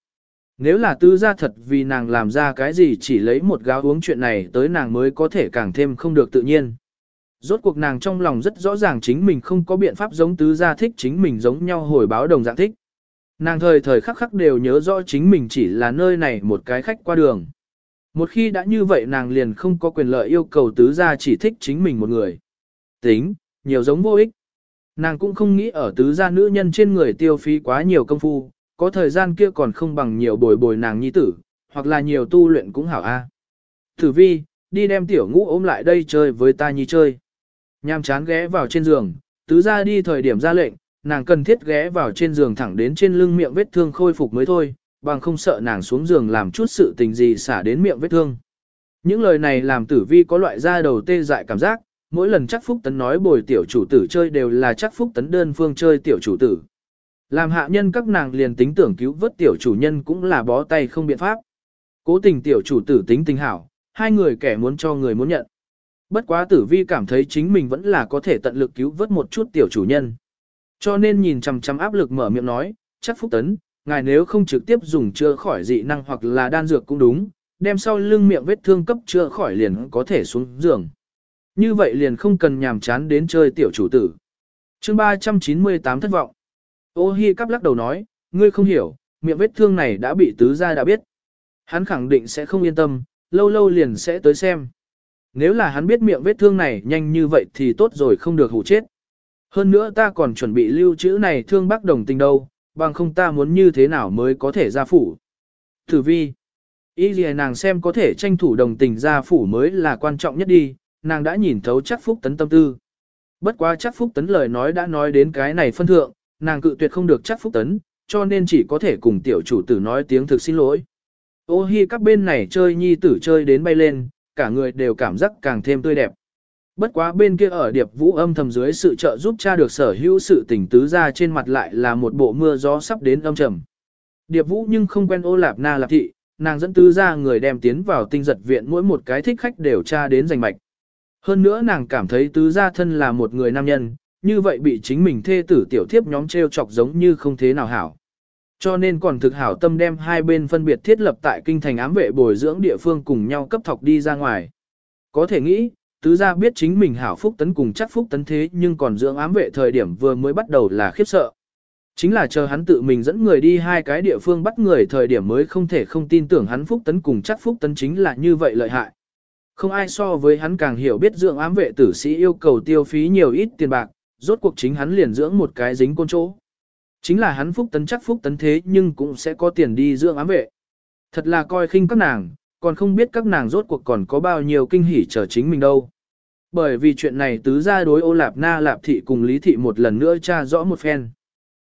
Nếu là tứ gia thật vì nàng làm ra cái gì chỉ lấy một gáo uống chuyện này tới nàng mới có thể càng thêm không được tự nhiên. Rốt cuộc nàng trong lòng rất rõ ràng chính mình không có biện pháp giống tứ gia thích chính mình giống nhau hồi báo đồng dạng thích. Nàng thời thời khắc khắc đều nhớ rõ chính mình chỉ là nơi này một cái khách qua đường. Một khi đã như vậy nàng liền không có quyền lợi yêu cầu tứ gia chỉ thích chính mình một người. Tính, nhiều giống vô ích. Nàng cũng không nghĩ ở tứ gia nữ nhân trên người tiêu phí quá nhiều công phu, có thời gian kia còn không bằng nhiều bồi bồi nàng nhi tử, hoặc là nhiều tu luyện cũng hảo a. Tử vi, đi đem tiểu ngũ ôm lại đây chơi với ta nhi chơi. Nham chán ghé vào trên giường, tứ gia đi thời điểm ra lệnh, nàng cần thiết ghé vào trên giường thẳng đến trên lưng miệng vết thương khôi phục mới thôi, bằng không sợ nàng xuống giường làm chút sự tình gì xả đến miệng vết thương. Những lời này làm tử vi có loại da đầu tê dại cảm giác, mỗi lần chắc phúc tấn nói bồi tiểu chủ tử chơi đều là chắc phúc tấn đơn phương chơi tiểu chủ tử. Làm hạ nhân các nàng liền tính tưởng cứu vớt tiểu chủ nhân cũng là bó tay không biện pháp. Cố tình tiểu chủ tử tính tình hảo, hai người kẻ muốn cho người muốn nhận. Bất quá tử vi cảm thấy chính mình vẫn là có thể tận lực cứu vớt một chút tiểu chủ nhân. Cho nên nhìn chằm chằm áp lực mở miệng nói, chắc phúc tấn, ngài nếu không trực tiếp dùng chữa khỏi dị năng hoặc là đan dược cũng đúng, đem sau lưng miệng vết thương cấp chữa khỏi liền có thể xuống giường. Như vậy liền không cần nhàm chán đến chơi tiểu chủ tử. chương 398 thất vọng. Ô hi cắp lắc đầu nói, ngươi không hiểu, miệng vết thương này đã bị tứ gia đã biết. Hắn khẳng định sẽ không yên tâm, lâu lâu liền sẽ tới xem. Nếu là hắn biết miệng vết thương này nhanh như vậy thì tốt rồi không được hủ chết. Hơn nữa ta còn chuẩn bị lưu trữ này thương bác đồng tình đâu, bằng không ta muốn như thế nào mới có thể ra phủ. Tử vi, ý gì nàng xem có thể tranh thủ đồng tình ra phủ mới là quan trọng nhất đi, nàng đã nhìn thấu chắc phúc tấn tâm tư. Bất quá chắc phúc tấn lời nói đã nói đến cái này phân thượng, nàng cự tuyệt không được chắc phúc tấn, cho nên chỉ có thể cùng tiểu chủ tử nói tiếng thực xin lỗi. Ô hi các bên này chơi nhi tử chơi đến bay lên, cả người đều cảm giác càng thêm tươi đẹp. Bất quá bên kia ở điệp vũ âm thầm dưới sự trợ giúp cha được sở hữu sự tỉnh tứ ra trên mặt lại là một bộ mưa gió sắp đến âm trầm. Điệp vũ nhưng không quen ô lạp na lạp thị, nàng dẫn tứ ra người đem tiến vào tinh giật viện mỗi một cái thích khách đều tra đến giành mạch. Hơn nữa nàng cảm thấy tứ gia thân là một người nam nhân, như vậy bị chính mình thê tử tiểu thiếp nhóm treo chọc giống như không thế nào hảo. Cho nên còn thực hảo tâm đem hai bên phân biệt thiết lập tại kinh thành ám vệ bồi dưỡng địa phương cùng nhau cấp thọc đi ra ngoài. Có thể nghĩ, tứ gia biết chính mình hảo phúc tấn cùng chắc phúc tấn thế nhưng còn dưỡng ám vệ thời điểm vừa mới bắt đầu là khiếp sợ. Chính là chờ hắn tự mình dẫn người đi hai cái địa phương bắt người thời điểm mới không thể không tin tưởng hắn phúc tấn cùng chắc phúc tấn chính là như vậy lợi hại. Không ai so với hắn càng hiểu biết dưỡng ám vệ tử sĩ yêu cầu tiêu phí nhiều ít tiền bạc, rốt cuộc chính hắn liền dưỡng một cái dính côn chỗ. Chính là hắn phúc tấn chắc phúc tấn thế nhưng cũng sẽ có tiền đi dưỡng ám vệ. Thật là coi khinh các nàng, còn không biết các nàng rốt cuộc còn có bao nhiêu kinh hỉ chờ chính mình đâu. Bởi vì chuyện này tứ ra đối ô lạp na lạp thị cùng lý thị một lần nữa tra rõ một phen.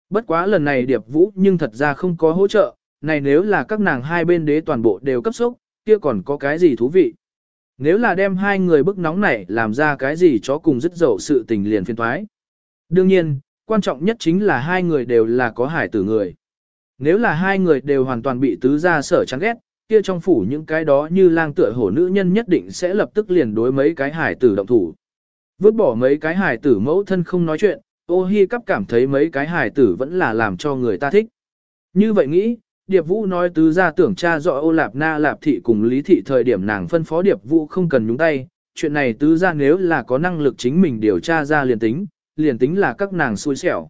Bất quá lần này điệp vũ nhưng thật ra không có hỗ trợ, này nếu là các nàng hai bên đế toàn bộ đều cấp sốc, kia còn có cái gì thú vị. Nếu là đem hai người bức nóng này làm ra cái gì cho cùng dứt dậu sự tình liền phiên thoái. Đương nhiên, quan trọng nhất chính là hai người đều là có hải tử người. Nếu là hai người đều hoàn toàn bị tứ gia sở chán ghét, kia trong phủ những cái đó như lang tựa hổ nữ nhân nhất định sẽ lập tức liền đối mấy cái hải tử động thủ. Vứt bỏ mấy cái hải tử mẫu thân không nói chuyện, ô hi cắp cảm thấy mấy cái hải tử vẫn là làm cho người ta thích. Như vậy nghĩ, Điệp Vũ nói tứ gia tưởng cha dọ ô lạp na lạp thị cùng lý thị thời điểm nàng phân phó Điệp Vũ không cần nhúng tay, chuyện này tứ gia nếu là có năng lực chính mình điều tra ra liền tính, liền tính là các nàng xui xẻo.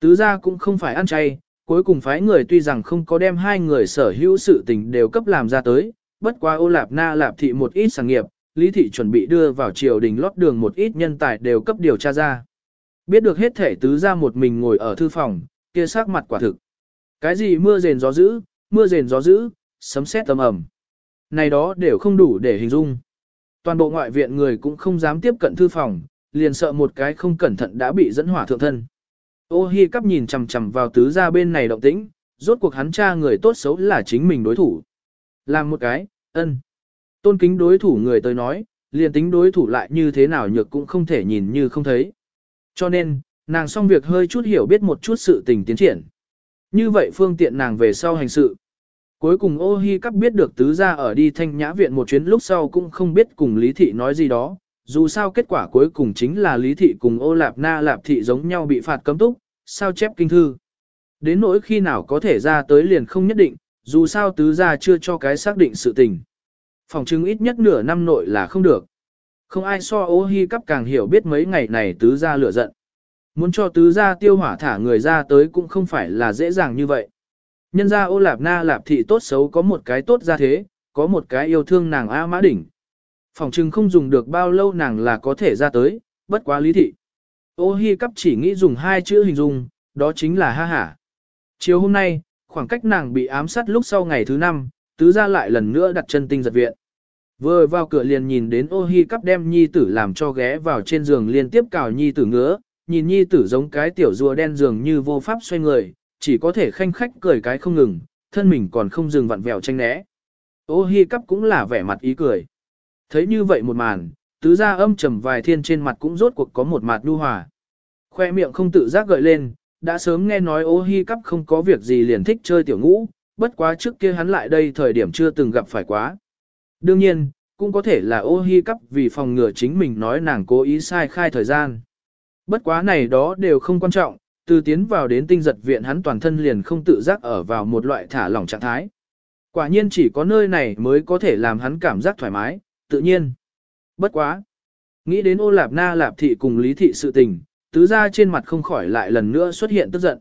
Tứ gia cũng không phải ăn chay, cuối cùng phái người tuy rằng không có đem hai người sở hữu sự tình đều cấp làm ra tới, bất quá ô lạp na lạp thị một ít sản nghiệp, lý thị chuẩn bị đưa vào triều đình lót đường một ít nhân tài đều cấp điều tra ra. Biết được hết thể tứ gia một mình ngồi ở thư phòng, kia sắc mặt quả thực. Cái gì mưa rền gió dữ, mưa rền gió dữ, sấm sét tầm ẩm. Này đó đều không đủ để hình dung. Toàn bộ ngoại viện người cũng không dám tiếp cận thư phòng, liền sợ một cái không cẩn thận đã bị dẫn hỏa thượng thân. Ô hi cắp nhìn chằm chằm vào tứ gia bên này động tĩnh, rốt cuộc hắn cha người tốt xấu là chính mình đối thủ. Làm một cái, ân. Tôn kính đối thủ người tới nói, liền tính đối thủ lại như thế nào nhược cũng không thể nhìn như không thấy. Cho nên, nàng xong việc hơi chút hiểu biết một chút sự tình tiến triển. Như vậy phương tiện nàng về sau hành sự. Cuối cùng ô hi cắp biết được tứ gia ở đi thanh nhã viện một chuyến lúc sau cũng không biết cùng Lý Thị nói gì đó. Dù sao kết quả cuối cùng chính là Lý Thị cùng ô lạp na lạp thị giống nhau bị phạt cấm túc, sao chép kinh thư. Đến nỗi khi nào có thể ra tới liền không nhất định, dù sao tứ gia chưa cho cái xác định sự tình. Phòng chứng ít nhất nửa năm nội là không được. Không ai so ô hi cắp càng hiểu biết mấy ngày này tứ gia lửa giận. Muốn cho tứ gia tiêu hỏa thả người ra tới cũng không phải là dễ dàng như vậy. Nhân gia ô lạp na lạp thị tốt xấu có một cái tốt ra thế, có một cái yêu thương nàng A mã đỉnh. Phòng trừng không dùng được bao lâu nàng là có thể ra tới, bất quá lý thị. Ô hi cắp chỉ nghĩ dùng hai chữ hình dung, đó chính là ha hả. Chiều hôm nay, khoảng cách nàng bị ám sát lúc sau ngày thứ năm, tứ gia lại lần nữa đặt chân tinh giật viện. Vừa vào cửa liền nhìn đến ô hi cắp đem nhi tử làm cho ghé vào trên giường liên tiếp cào nhi tử ngứa, nhìn nhi tử giống cái tiểu rùa đen giường như vô pháp xoay người, chỉ có thể khanh khách cười cái không ngừng, thân mình còn không dừng vặn vẹo tranh né. Ô hi cắp cũng là vẻ mặt ý cười. Thấy như vậy một màn, tứ gia âm trầm vài thiên trên mặt cũng rốt cuộc có một mặt nu hòa. Khoe miệng không tự giác gợi lên, đã sớm nghe nói ô hi cắp không có việc gì liền thích chơi tiểu ngũ, bất quá trước kia hắn lại đây thời điểm chưa từng gặp phải quá. Đương nhiên, cũng có thể là ô hi cắp vì phòng ngừa chính mình nói nàng cố ý sai khai thời gian. Bất quá này đó đều không quan trọng, từ tiến vào đến tinh giật viện hắn toàn thân liền không tự giác ở vào một loại thả lỏng trạng thái. Quả nhiên chỉ có nơi này mới có thể làm hắn cảm giác thoải mái, tự nhiên. Bất quá. Nghĩ đến ô lạp na lạp thị cùng lý thị sự tình, tứ ra trên mặt không khỏi lại lần nữa xuất hiện tức giận.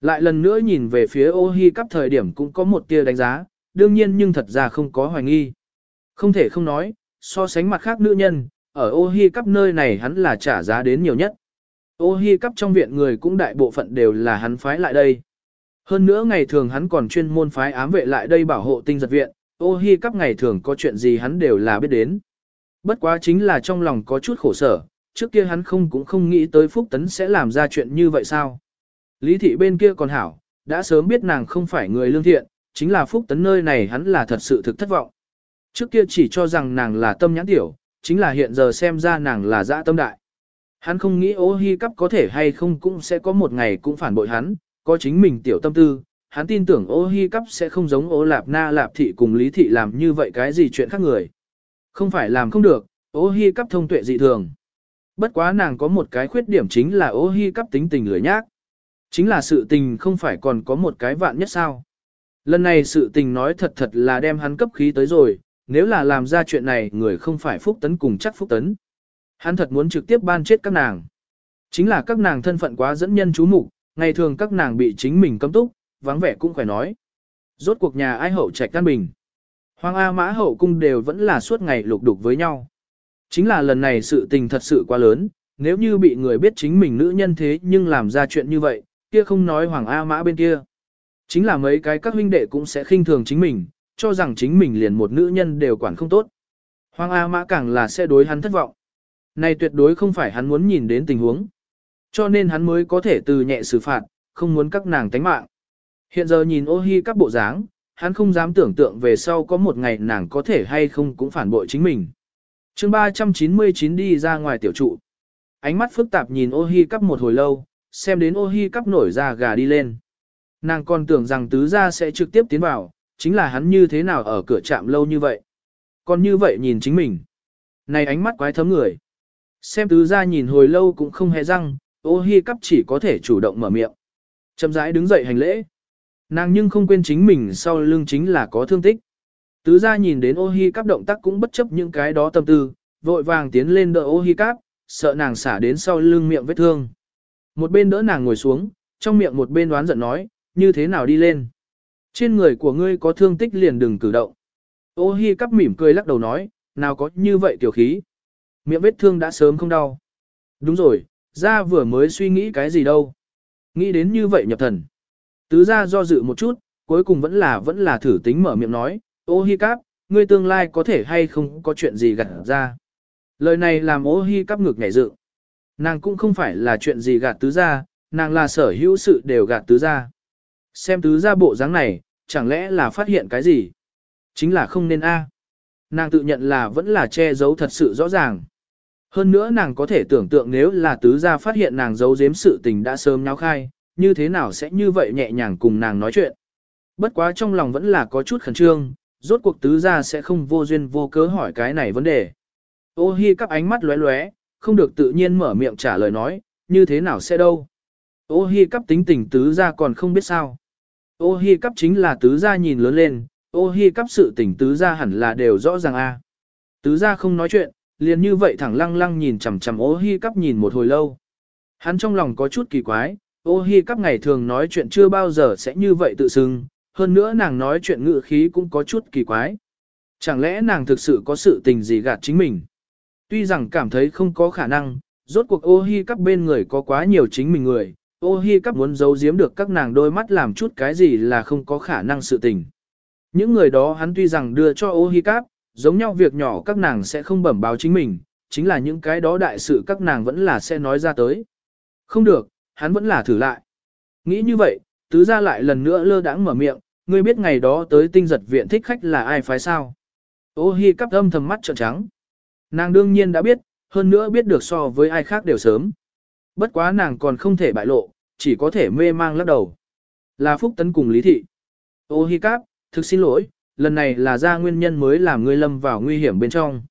Lại lần nữa nhìn về phía ô hi cắp thời điểm cũng có một tia đánh giá, đương nhiên nhưng thật ra không có hoài nghi. Không thể không nói, so sánh mặt khác nữ nhân, ở ô hi cắp nơi này hắn là trả giá đến nhiều nhất. Ô hi cắp trong viện người cũng đại bộ phận đều là hắn phái lại đây. Hơn nữa ngày thường hắn còn chuyên môn phái ám vệ lại đây bảo hộ tinh giật viện, ô hi cắp ngày thường có chuyện gì hắn đều là biết đến. Bất quá chính là trong lòng có chút khổ sở, trước kia hắn không cũng không nghĩ tới Phúc Tấn sẽ làm ra chuyện như vậy sao. Lý thị bên kia còn hảo, đã sớm biết nàng không phải người lương thiện, chính là phúc tấn nơi này hắn là thật sự thực thất vọng. Trước kia chỉ cho rằng nàng là tâm nhãn tiểu, chính là hiện giờ xem ra nàng là dã tâm đại. Hắn không nghĩ ô hi cắp có thể hay không cũng sẽ có một ngày cũng phản bội hắn, có chính mình tiểu tâm tư, hắn tin tưởng ô hi cắp sẽ không giống ô lạp na lạp thị cùng lý thị làm như vậy cái gì chuyện khác người. Không phải làm không được, ô hi cắp thông tuệ dị thường. Bất quá nàng có một cái khuyết điểm chính là ô hi cắp tính tình lười nhác. Chính là sự tình không phải còn có một cái vạn nhất sao. Lần này sự tình nói thật thật là đem hắn cấp khí tới rồi, nếu là làm ra chuyện này người không phải phúc tấn cùng chắc phúc tấn. Hắn thật muốn trực tiếp ban chết các nàng. Chính là các nàng thân phận quá dẫn nhân chú mục, ngày thường các nàng bị chính mình cấm túc, vắng vẻ cũng khỏe nói. Rốt cuộc nhà ai hậu trạch căn bình. Hoàng A mã hậu cung đều vẫn là suốt ngày lục đục với nhau. Chính là lần này sự tình thật sự quá lớn, nếu như bị người biết chính mình nữ nhân thế nhưng làm ra chuyện như vậy, kia không nói Hoàng A mã bên kia. Chính là mấy cái các huynh đệ cũng sẽ khinh thường chính mình, cho rằng chính mình liền một nữ nhân đều quản không tốt. Hoàng A mã càng là sẽ đối hắn thất vọng. Này tuyệt đối không phải hắn muốn nhìn đến tình huống. Cho nên hắn mới có thể từ nhẹ xử phạt, không muốn các nàng tánh mạng. Hiện giờ nhìn ô hi các bộ dáng, hắn không dám tưởng tượng về sau có một ngày nàng có thể hay không cũng phản bội chính mình. chương 399 đi ra ngoài tiểu trụ. Ánh mắt phức tạp nhìn ô hi cắp một hồi lâu, xem đến ô hi cắp nổi ra gà đi lên. Nàng còn tưởng rằng tứ gia sẽ trực tiếp tiến vào, chính là hắn như thế nào ở cửa trạm lâu như vậy. Còn như vậy nhìn chính mình. Này ánh mắt quái thấm người. Xem tứ gia nhìn hồi lâu cũng không hề răng, ô hi cắp chỉ có thể chủ động mở miệng. Chậm rãi đứng dậy hành lễ. Nàng nhưng không quên chính mình sau lưng chính là có thương tích. Tứ gia nhìn đến ô hi cắp động tác cũng bất chấp những cái đó tâm tư, vội vàng tiến lên đỡ ô hi cắp, sợ nàng xả đến sau lưng miệng vết thương. Một bên đỡ nàng ngồi xuống, trong miệng một bên đoán giận nói, như thế nào đi lên. Trên người của ngươi có thương tích liền đừng cử động. Ô hi cắp mỉm cười lắc đầu nói, nào có như vậy tiểu khí. Miệng vết thương đã sớm không đau. Đúng rồi, ra vừa mới suy nghĩ cái gì đâu. Nghĩ đến như vậy nhập thần. Tứ ra do dự một chút, cuối cùng vẫn là vẫn là thử tính mở miệng nói, ô hi cáp, ngươi tương lai có thể hay không có chuyện gì gặt ra. Lời này làm ô hi cáp ngược nhảy dự. Nàng cũng không phải là chuyện gì gạt tứ ra, nàng là sở hữu sự đều gạt tứ ra. Xem tứ ra bộ dáng này, chẳng lẽ là phát hiện cái gì? Chính là không nên a. Nàng tự nhận là vẫn là che giấu thật sự rõ ràng. Hơn nữa nàng có thể tưởng tượng nếu là tứ gia phát hiện nàng giấu giếm sự tình đã sớm nháo khai, như thế nào sẽ như vậy nhẹ nhàng cùng nàng nói chuyện. Bất quá trong lòng vẫn là có chút khẩn trương, rốt cuộc tứ gia sẽ không vô duyên vô cớ hỏi cái này vấn đề. Ô hi các ánh mắt lóe lóe, không được tự nhiên mở miệng trả lời nói, như thế nào sẽ đâu. Ô hi cắp tính tình tứ gia còn không biết sao. Ô hi cắp chính là tứ gia nhìn lớn lên, ô hi cắp sự tình tứ gia hẳn là đều rõ ràng a. Tứ gia không nói chuyện, liền như vậy thẳng lăng lăng nhìn chằm chằm ô hi cắp nhìn một hồi lâu. Hắn trong lòng có chút kỳ quái, ô hi cắp ngày thường nói chuyện chưa bao giờ sẽ như vậy tự xưng, hơn nữa nàng nói chuyện ngự khí cũng có chút kỳ quái. Chẳng lẽ nàng thực sự có sự tình gì gạt chính mình? Tuy rằng cảm thấy không có khả năng, rốt cuộc ô hi cắp bên người có quá nhiều chính mình người, ô hi cắp muốn giấu giếm được các nàng đôi mắt làm chút cái gì là không có khả năng sự tình. Những người đó hắn tuy rằng đưa cho ô hi cắp, giống nhau việc nhỏ các nàng sẽ không bẩm báo chính mình, chính là những cái đó đại sự các nàng vẫn là sẽ nói ra tới. Không được, hắn vẫn là thử lại. Nghĩ như vậy, tứ ra lại lần nữa lơ đãng mở miệng, ngươi biết ngày đó tới tinh giật viện thích khách là ai phái sao. Ô hi cắp âm thầm mắt trợn trắng. Nàng đương nhiên đã biết, hơn nữa biết được so với ai khác đều sớm. Bất quá nàng còn không thể bại lộ, chỉ có thể mê mang lắc đầu. Là Phúc Tấn cùng Lý Thị. Ô hi cắp, thực xin lỗi, lần này là ra nguyên nhân mới làm ngươi lâm vào nguy hiểm bên trong.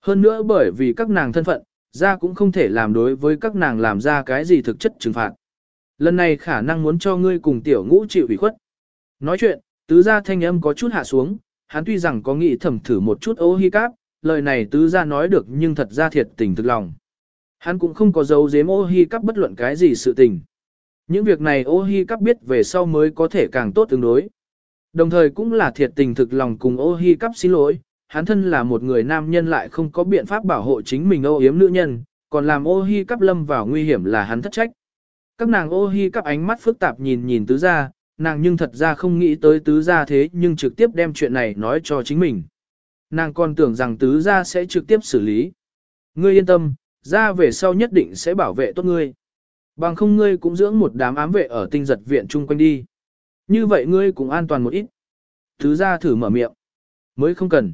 Hơn nữa bởi vì các nàng thân phận, ra cũng không thể làm đối với các nàng làm ra cái gì thực chất trừng phạt. Lần này khả năng muốn cho ngươi cùng tiểu ngũ chịu ủy khuất. Nói chuyện, tứ gia thanh âm có chút hạ xuống, hắn tuy rằng có nghĩ thẩm thử một chút ô hi cáp, lời này tứ gia nói được nhưng thật ra thiệt tình thực lòng. Hắn cũng không có dấu dếm ô hi cáp bất luận cái gì sự tình. Những việc này ô hi cáp biết về sau mới có thể càng tốt tương đối. Đồng thời cũng là thiệt tình thực lòng cùng ô hi cáp xin lỗi, hắn thân là một người nam nhân lại không có biện pháp bảo hộ chính mình ô yếm nữ nhân, còn làm ô hi cắp lâm vào nguy hiểm là hắn thất trách. Các nàng ô hi cắp ánh mắt phức tạp nhìn nhìn tứ gia, nàng nhưng thật ra không nghĩ tới tứ gia thế nhưng trực tiếp đem chuyện này nói cho chính mình. Nàng còn tưởng rằng tứ gia sẽ trực tiếp xử lý. Ngươi yên tâm, ra về sau nhất định sẽ bảo vệ tốt ngươi. Bằng không ngươi cũng dưỡng một đám ám vệ ở tinh giật viện chung quanh đi. Như vậy ngươi cũng an toàn một ít. Thứ ra thử mở miệng. Mới không cần.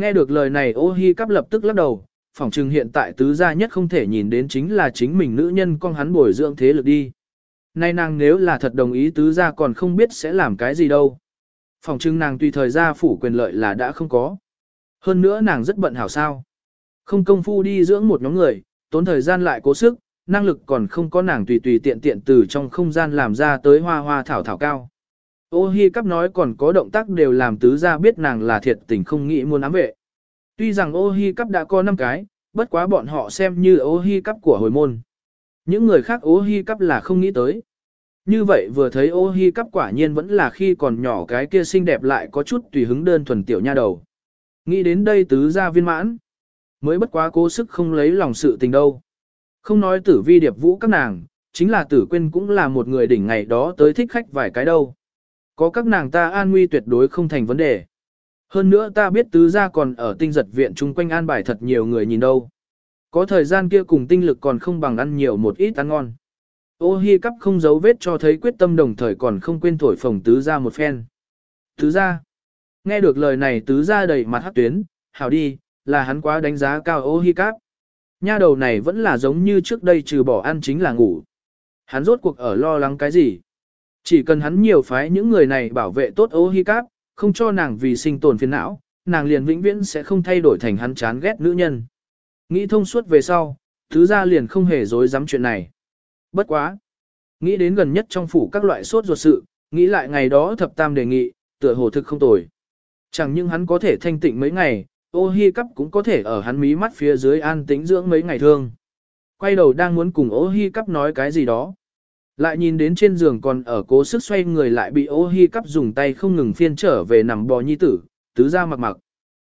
Nghe được lời này ô hi cắp lập tức lắc đầu, phỏng chừng hiện tại tứ gia nhất không thể nhìn đến chính là chính mình nữ nhân con hắn bồi dưỡng thế lực đi. Nay nàng nếu là thật đồng ý tứ gia còn không biết sẽ làm cái gì đâu. Phỏng chừng nàng tùy thời gia phủ quyền lợi là đã không có. Hơn nữa nàng rất bận hảo sao. Không công phu đi dưỡng một nhóm người, tốn thời gian lại cố sức, năng lực còn không có nàng tùy tùy tiện tiện từ trong không gian làm ra tới hoa hoa thảo thảo cao. Ô hi cắp nói còn có động tác đều làm tứ gia biết nàng là thiệt tình không nghĩ muốn ám vệ. Tuy rằng ô hi cắp đã có 5 cái, bất quá bọn họ xem như ô hi cắp của hồi môn. Những người khác ô hi cắp là không nghĩ tới. Như vậy vừa thấy ô hi cắp quả nhiên vẫn là khi còn nhỏ cái kia xinh đẹp lại có chút tùy hứng đơn thuần tiểu nha đầu. Nghĩ đến đây tứ gia viên mãn. Mới bất quá cố sức không lấy lòng sự tình đâu. Không nói tử vi điệp vũ các nàng, chính là tử quên cũng là một người đỉnh ngày đó tới thích khách vài cái đâu. Có các nàng ta an nguy tuyệt đối không thành vấn đề. Hơn nữa ta biết tứ gia còn ở tinh giật viện chung quanh an bài thật nhiều người nhìn đâu. Có thời gian kia cùng tinh lực còn không bằng ăn nhiều một ít ăn ngon. Ô hi cắp không giấu vết cho thấy quyết tâm đồng thời còn không quên thổi phồng tứ gia một phen. Tứ gia. Nghe được lời này tứ gia đầy mặt hắc tuyến, hảo đi, là hắn quá đánh giá cao ô hi cắp. Nha đầu này vẫn là giống như trước đây trừ bỏ ăn chính là ngủ. Hắn rốt cuộc ở lo lắng cái gì? Chỉ cần hắn nhiều phái những người này bảo vệ tốt ô hi cáp, không cho nàng vì sinh tồn phiền não, nàng liền vĩnh viễn sẽ không thay đổi thành hắn chán ghét nữ nhân. Nghĩ thông suốt về sau, thứ ra liền không hề dối dám chuyện này. Bất quá. Nghĩ đến gần nhất trong phủ các loại sốt ruột sự, nghĩ lại ngày đó thập tam đề nghị, tựa hồ thực không tồi. Chẳng những hắn có thể thanh tịnh mấy ngày, ô hi cắp cũng có thể ở hắn mí mắt phía dưới an tĩnh dưỡng mấy ngày thương. Quay đầu đang muốn cùng ô hi cắp nói cái gì đó. Lại nhìn đến trên giường còn ở cố sức xoay người lại bị ô hi cắp dùng tay không ngừng phiên trở về nằm bò nhi tử, tứ ra mặc mặc.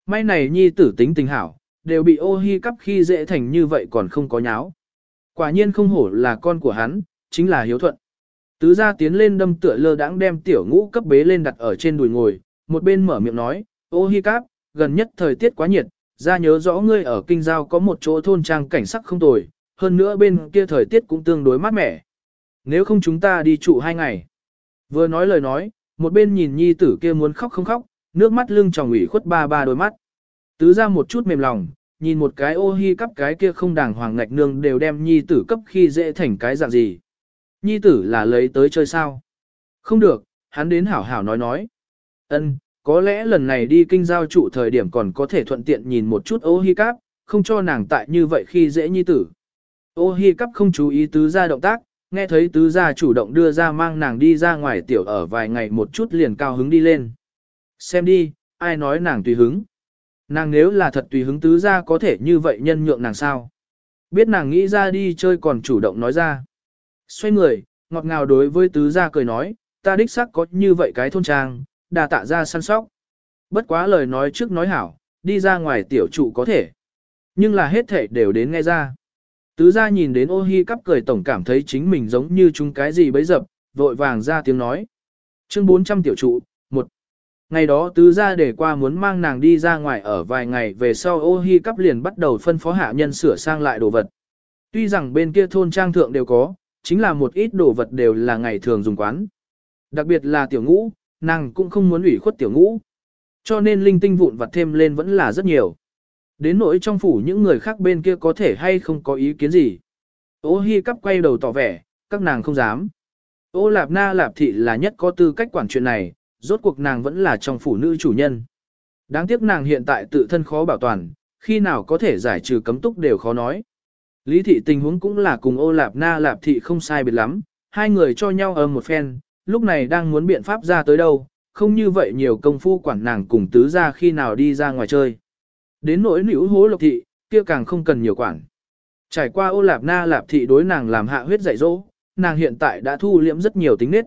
May này nhi tử tính tình hảo, đều bị ô hi cắp khi dễ thành như vậy còn không có nháo. Quả nhiên không hổ là con của hắn, chính là hiếu thuận. Tứ ra tiến lên đâm tựa lơ đãng đem tiểu ngũ cấp bế lên đặt ở trên đùi ngồi, một bên mở miệng nói, ô hi cắp, gần nhất thời tiết quá nhiệt, ra nhớ rõ ngươi ở kinh giao có một chỗ thôn trang cảnh sắc không tồi, hơn nữa bên kia thời tiết cũng tương đối mát mẻ. Nếu không chúng ta đi trụ hai ngày. Vừa nói lời nói, một bên nhìn nhi tử kia muốn khóc không khóc, nước mắt lưng tròng ủy khuất ba ba đôi mắt. Tứ ra một chút mềm lòng, nhìn một cái ô hi cắp cái kia không đàng hoàng ngạch nương đều đem nhi tử cấp khi dễ thành cái dạng gì. Nhi tử là lấy tới chơi sao? Không được, hắn đến hảo hảo nói nói. Ân, có lẽ lần này đi kinh giao trụ thời điểm còn có thể thuận tiện nhìn một chút ô hi cắp, không cho nàng tại như vậy khi dễ nhi tử. Ô hi cắp không chú ý tứ ra động tác, nghe thấy tứ gia chủ động đưa ra mang nàng đi ra ngoài tiểu ở vài ngày một chút liền cao hứng đi lên. Xem đi, ai nói nàng tùy hứng. Nàng nếu là thật tùy hứng tứ gia có thể như vậy nhân nhượng nàng sao. Biết nàng nghĩ ra đi chơi còn chủ động nói ra. Xoay người, ngọt ngào đối với tứ gia cười nói, ta đích xác có như vậy cái thôn trang, đà tạ ra săn sóc. Bất quá lời nói trước nói hảo, đi ra ngoài tiểu trụ có thể. Nhưng là hết thể đều đến nghe ra. Tứ gia nhìn đến ô hi cắp cười tổng cảm thấy chính mình giống như chúng cái gì bấy dập, vội vàng ra tiếng nói. Chương 400 tiểu trụ, một Ngày đó tứ gia để qua muốn mang nàng đi ra ngoài ở vài ngày về sau ô hi cắp liền bắt đầu phân phó hạ nhân sửa sang lại đồ vật. Tuy rằng bên kia thôn trang thượng đều có, chính là một ít đồ vật đều là ngày thường dùng quán. Đặc biệt là tiểu ngũ, nàng cũng không muốn ủy khuất tiểu ngũ. Cho nên linh tinh vụn vặt thêm lên vẫn là rất nhiều. Đến nỗi trong phủ những người khác bên kia có thể hay không có ý kiến gì. Ô hi cắp quay đầu tỏ vẻ, các nàng không dám. Ô lạp na lạp thị là nhất có tư cách quản chuyện này, rốt cuộc nàng vẫn là trong phủ nữ chủ nhân. Đáng tiếc nàng hiện tại tự thân khó bảo toàn, khi nào có thể giải trừ cấm túc đều khó nói. Lý thị tình huống cũng là cùng ô lạp na lạp thị không sai biệt lắm, hai người cho nhau ầm một phen, lúc này đang muốn biện pháp ra tới đâu, không như vậy nhiều công phu quản nàng cùng tứ ra khi nào đi ra ngoài chơi. Đến nỗi nữ hố lộc thị, kia càng không cần nhiều quản. Trải qua ô lạp na lạp thị đối nàng làm hạ huyết dạy dỗ, nàng hiện tại đã thu liễm rất nhiều tính nết.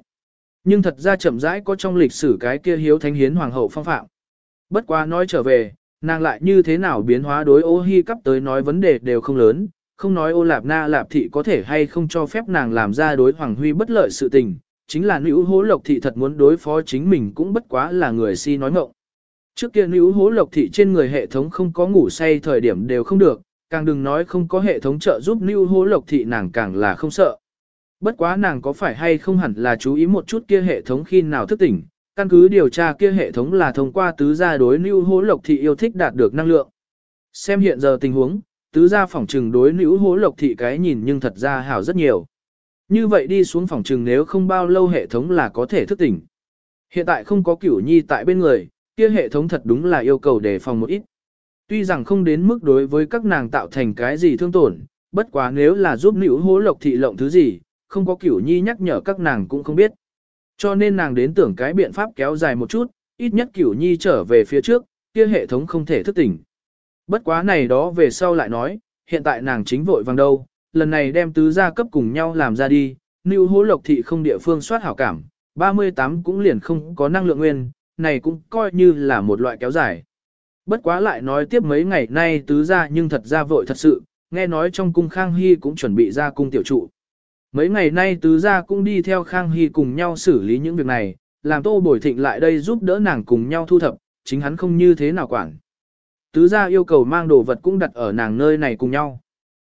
Nhưng thật ra chậm rãi có trong lịch sử cái kia hiếu thánh hiến hoàng hậu phong phạm. Bất quá nói trở về, nàng lại như thế nào biến hóa đối ô hi cắp tới nói vấn đề đều không lớn, không nói ô lạp na lạp thị có thể hay không cho phép nàng làm ra đối hoàng huy bất lợi sự tình, chính là nữ hố lộc thị thật muốn đối phó chính mình cũng bất quá là người si nói ngộng. Trước kia nữ hố lộc thị trên người hệ thống không có ngủ say thời điểm đều không được, càng đừng nói không có hệ thống trợ giúp nữ hố lộc thị nàng càng là không sợ. Bất quá nàng có phải hay không hẳn là chú ý một chút kia hệ thống khi nào thức tỉnh, căn cứ điều tra kia hệ thống là thông qua tứ gia đối lưu hố lộc thị yêu thích đạt được năng lượng. Xem hiện giờ tình huống, tứ gia phỏng trừng đối lưu hố lộc thị cái nhìn nhưng thật ra hảo rất nhiều. Như vậy đi xuống phỏng trừng nếu không bao lâu hệ thống là có thể thức tỉnh. Hiện tại không có cửu nhi tại bên người, kia hệ thống thật đúng là yêu cầu đề phòng một ít. Tuy rằng không đến mức đối với các nàng tạo thành cái gì thương tổn, bất quá nếu là giúp nữ hố lộc thị lộng thứ gì, không có kiểu nhi nhắc nhở các nàng cũng không biết. Cho nên nàng đến tưởng cái biện pháp kéo dài một chút, ít nhất kiểu nhi trở về phía trước, kia hệ thống không thể thức tỉnh. Bất quá này đó về sau lại nói, hiện tại nàng chính vội vàng đâu, lần này đem tứ gia cấp cùng nhau làm ra đi, nữ hố lộc thị không địa phương soát hảo cảm, 38 cũng liền không có năng lượng nguyên, này cũng coi như là một loại kéo dài. Bất quá lại nói tiếp mấy ngày nay tứ gia nhưng thật ra vội thật sự, nghe nói trong cung Khang Hy cũng chuẩn bị ra cung tiểu trụ. Mấy ngày nay tứ gia cũng đi theo Khang Hy cùng nhau xử lý những việc này, làm tô bồi thịnh lại đây giúp đỡ nàng cùng nhau thu thập, chính hắn không như thế nào quản. Tứ gia yêu cầu mang đồ vật cũng đặt ở nàng nơi này cùng nhau.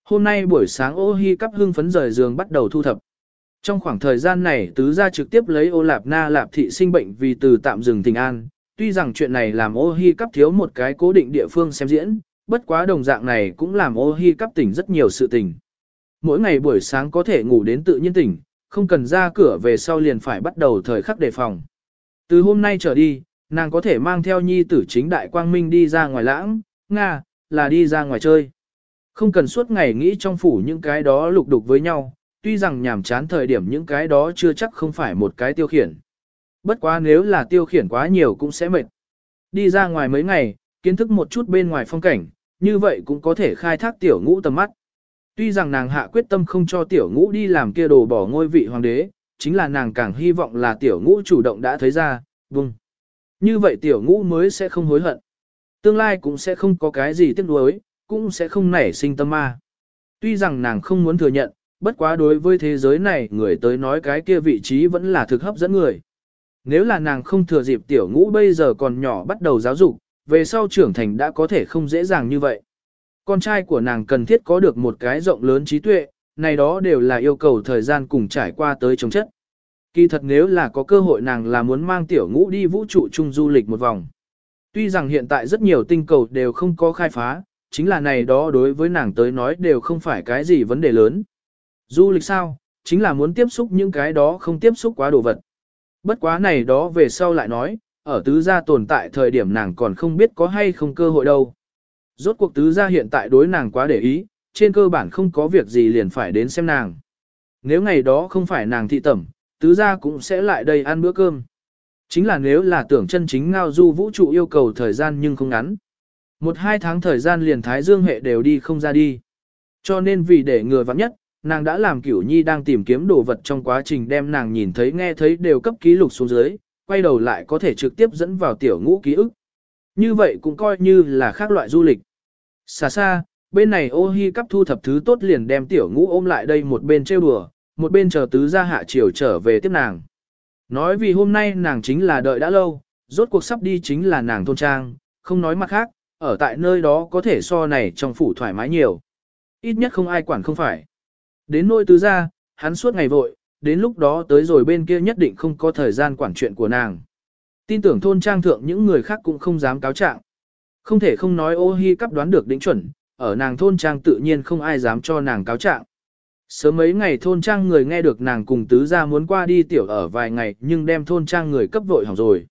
Hôm nay buổi sáng ô hi cắp hương phấn rời giường bắt đầu thu thập. Trong khoảng thời gian này tứ gia trực tiếp lấy ô lạp na lạp thị sinh bệnh vì từ tạm dừng tình an. Tuy rằng chuyện này làm ô hi cắp thiếu một cái cố định địa phương xem diễn, bất quá đồng dạng này cũng làm ô hi cắp tỉnh rất nhiều sự tình. Mỗi ngày buổi sáng có thể ngủ đến tự nhiên tỉnh, không cần ra cửa về sau liền phải bắt đầu thời khắc đề phòng. Từ hôm nay trở đi, nàng có thể mang theo nhi tử chính đại quang minh đi ra ngoài lãng, Nga, là đi ra ngoài chơi. Không cần suốt ngày nghĩ trong phủ những cái đó lục đục với nhau, tuy rằng nhàm chán thời điểm những cái đó chưa chắc không phải một cái tiêu khiển. Bất quá nếu là tiêu khiển quá nhiều cũng sẽ mệt. Đi ra ngoài mấy ngày, kiến thức một chút bên ngoài phong cảnh, như vậy cũng có thể khai thác tiểu ngũ tầm mắt. Tuy rằng nàng hạ quyết tâm không cho tiểu ngũ đi làm kia đồ bỏ ngôi vị hoàng đế, chính là nàng càng hy vọng là tiểu ngũ chủ động đã thấy ra, vâng. Như vậy tiểu ngũ mới sẽ không hối hận. Tương lai cũng sẽ không có cái gì tiếc nuối, cũng sẽ không nảy sinh tâm ma. Tuy rằng nàng không muốn thừa nhận, bất quá đối với thế giới này người tới nói cái kia vị trí vẫn là thực hấp dẫn người. Nếu là nàng không thừa dịp tiểu ngũ bây giờ còn nhỏ bắt đầu giáo dục, về sau trưởng thành đã có thể không dễ dàng như vậy. Con trai của nàng cần thiết có được một cái rộng lớn trí tuệ, này đó đều là yêu cầu thời gian cùng trải qua tới chống chất. Kỳ thật nếu là có cơ hội nàng là muốn mang tiểu ngũ đi vũ trụ chung du lịch một vòng. Tuy rằng hiện tại rất nhiều tinh cầu đều không có khai phá, chính là này đó đối với nàng tới nói đều không phải cái gì vấn đề lớn. Du lịch sao, chính là muốn tiếp xúc những cái đó không tiếp xúc quá đồ vật. Bất quá này đó về sau lại nói, ở tứ gia tồn tại thời điểm nàng còn không biết có hay không cơ hội đâu. Rốt cuộc tứ gia hiện tại đối nàng quá để ý, trên cơ bản không có việc gì liền phải đến xem nàng. Nếu ngày đó không phải nàng thị tẩm, tứ gia cũng sẽ lại đây ăn bữa cơm. Chính là nếu là tưởng chân chính ngao du vũ trụ yêu cầu thời gian nhưng không ngắn. Một hai tháng thời gian liền thái dương hệ đều đi không ra đi. Cho nên vì để ngừa vắng nhất, nàng đã làm cửu nhi đang tìm kiếm đồ vật trong quá trình đem nàng nhìn thấy nghe thấy đều cấp ký lục xuống dưới, quay đầu lại có thể trực tiếp dẫn vào tiểu ngũ ký ức. Như vậy cũng coi như là khác loại du lịch. Xa xa, bên này ô hi cắp thu thập thứ tốt liền đem tiểu ngũ ôm lại đây một bên trêu đùa, một bên chờ tứ gia hạ chiều trở về tiếp nàng. Nói vì hôm nay nàng chính là đợi đã lâu, rốt cuộc sắp đi chính là nàng thôn trang, không nói mặt khác, ở tại nơi đó có thể so này trong phủ thoải mái nhiều. Ít nhất không ai quản không phải. Đến nôi tứ gia, hắn suốt ngày vội, đến lúc đó tới rồi bên kia nhất định không có thời gian quản chuyện của nàng. Tin tưởng thôn trang thượng những người khác cũng không dám cáo trạng. Không thể không nói ô hi cắp đoán được đỉnh chuẩn, ở nàng thôn trang tự nhiên không ai dám cho nàng cáo trạng. Sớm mấy ngày thôn trang người nghe được nàng cùng tứ gia muốn qua đi tiểu ở vài ngày nhưng đem thôn trang người cấp vội hỏng rồi.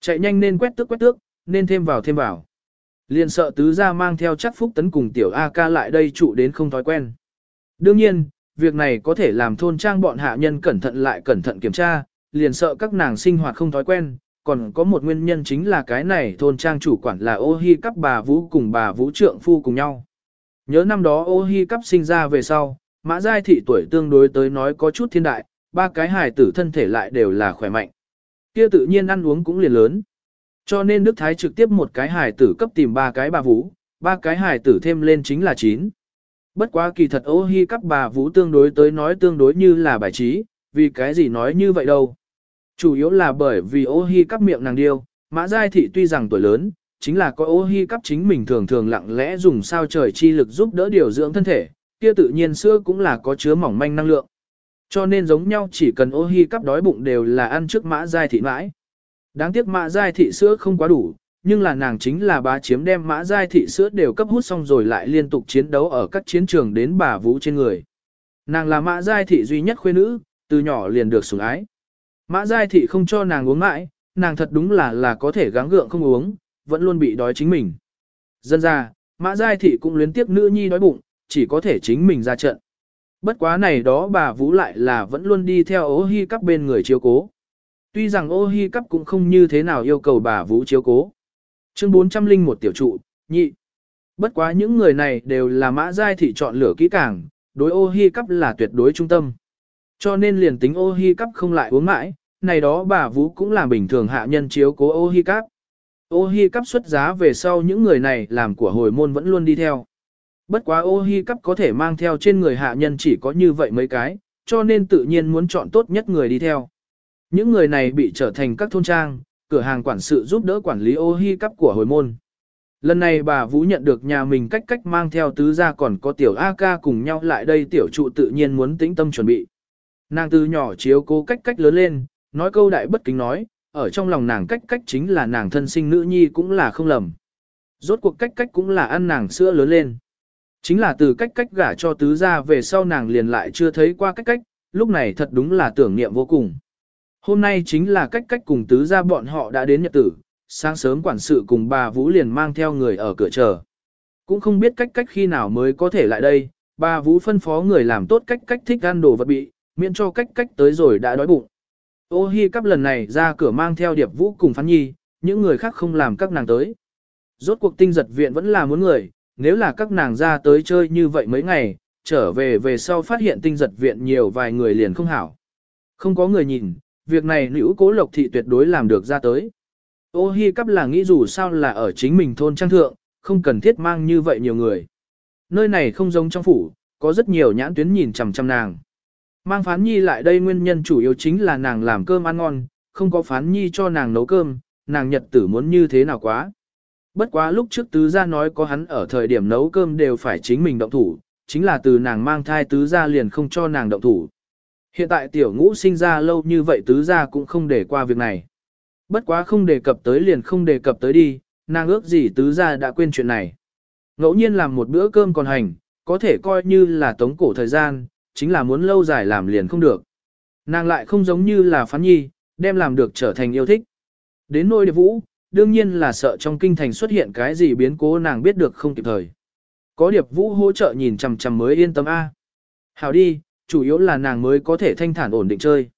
Chạy nhanh nên quét tước quét tước, nên thêm vào thêm vào. Liền sợ tứ gia mang theo chắc phúc tấn cùng tiểu A ca lại đây trụ đến không thói quen. Đương nhiên, việc này có thể làm thôn trang bọn hạ nhân cẩn thận lại cẩn thận kiểm tra, liền sợ các nàng sinh hoạt không thói quen, còn có một nguyên nhân chính là cái này thôn trang chủ quản là ô hi cắp bà vũ cùng bà vũ trượng phu cùng nhau. Nhớ năm đó ô hi cắp sinh ra về sau, mã giai thị tuổi tương đối tới nói có chút thiên đại, ba cái hài tử thân thể lại đều là khỏe mạnh. Kia tự nhiên ăn uống cũng liền lớn. Cho nên Đức Thái trực tiếp một cái hài tử cấp tìm ba cái bà vũ, ba cái hài tử thêm lên chính là chín. Bất quá kỳ thật ô hi các bà vũ tương đối tới nói tương đối như là bài trí, vì cái gì nói như vậy đâu. Chủ yếu là bởi vì ô hi các miệng nàng điêu, mã giai thị tuy rằng tuổi lớn, chính là có ô hi cắp chính mình thường thường lặng lẽ dùng sao trời chi lực giúp đỡ điều dưỡng thân thể, kia tự nhiên sữa cũng là có chứa mỏng manh năng lượng. Cho nên giống nhau chỉ cần ô hi cắp đói bụng đều là ăn trước mã giai thị mãi. Đáng tiếc mã giai thị sữa không quá đủ, nhưng là nàng chính là bá chiếm đem mã giai thị sữa đều cấp hút xong rồi lại liên tục chiến đấu ở các chiến trường đến bà vũ trên người. Nàng là mã giai thị duy nhất khuê nữ, từ nhỏ liền được sủng ái. Mã giai thị không cho nàng uống mãi, nàng thật đúng là là có thể gắng gượng không uống, vẫn luôn bị đói chính mình. Dân ra, mã giai thị cũng luyến tiếc nữ nhi đói bụng, chỉ có thể chính mình ra trận. Bất quá này đó bà Vũ lại là vẫn luôn đi theo ô hi cắp bên người chiếu cố. Tuy rằng ô hi cắp cũng không như thế nào yêu cầu bà Vũ chiếu cố. Chương 401 tiểu trụ, nhị. Bất quá những người này đều là mã giai thị chọn lửa kỹ càng, đối ô hi cắp là tuyệt đối trung tâm. Cho nên liền tính ô hi cắp không lại uống mãi, này đó bà Vũ cũng là bình thường hạ nhân chiếu cố ô hi cắp. Ô hi cắp xuất giá về sau những người này làm của hồi môn vẫn luôn đi theo. Bất quá ô hi cắp có thể mang theo trên người hạ nhân chỉ có như vậy mấy cái, cho nên tự nhiên muốn chọn tốt nhất người đi theo. Những người này bị trở thành các thôn trang, cửa hàng quản sự giúp đỡ quản lý ô hi cắp của hồi môn. Lần này bà Vũ nhận được nhà mình cách cách mang theo tứ gia còn có tiểu A ca cùng nhau lại đây tiểu trụ tự nhiên muốn tĩnh tâm chuẩn bị. Nàng từ nhỏ chiếu cố cách cách lớn lên, nói câu đại bất kính nói, ở trong lòng nàng cách cách chính là nàng thân sinh nữ nhi cũng là không lầm. Rốt cuộc cách cách cũng là ăn nàng sữa lớn lên. Chính là từ cách cách gả cho tứ gia về sau nàng liền lại chưa thấy qua cách cách, lúc này thật đúng là tưởng niệm vô cùng. Hôm nay chính là cách cách cùng tứ gia bọn họ đã đến nhật tử, sáng sớm quản sự cùng bà Vũ liền mang theo người ở cửa chờ. Cũng không biết cách cách khi nào mới có thể lại đây, bà Vũ phân phó người làm tốt cách cách thích ăn đồ vật bị, miễn cho cách cách tới rồi đã đói bụng. Ô hi cắp lần này ra cửa mang theo điệp vũ cùng phán nhi, những người khác không làm các nàng tới. Rốt cuộc tinh giật viện vẫn là muốn người, nếu là các nàng ra tới chơi như vậy mấy ngày, trở về về sau phát hiện tinh giật viện nhiều vài người liền không hảo. Không có người nhìn, việc này nữ cố lộc thị tuyệt đối làm được ra tới. Ô hi cắp là nghĩ dù sao là ở chính mình thôn trang thượng, không cần thiết mang như vậy nhiều người. Nơi này không giống trong phủ, có rất nhiều nhãn tuyến nhìn chằm chằm nàng. Mang phán nhi lại đây nguyên nhân chủ yếu chính là nàng làm cơm ăn ngon, không có phán nhi cho nàng nấu cơm, nàng nhật tử muốn như thế nào quá. Bất quá lúc trước tứ gia nói có hắn ở thời điểm nấu cơm đều phải chính mình động thủ, chính là từ nàng mang thai tứ gia liền không cho nàng động thủ. Hiện tại tiểu ngũ sinh ra lâu như vậy tứ gia cũng không để qua việc này. Bất quá không đề cập tới liền không đề cập tới đi, nàng ước gì tứ gia đã quên chuyện này. Ngẫu nhiên làm một bữa cơm còn hành, có thể coi như là tống cổ thời gian, chính là muốn lâu dài làm liền không được. Nàng lại không giống như là phán nhi, đem làm được trở thành yêu thích. Đến nôi điệp vũ, đương nhiên là sợ trong kinh thành xuất hiện cái gì biến cố nàng biết được không kịp thời. Có điệp vũ hỗ trợ nhìn chằm chằm mới yên tâm A. hảo đi, chủ yếu là nàng mới có thể thanh thản ổn định chơi.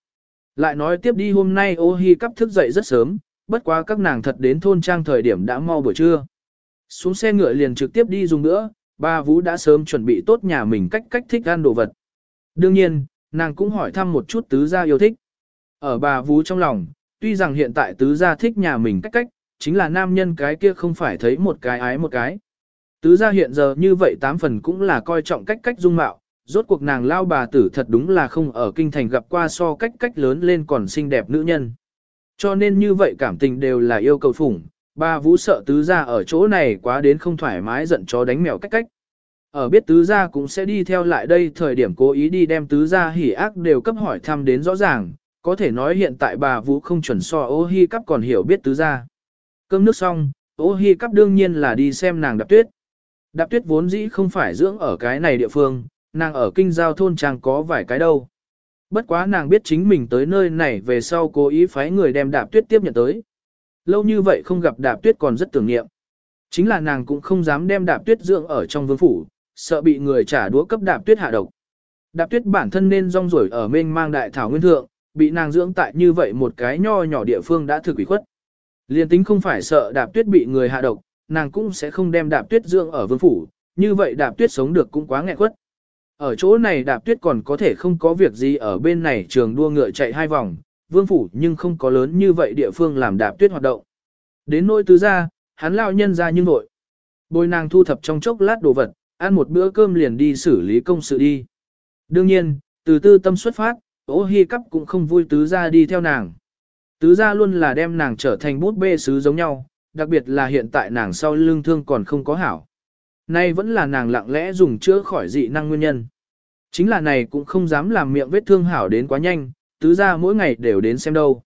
Lại nói tiếp đi hôm nay ô hi cắp thức dậy rất sớm, bất quá các nàng thật đến thôn trang thời điểm đã mau buổi trưa. Xuống xe ngựa liền trực tiếp đi dùng nữa, ba vũ đã sớm chuẩn bị tốt nhà mình cách cách thích ăn đồ vật. Đương nhiên, nàng cũng hỏi thăm một chút tứ gia yêu thích. Ở bà vũ trong lòng, tuy rằng hiện tại tứ gia thích nhà mình cách cách, chính là nam nhân cái kia không phải thấy một cái ái một cái. Tứ gia hiện giờ như vậy tám phần cũng là coi trọng cách cách dung mạo, rốt cuộc nàng lao bà tử thật đúng là không ở kinh thành gặp qua so cách cách lớn lên còn xinh đẹp nữ nhân. Cho nên như vậy cảm tình đều là yêu cầu phủng, ba vũ sợ tứ gia ở chỗ này quá đến không thoải mái giận chó đánh mèo cách cách. Ở biết tứ gia cũng sẽ đi theo lại đây thời điểm cố ý đi đem tứ gia hỉ ác đều cấp hỏi thăm đến rõ ràng, có thể nói hiện tại bà vũ không chuẩn so ô hi cắp còn hiểu biết tứ gia. Cơm nước xong, ô hi cắp đương nhiên là đi xem nàng đạp tuyết. Đạp tuyết vốn dĩ không phải dưỡng ở cái này địa phương, nàng ở kinh giao thôn trang có vài cái đâu. Bất quá nàng biết chính mình tới nơi này về sau cố ý phái người đem đạp tuyết tiếp nhận tới. Lâu như vậy không gặp đạp tuyết còn rất tưởng niệm. Chính là nàng cũng không dám đem đạp tuyết dưỡng ở trong vương phủ, sợ bị người trả đũa cấp đạp tuyết hạ độc. Đạp tuyết bản thân nên rong rổi ở mênh mang đại thảo nguyên thượng, bị nàng dưỡng tại như vậy một cái nho nhỏ địa phương đã thực ủy khuất. Liên tính không phải sợ đạp tuyết bị người hạ độc, nàng cũng sẽ không đem đạp tuyết dưỡng ở vương phủ, như vậy đạp tuyết sống được cũng quá nghẹn quất. Ở chỗ này đạp tuyết còn có thể không có việc gì ở bên này trường đua ngựa chạy hai vòng, vương phủ nhưng không có lớn như vậy địa phương làm đạp tuyết hoạt động. Đến nỗi tứ ra, hắn lao nhân ra nhưng nội. Bồi nàng thu thập trong chốc lát đồ vật, ăn một bữa cơm liền đi xử lý công sự đi. Đương nhiên, từ tư tâm xuất phát, ô hi cắp cũng không vui tứ ra đi theo nàng. Tứ ra luôn là đem nàng trở thành bút bê sứ giống nhau, đặc biệt là hiện tại nàng sau lưng thương còn không có hảo. Nay vẫn là nàng lặng lẽ dùng chữa khỏi dị năng nguyên nhân. Chính là này cũng không dám làm miệng vết thương hảo đến quá nhanh, tứ ra mỗi ngày đều đến xem đâu.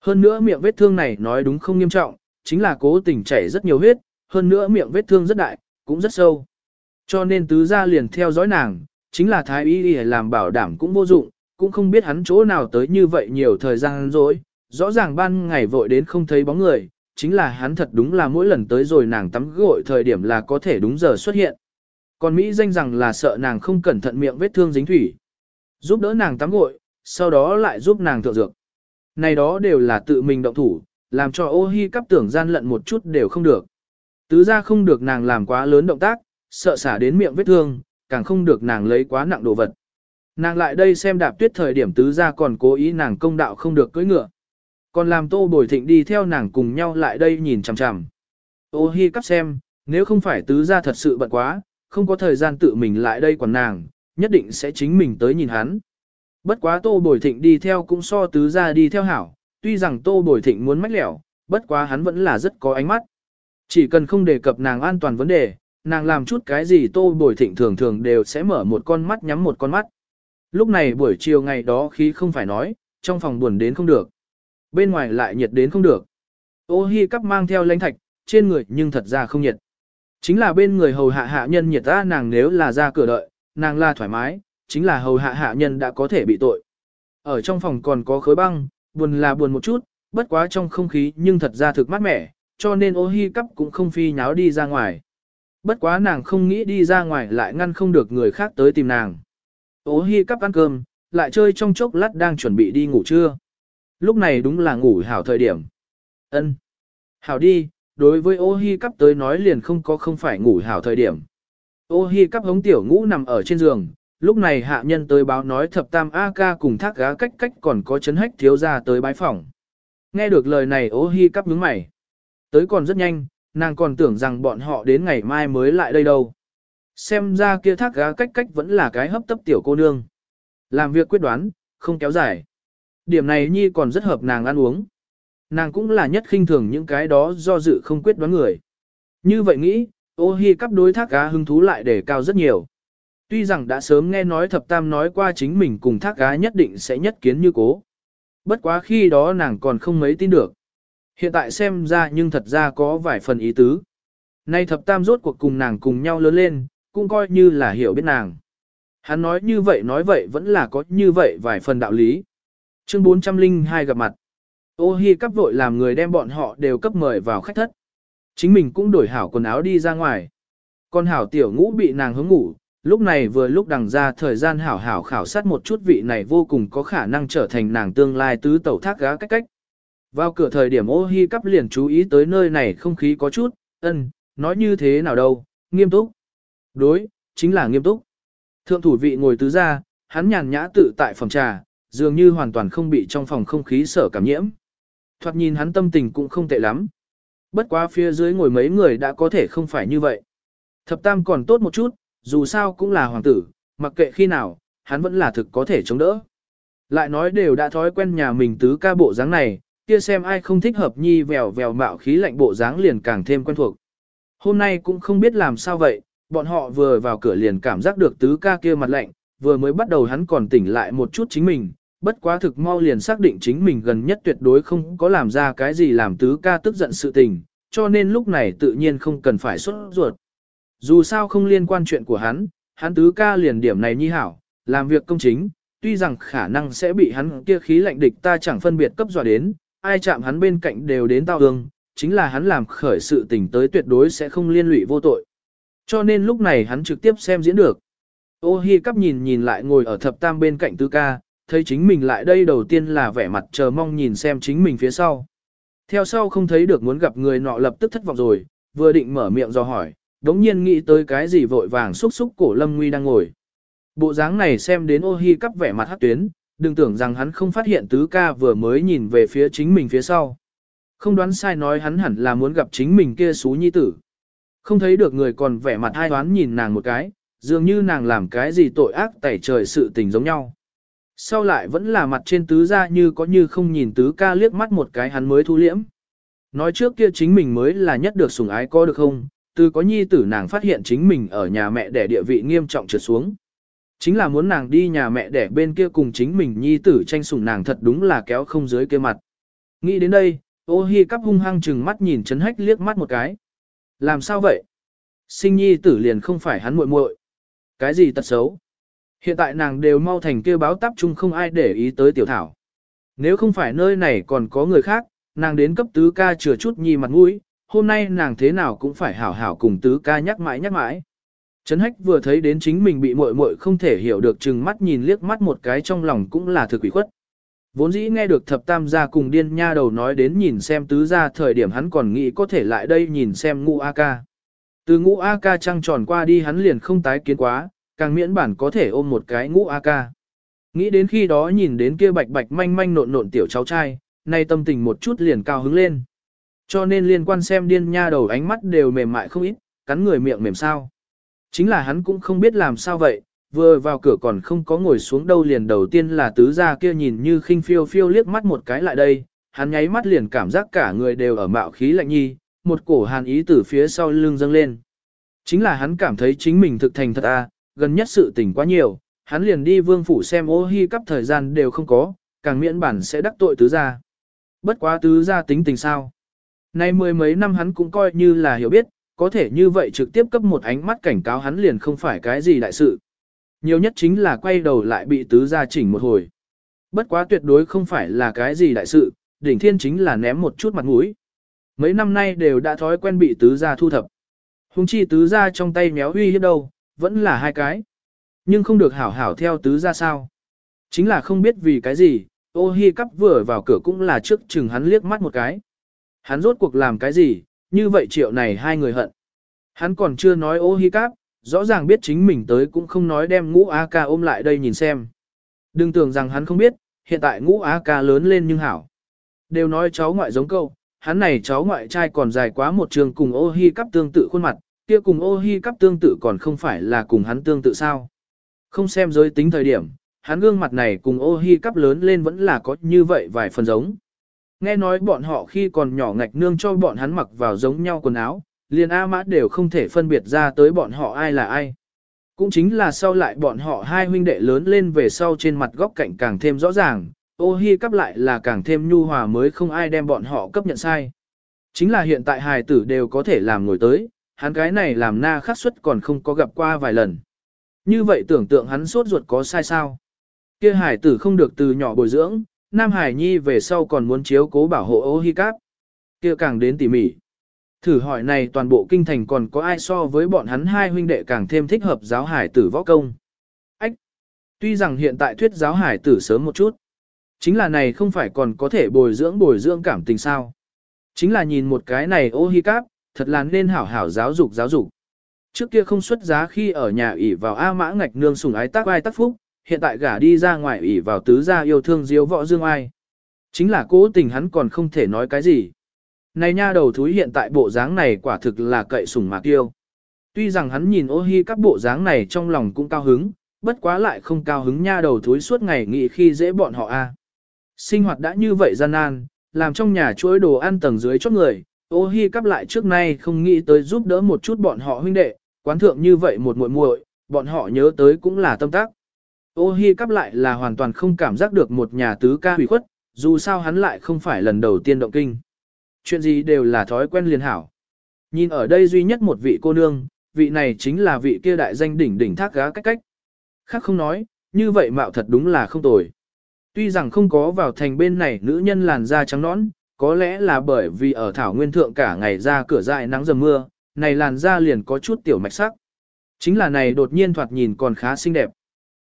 Hơn nữa miệng vết thương này nói đúng không nghiêm trọng, chính là cố tình chảy rất nhiều huyết, hơn nữa miệng vết thương rất đại, cũng rất sâu. Cho nên tứ gia liền theo dõi nàng, chính là thái y đi làm bảo đảm cũng vô dụng, cũng không biết hắn chỗ nào tới như vậy nhiều thời gian rồi, rõ ràng ban ngày vội đến không thấy bóng người, chính là hắn thật đúng là mỗi lần tới rồi nàng tắm gội thời điểm là có thể đúng giờ xuất hiện. Còn Mỹ danh rằng là sợ nàng không cẩn thận miệng vết thương dính thủy. Giúp đỡ nàng tắm gội, sau đó lại giúp nàng thượng dược. Này đó đều là tự mình động thủ, làm cho ô hi cắp tưởng gian lận một chút đều không được. Tứ ra không được nàng làm quá lớn động tác, sợ xả đến miệng vết thương, càng không được nàng lấy quá nặng đồ vật. Nàng lại đây xem đạp tuyết thời điểm tứ ra còn cố ý nàng công đạo không được cưỡi ngựa. Còn làm tô bồi thịnh đi theo nàng cùng nhau lại đây nhìn chằm chằm. Ô hi cắp xem, nếu không phải tứ gia thật sự bận quá, không có thời gian tự mình lại đây quản nàng, nhất định sẽ chính mình tới nhìn hắn. Bất quá tô bồi thịnh đi theo cũng so tứ gia đi theo hảo, tuy rằng tô bồi thịnh muốn mách lẻo, bất quá hắn vẫn là rất có ánh mắt. Chỉ cần không đề cập nàng an toàn vấn đề, nàng làm chút cái gì tô bồi thịnh thường thường đều sẽ mở một con mắt nhắm một con mắt. Lúc này buổi chiều ngày đó khí không phải nói, trong phòng buồn đến không được. Bên ngoài lại nhiệt đến không được. Ô hi cắp mang theo lãnh thạch, trên người nhưng thật ra không nhiệt. Chính là bên người hầu hạ hạ nhân nhiệt ta nàng nếu là ra cửa đợi, nàng là thoải mái, chính là hầu hạ hạ nhân đã có thể bị tội. Ở trong phòng còn có khối băng, buồn là buồn một chút, bất quá trong không khí nhưng thật ra thực mát mẻ, cho nên ô hi cắp cũng không phi nháo đi ra ngoài. Bất quá nàng không nghĩ đi ra ngoài lại ngăn không được người khác tới tìm nàng. Ô hi cắp ăn cơm, lại chơi trong chốc lát đang chuẩn bị đi ngủ trưa. Lúc này đúng là ngủ hảo thời điểm. Ân, Hảo đi, đối với ô hi cắp tới nói liền không có không phải ngủ hảo thời điểm. Ô hi cắp hống tiểu ngũ nằm ở trên giường, lúc này hạ nhân tới báo nói thập tam A ca cùng thác gá cách cách còn có chấn hách thiếu ra tới bái phòng. Nghe được lời này ô hi cắp nhướng mày. Tới còn rất nhanh, nàng còn tưởng rằng bọn họ đến ngày mai mới lại đây đâu. Xem ra kia thác gá cách cách vẫn là cái hấp tấp tiểu cô nương. Làm việc quyết đoán, không kéo dài. Điểm này nhi còn rất hợp nàng ăn uống. Nàng cũng là nhất khinh thường những cái đó do dự không quyết đoán người. Như vậy nghĩ, ô hi cắp đối thác cá hứng thú lại để cao rất nhiều. Tuy rằng đã sớm nghe nói thập tam nói qua chính mình cùng thác cá nhất định sẽ nhất kiến như cố. Bất quá khi đó nàng còn không mấy tin được. Hiện tại xem ra nhưng thật ra có vài phần ý tứ. Nay thập tam rốt cuộc cùng nàng cùng nhau lớn lên, cũng coi như là hiểu biết nàng. Hắn nói như vậy nói vậy vẫn là có như vậy vài phần đạo lý. Chương 402 gặp mặt. Ô hi cắp vội làm người đem bọn họ đều cấp mời vào khách thất. Chính mình cũng đổi hảo quần áo đi ra ngoài. con hảo tiểu ngũ bị nàng hướng ngủ, lúc này vừa lúc đằng ra thời gian hảo hảo khảo sát một chút vị này vô cùng có khả năng trở thành nàng tương lai tứ tẩu thác gá cách cách. Vào cửa thời điểm ô hi cắp liền chú ý tới nơi này không khí có chút, ân, nói như thế nào đâu, nghiêm túc. Đối, chính là nghiêm túc. Thượng thủ vị ngồi tứ ra, hắn nhàn nhã tự tại phòng trà, dường như hoàn toàn không bị trong phòng không khí sở cảm nhiễm. Thoạt nhìn hắn tâm tình cũng không tệ lắm. Bất quá phía dưới ngồi mấy người đã có thể không phải như vậy. Thập tam còn tốt một chút, dù sao cũng là hoàng tử, mặc kệ khi nào, hắn vẫn là thực có thể chống đỡ. Lại nói đều đã thói quen nhà mình tứ ca bộ dáng này, kia xem ai không thích hợp nhi vèo vèo mạo khí lạnh bộ dáng liền càng thêm quen thuộc. Hôm nay cũng không biết làm sao vậy, bọn họ vừa vào cửa liền cảm giác được tứ ca kia mặt lạnh, vừa mới bắt đầu hắn còn tỉnh lại một chút chính mình, bất quá thực mau liền xác định chính mình gần nhất tuyệt đối không có làm ra cái gì làm tứ ca tức giận sự tình, cho nên lúc này tự nhiên không cần phải xuất ruột. Dù sao không liên quan chuyện của hắn, hắn tứ ca liền điểm này nhi hảo, làm việc công chính, tuy rằng khả năng sẽ bị hắn kia khí lạnh địch ta chẳng phân biệt cấp dọa đến, ai chạm hắn bên cạnh đều đến tao hương, chính là hắn làm khởi sự tình tới tuyệt đối sẽ không liên lụy vô tội. Cho nên lúc này hắn trực tiếp xem diễn được. Ô hi cắp nhìn nhìn lại ngồi ở thập tam bên cạnh tứ ca, thấy chính mình lại đây đầu tiên là vẻ mặt chờ mong nhìn xem chính mình phía sau. Theo sau không thấy được muốn gặp người nọ lập tức thất vọng rồi, vừa định mở miệng do hỏi, đống nhiên nghĩ tới cái gì vội vàng xúc xúc cổ lâm nguy đang ngồi. Bộ dáng này xem đến ô hi cắp vẻ mặt hát tuyến, đừng tưởng rằng hắn không phát hiện tứ ca vừa mới nhìn về phía chính mình phía sau. Không đoán sai nói hắn hẳn là muốn gặp chính mình kia xú nhi tử. Không thấy được người còn vẻ mặt hai đoán nhìn nàng một cái, dường như nàng làm cái gì tội ác tẩy trời sự tình giống nhau. Sau lại vẫn là mặt trên tứ ra như có như không nhìn tứ ca liếc mắt một cái hắn mới thu liễm. Nói trước kia chính mình mới là nhất được sủng ái có được không, từ có nhi tử nàng phát hiện chính mình ở nhà mẹ để địa vị nghiêm trọng trượt xuống. Chính là muốn nàng đi nhà mẹ để bên kia cùng chính mình nhi tử tranh sủng nàng thật đúng là kéo không dưới kia mặt. Nghĩ đến đây, ô hi cắp hung hăng chừng mắt nhìn chấn hách liếc mắt một cái. Làm sao vậy? Sinh nhi tử liền không phải hắn muội muội. Cái gì tật xấu? Hiện tại nàng đều mau thành kêu báo táp chung không ai để ý tới tiểu thảo. Nếu không phải nơi này còn có người khác, nàng đến cấp tứ ca chừa chút nhi mặt mũi, hôm nay nàng thế nào cũng phải hảo hảo cùng tứ ca nhắc mãi nhắc mãi. Trấn hách vừa thấy đến chính mình bị muội muội không thể hiểu được chừng mắt nhìn liếc mắt một cái trong lòng cũng là thực quỷ khuất. Vốn dĩ nghe được thập tam gia cùng điên nha đầu nói đến nhìn xem tứ gia thời điểm hắn còn nghĩ có thể lại đây nhìn xem ngũ A ca. Từ ngũ A ca trăng tròn qua đi hắn liền không tái kiến quá, càng miễn bản có thể ôm một cái ngũ A ca. Nghĩ đến khi đó nhìn đến kia bạch bạch manh manh nộn nộn tiểu cháu trai, nay tâm tình một chút liền cao hứng lên. Cho nên liên quan xem điên nha đầu ánh mắt đều mềm mại không ít, cắn người miệng mềm sao. Chính là hắn cũng không biết làm sao vậy, vừa vào cửa còn không có ngồi xuống đâu liền đầu tiên là tứ gia kia nhìn như khinh phiêu phiêu liếc mắt một cái lại đây, hắn nháy mắt liền cảm giác cả người đều ở mạo khí lạnh nhi, một cổ hàn ý từ phía sau lưng dâng lên. Chính là hắn cảm thấy chính mình thực thành thật a, gần nhất sự tình quá nhiều, hắn liền đi vương phủ xem ô hi cắp thời gian đều không có, càng miễn bản sẽ đắc tội tứ gia. Bất quá tứ gia tính tình sao. Nay mười mấy năm hắn cũng coi như là hiểu biết, có thể như vậy trực tiếp cấp một ánh mắt cảnh cáo hắn liền không phải cái gì đại sự. Nhiều nhất chính là quay đầu lại bị tứ gia chỉnh một hồi. Bất quá tuyệt đối không phải là cái gì đại sự, đỉnh thiên chính là ném một chút mặt mũi. Mấy năm nay đều đã thói quen bị tứ gia thu thập. Hùng chi tứ gia trong tay méo huy hiếp đâu, vẫn là hai cái. Nhưng không được hảo hảo theo tứ ra sao. Chính là không biết vì cái gì, ô hi cắp vừa vào cửa cũng là trước chừng hắn liếc mắt một cái. Hắn rốt cuộc làm cái gì, như vậy triệu này hai người hận. Hắn còn chưa nói ô hi cắp, rõ ràng biết chính mình tới cũng không nói đem ngũ A ca ôm lại đây nhìn xem. Đừng tưởng rằng hắn không biết, hiện tại ngũ A ca lớn lên nhưng hảo. Đều nói cháu ngoại giống câu, hắn này cháu ngoại trai còn dài quá một trường cùng ô hi cắp tương tự khuôn mặt, kia cùng ô hi cắp tương tự còn không phải là cùng hắn tương tự sao. Không xem giới tính thời điểm, hắn gương mặt này cùng ô hi cắp lớn lên vẫn là có như vậy vài phần giống. Nghe nói bọn họ khi còn nhỏ ngạch nương cho bọn hắn mặc vào giống nhau quần áo, liền A mã đều không thể phân biệt ra tới bọn họ ai là ai. Cũng chính là sau lại bọn họ hai huynh đệ lớn lên về sau trên mặt góc cạnh càng thêm rõ ràng, ô hi cắp lại là càng thêm nhu hòa mới không ai đem bọn họ cấp nhận sai. Chính là hiện tại hài tử đều có thể làm ngồi tới, hắn cái này làm na khắc suất còn không có gặp qua vài lần. Như vậy tưởng tượng hắn sốt ruột có sai sao? Kia Hải tử không được từ nhỏ bồi dưỡng, Nam Hải Nhi về sau còn muốn chiếu cố bảo hộ ô hi Cáp, Kia càng đến tỉ mỉ. Thử hỏi này toàn bộ kinh thành còn có ai so với bọn hắn hai huynh đệ càng thêm thích hợp giáo hải tử võ công. Ách! Tuy rằng hiện tại thuyết giáo hải tử sớm một chút. Chính là này không phải còn có thể bồi dưỡng bồi dưỡng cảm tình sao. Chính là nhìn một cái này ô hi cáp, thật là nên hảo hảo giáo dục giáo dục. Trước kia không xuất giá khi ở nhà ỉ vào A mã ngạch nương sùng ái tác ai tác phúc, hiện tại gả đi ra ngoài ỉ vào tứ gia yêu thương diếu võ dương ai. Chính là cố tình hắn còn không thể nói cái gì. Này nha đầu thúi hiện tại bộ dáng này quả thực là cậy sủng mạc yêu. Tuy rằng hắn nhìn ô hi các bộ dáng này trong lòng cũng cao hứng, bất quá lại không cao hứng nha đầu thúi suốt ngày nghĩ khi dễ bọn họ a. Sinh hoạt đã như vậy gian nan, làm trong nhà chuỗi đồ ăn tầng dưới chót người, ô hi cắp lại trước nay không nghĩ tới giúp đỡ một chút bọn họ huynh đệ, quán thượng như vậy một muội muội, bọn họ nhớ tới cũng là tâm tác. Ô hi cắp lại là hoàn toàn không cảm giác được một nhà tứ ca hủy khuất, dù sao hắn lại không phải lần đầu tiên động kinh chuyện gì đều là thói quen liền hảo. Nhìn ở đây duy nhất một vị cô nương, vị này chính là vị kia đại danh đỉnh đỉnh thác gá cách cách. Khác không nói, như vậy mạo thật đúng là không tồi. Tuy rằng không có vào thành bên này nữ nhân làn da trắng nõn, có lẽ là bởi vì ở thảo nguyên thượng cả ngày ra cửa dại nắng dầm mưa, này làn da liền có chút tiểu mạch sắc. Chính là này đột nhiên thoạt nhìn còn khá xinh đẹp.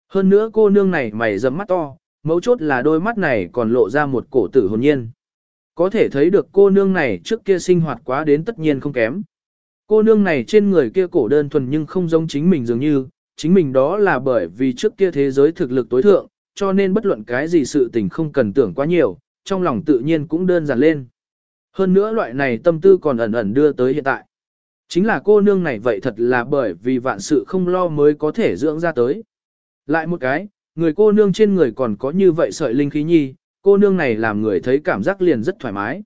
Hơn nữa cô nương này mày dầm mắt to, mấu chốt là đôi mắt này còn lộ ra một cổ tử hồn nhiên. Có thể thấy được cô nương này trước kia sinh hoạt quá đến tất nhiên không kém. Cô nương này trên người kia cổ đơn thuần nhưng không giống chính mình dường như, chính mình đó là bởi vì trước kia thế giới thực lực tối thượng, cho nên bất luận cái gì sự tình không cần tưởng quá nhiều, trong lòng tự nhiên cũng đơn giản lên. Hơn nữa loại này tâm tư còn ẩn ẩn đưa tới hiện tại. Chính là cô nương này vậy thật là bởi vì vạn sự không lo mới có thể dưỡng ra tới. Lại một cái, người cô nương trên người còn có như vậy sợi linh khí nhi, cô nương này làm người thấy cảm giác liền rất thoải mái.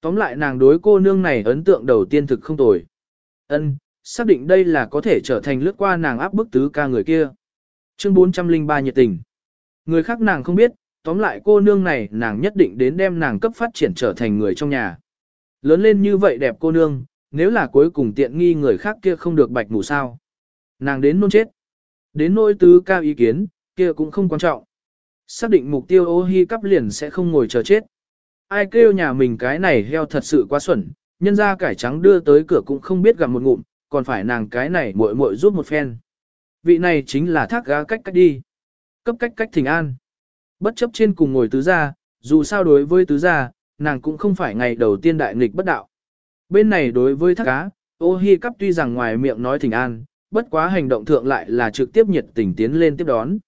Tóm lại nàng đối cô nương này ấn tượng đầu tiên thực không tồi. Ân, xác định đây là có thể trở thành lướt qua nàng áp bức tứ ca người kia. Chương 403 nhiệt tình. Người khác nàng không biết, tóm lại cô nương này nàng nhất định đến đem nàng cấp phát triển trở thành người trong nhà. Lớn lên như vậy đẹp cô nương, nếu là cuối cùng tiện nghi người khác kia không được bạch ngủ sao. Nàng đến nôn chết. Đến nỗi tứ cao ý kiến, kia cũng không quan trọng. Xác định mục tiêu ô hi cắp liền sẽ không ngồi chờ chết. Ai kêu nhà mình cái này heo thật sự quá xuẩn, nhân ra cải trắng đưa tới cửa cũng không biết gặp một ngụm, còn phải nàng cái này muội muội giúp một phen. Vị này chính là thác gá cách cách đi. Cấp cách cách thỉnh an. Bất chấp trên cùng ngồi tứ gia, dù sao đối với tứ gia, nàng cũng không phải ngày đầu tiên đại nghịch bất đạo. Bên này đối với thác cá, ô hi cắp tuy rằng ngoài miệng nói thỉnh an, bất quá hành động thượng lại là trực tiếp nhiệt tình tiến lên tiếp đón.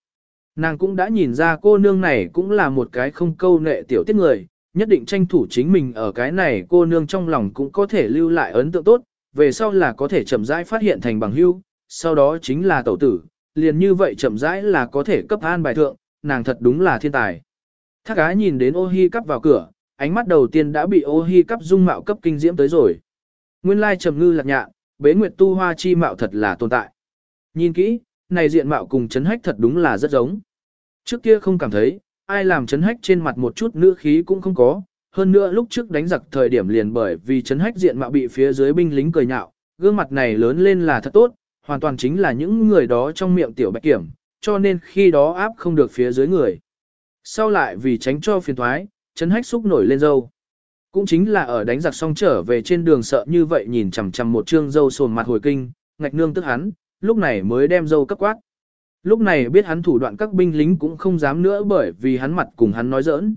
Nàng cũng đã nhìn ra cô nương này cũng là một cái không câu nệ tiểu tiết người, nhất định tranh thủ chính mình ở cái này cô nương trong lòng cũng có thể lưu lại ấn tượng tốt, về sau là có thể chậm rãi phát hiện thành bằng hữu, sau đó chính là tẩu tử, liền như vậy chậm rãi là có thể cấp an bài thượng, nàng thật đúng là thiên tài. Thác ái nhìn đến ô hi cắp vào cửa, ánh mắt đầu tiên đã bị ô hi cắp dung mạo cấp kinh diễm tới rồi. Nguyên lai trầm ngư lạc nhạ, bế nguyệt tu hoa chi mạo thật là tồn tại. Nhìn kỹ, này diện mạo cùng chấn hách thật đúng là rất giống. Trước kia không cảm thấy, ai làm chấn hách trên mặt một chút nữ khí cũng không có, hơn nữa lúc trước đánh giặc thời điểm liền bởi vì chấn hách diện mạo bị phía dưới binh lính cười nhạo, gương mặt này lớn lên là thật tốt, hoàn toàn chính là những người đó trong miệng tiểu bạch kiểm, cho nên khi đó áp không được phía dưới người. Sau lại vì tránh cho phiền thoái, chấn hách xúc nổi lên dâu. Cũng chính là ở đánh giặc xong trở về trên đường sợ như vậy nhìn chằm chằm một trương dâu sồn mặt hồi kinh, ngạch nương tức hắn, lúc này mới đem dâu cấp quát. Lúc này biết hắn thủ đoạn các binh lính cũng không dám nữa bởi vì hắn mặt cùng hắn nói giỡn.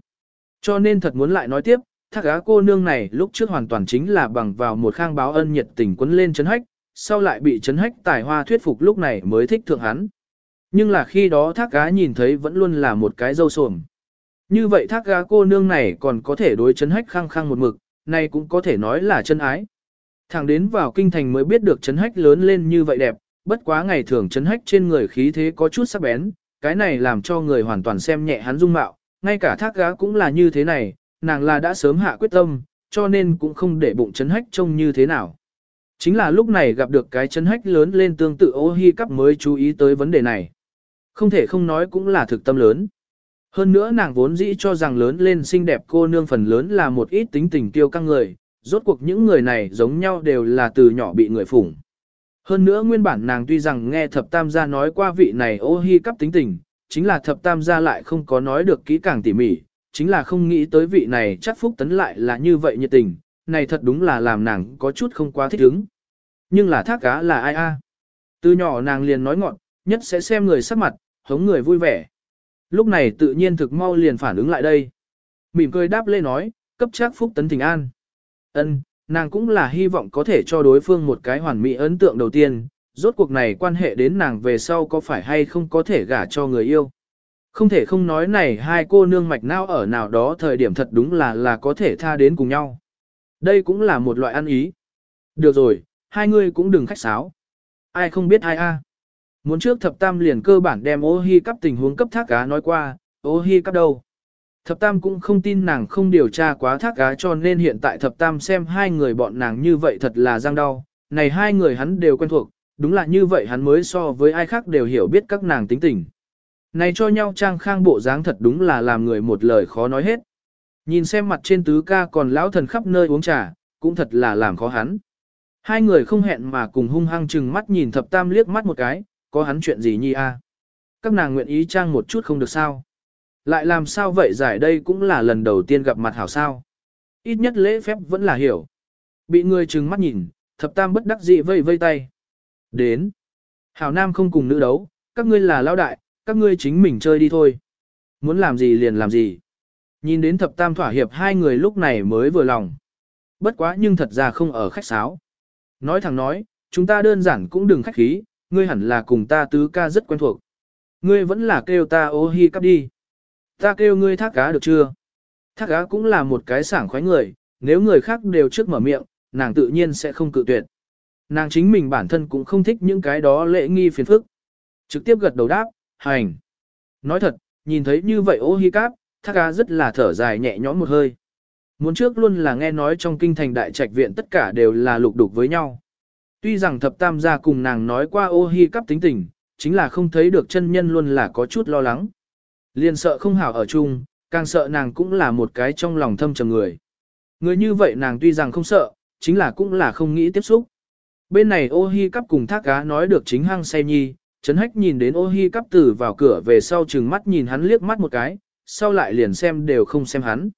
Cho nên thật muốn lại nói tiếp, thác á cô nương này lúc trước hoàn toàn chính là bằng vào một khang báo ân nhiệt tình quấn lên chấn hách, sau lại bị chấn hách tài hoa thuyết phục lúc này mới thích thượng hắn. Nhưng là khi đó thác gá nhìn thấy vẫn luôn là một cái dâu sồm. Như vậy thác gá cô nương này còn có thể đối chấn hách khăng khăng một mực, này cũng có thể nói là chân ái. Thẳng đến vào kinh thành mới biết được chấn hách lớn lên như vậy đẹp, bất quá ngày thường chấn hách trên người khí thế có chút sắc bén, cái này làm cho người hoàn toàn xem nhẹ hắn dung mạo, ngay cả thác gá cũng là như thế này, nàng là đã sớm hạ quyết tâm, cho nên cũng không để bụng chấn hách trông như thế nào. Chính là lúc này gặp được cái chấn hách lớn lên tương tự ô hi cắp mới chú ý tới vấn đề này. Không thể không nói cũng là thực tâm lớn. Hơn nữa nàng vốn dĩ cho rằng lớn lên xinh đẹp cô nương phần lớn là một ít tính tình tiêu căng người, rốt cuộc những người này giống nhau đều là từ nhỏ bị người phủng. Hơn nữa nguyên bản nàng tuy rằng nghe thập tam gia nói qua vị này ô hi cắp tính tình, chính là thập tam gia lại không có nói được kỹ càng tỉ mỉ, chính là không nghĩ tới vị này chắc phúc tấn lại là như vậy nhiệt tình, này thật đúng là làm nàng có chút không quá thích ứng. Nhưng là thác cá là ai a? Từ nhỏ nàng liền nói ngọn, nhất sẽ xem người sắc mặt, hống người vui vẻ. Lúc này tự nhiên thực mau liền phản ứng lại đây. Mỉm cười đáp lê nói, cấp chắc phúc tấn tình an. Ân, nàng cũng là hy vọng có thể cho đối phương một cái hoàn mỹ ấn tượng đầu tiên, rốt cuộc này quan hệ đến nàng về sau có phải hay không có thể gả cho người yêu. Không thể không nói này hai cô nương mạch não ở nào đó thời điểm thật đúng là là có thể tha đến cùng nhau. Đây cũng là một loại ăn ý. Được rồi, hai người cũng đừng khách sáo. Ai không biết ai a. Muốn trước thập tam liền cơ bản đem ô hi cắp tình huống cấp thác cá nói qua, ô hi cắp đâu. Thập tam cũng không tin nàng không điều tra quá thác cá cho nên hiện tại thập tam xem hai người bọn nàng như vậy thật là giang đau. Này hai người hắn đều quen thuộc, đúng là như vậy hắn mới so với ai khác đều hiểu biết các nàng tính tình. Này cho nhau trang khang bộ dáng thật đúng là làm người một lời khó nói hết. Nhìn xem mặt trên tứ ca còn lão thần khắp nơi uống trà, cũng thật là làm khó hắn. Hai người không hẹn mà cùng hung hăng chừng mắt nhìn thập tam liếc mắt một cái, có hắn chuyện gì nhi a? Các nàng nguyện ý trang một chút không được sao? Lại làm sao vậy giải đây cũng là lần đầu tiên gặp mặt hảo sao? Ít nhất lễ phép vẫn là hiểu. Bị người trừng mắt nhìn, thập tam bất đắc dĩ vây vây tay. Đến. Hảo nam không cùng nữ đấu, các ngươi là lao đại, các ngươi chính mình chơi đi thôi. Muốn làm gì liền làm gì. Nhìn đến thập tam thỏa hiệp hai người lúc này mới vừa lòng. Bất quá nhưng thật ra không ở khách sáo. Nói thẳng nói, chúng ta đơn giản cũng đừng khách khí, ngươi hẳn là cùng ta tứ ca rất quen thuộc. Ngươi vẫn là kêu ta ô hi cắp đi. Ta kêu ngươi thác cá được chưa? Thác cá cũng là một cái sảng khoái người, nếu người khác đều trước mở miệng, nàng tự nhiên sẽ không cự tuyệt. Nàng chính mình bản thân cũng không thích những cái đó lễ nghi phiền phức. Trực tiếp gật đầu đáp, hành. Nói thật, nhìn thấy như vậy ô hi cắp, thác cá rất là thở dài nhẹ nhõm một hơi. Muốn trước luôn là nghe nói trong kinh thành đại trạch viện tất cả đều là lục đục với nhau. Tuy rằng thập tam gia cùng nàng nói qua ô hi cắp tính tình, chính là không thấy được chân nhân luôn là có chút lo lắng. Liền sợ không hảo ở chung, càng sợ nàng cũng là một cái trong lòng thâm trầm người. Người như vậy nàng tuy rằng không sợ, chính là cũng là không nghĩ tiếp xúc. Bên này ô hi cắp cùng thác cá nói được chính hăng say nhi, Trấn Hách nhìn đến ô hi cắp tử vào cửa về sau chừng mắt nhìn hắn liếc mắt một cái, sau lại liền xem đều không xem hắn.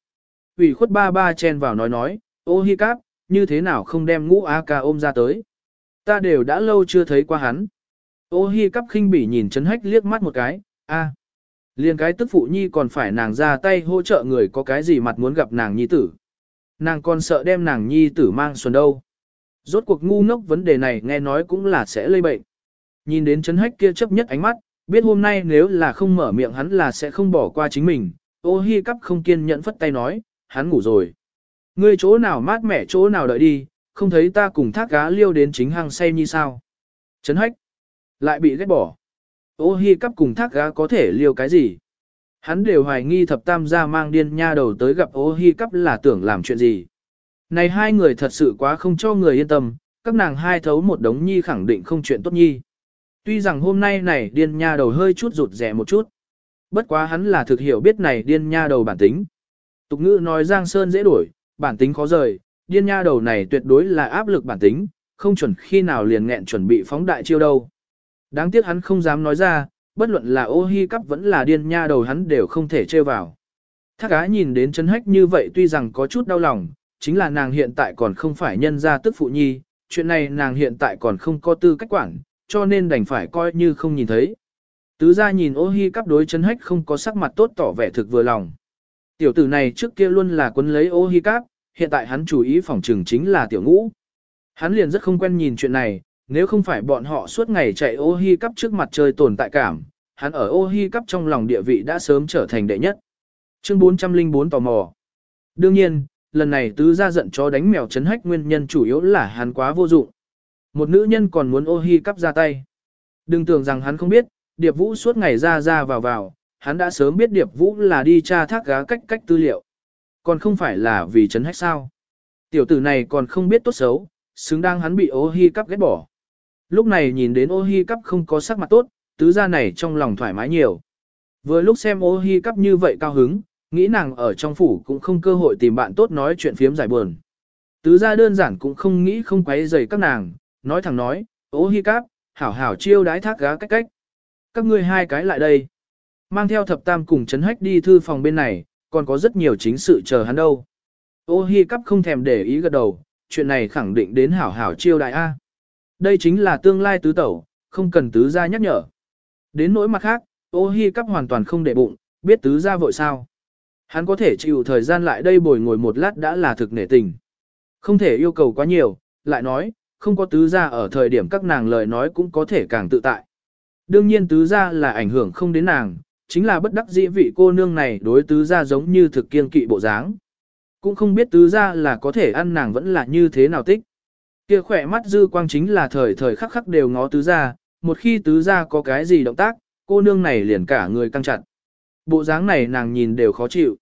ủy khuất ba ba chen vào nói nói, ô hi cắp, như thế nào không đem ngũ A ca ôm ra tới. Ta đều đã lâu chưa thấy qua hắn. Ô hi cắp khinh bỉ nhìn Trấn Hách liếc mắt một cái, a, liền cái tức phụ nhi còn phải nàng ra tay hỗ trợ người có cái gì mặt muốn gặp nàng nhi tử. Nàng còn sợ đem nàng nhi tử mang xuân đâu. Rốt cuộc ngu ngốc vấn đề này nghe nói cũng là sẽ lây bệnh. Nhìn đến chấn hách kia chấp nhất ánh mắt, biết hôm nay nếu là không mở miệng hắn là sẽ không bỏ qua chính mình. Ô hi cắp không kiên nhẫn phất tay nói, hắn ngủ rồi. Ngươi chỗ nào mát mẻ chỗ nào đợi đi, không thấy ta cùng thác cá liêu đến chính hang say như sao. Chấn hách, lại bị ghét bỏ. Ô hi cắp cùng thác gá có thể liêu cái gì? Hắn đều hoài nghi thập tam gia mang điên nha đầu tới gặp ô hi cắp là tưởng làm chuyện gì. Này hai người thật sự quá không cho người yên tâm, các nàng hai thấu một đống nhi khẳng định không chuyện tốt nhi. Tuy rằng hôm nay này điên nha đầu hơi chút rụt rẻ một chút. Bất quá hắn là thực hiểu biết này điên nha đầu bản tính. Tục ngữ nói Giang Sơn dễ đổi, bản tính khó rời, điên nha đầu này tuyệt đối là áp lực bản tính, không chuẩn khi nào liền nghẹn chuẩn bị phóng đại chiêu đâu. Đáng tiếc hắn không dám nói ra, bất luận là ô hi cắp vẫn là điên nha đầu hắn đều không thể trêu vào. Thác á nhìn đến chân hách như vậy tuy rằng có chút đau lòng, chính là nàng hiện tại còn không phải nhân gia tức phụ nhi, chuyện này nàng hiện tại còn không có tư cách quản, cho nên đành phải coi như không nhìn thấy. Tứ gia nhìn ô hi cắp đối chân hách không có sắc mặt tốt tỏ vẻ thực vừa lòng. Tiểu tử này trước kia luôn là quấn lấy ô hi cắp, hiện tại hắn chú ý phòng trừng chính là tiểu ngũ. Hắn liền rất không quen nhìn chuyện này, nếu không phải bọn họ suốt ngày chạy ô hi cắp trước mặt chơi tồn tại cảm, hắn ở ô hi cắp trong lòng địa vị đã sớm trở thành đệ nhất. Chương 404 tò mò. Đương nhiên, lần này tứ gia giận cho đánh mèo chấn hách nguyên nhân chủ yếu là hắn quá vô dụng. Một nữ nhân còn muốn ô hi cắp ra tay. Đừng tưởng rằng hắn không biết, Điệp Vũ suốt ngày ra ra vào vào, hắn đã sớm biết Điệp Vũ là đi tra thác gá cách cách tư liệu. Còn không phải là vì chấn hách sao. Tiểu tử này còn không biết tốt xấu, xứng đáng hắn bị ô hi cắp ghét bỏ. Lúc này nhìn đến ô hi cắp không có sắc mặt tốt, tứ gia này trong lòng thoải mái nhiều. Vừa lúc xem ô hi cắp như vậy cao hứng, nghĩ nàng ở trong phủ cũng không cơ hội tìm bạn tốt nói chuyện phiếm giải buồn. Tứ gia đơn giản cũng không nghĩ không quấy rầy các nàng, nói thẳng nói, ô hi cắp, hảo hảo chiêu đái thác gá cách cách. Các ngươi hai cái lại đây. Mang theo thập tam cùng chấn hách đi thư phòng bên này, còn có rất nhiều chính sự chờ hắn đâu. Ô hi cắp không thèm để ý gật đầu, chuyện này khẳng định đến hảo hảo chiêu đại A. Đây chính là tương lai tứ tẩu, không cần tứ gia nhắc nhở. Đến nỗi mặt khác, ô hi cắp hoàn toàn không để bụng, biết tứ gia vội sao. Hắn có thể chịu thời gian lại đây bồi ngồi một lát đã là thực nể tình. Không thể yêu cầu quá nhiều, lại nói, không có tứ gia ở thời điểm các nàng lời nói cũng có thể càng tự tại. Đương nhiên tứ gia là ảnh hưởng không đến nàng, chính là bất đắc dĩ vị cô nương này đối tứ gia giống như thực kiên kỵ bộ dáng. Cũng không biết tứ gia là có thể ăn nàng vẫn là như thế nào tích. Kia khỏe mắt dư quang chính là thời thời khắc khắc đều ngó tứ gia, một khi tứ gia có cái gì động tác, cô nương này liền cả người căng chặt. Bộ dáng này nàng nhìn đều khó chịu.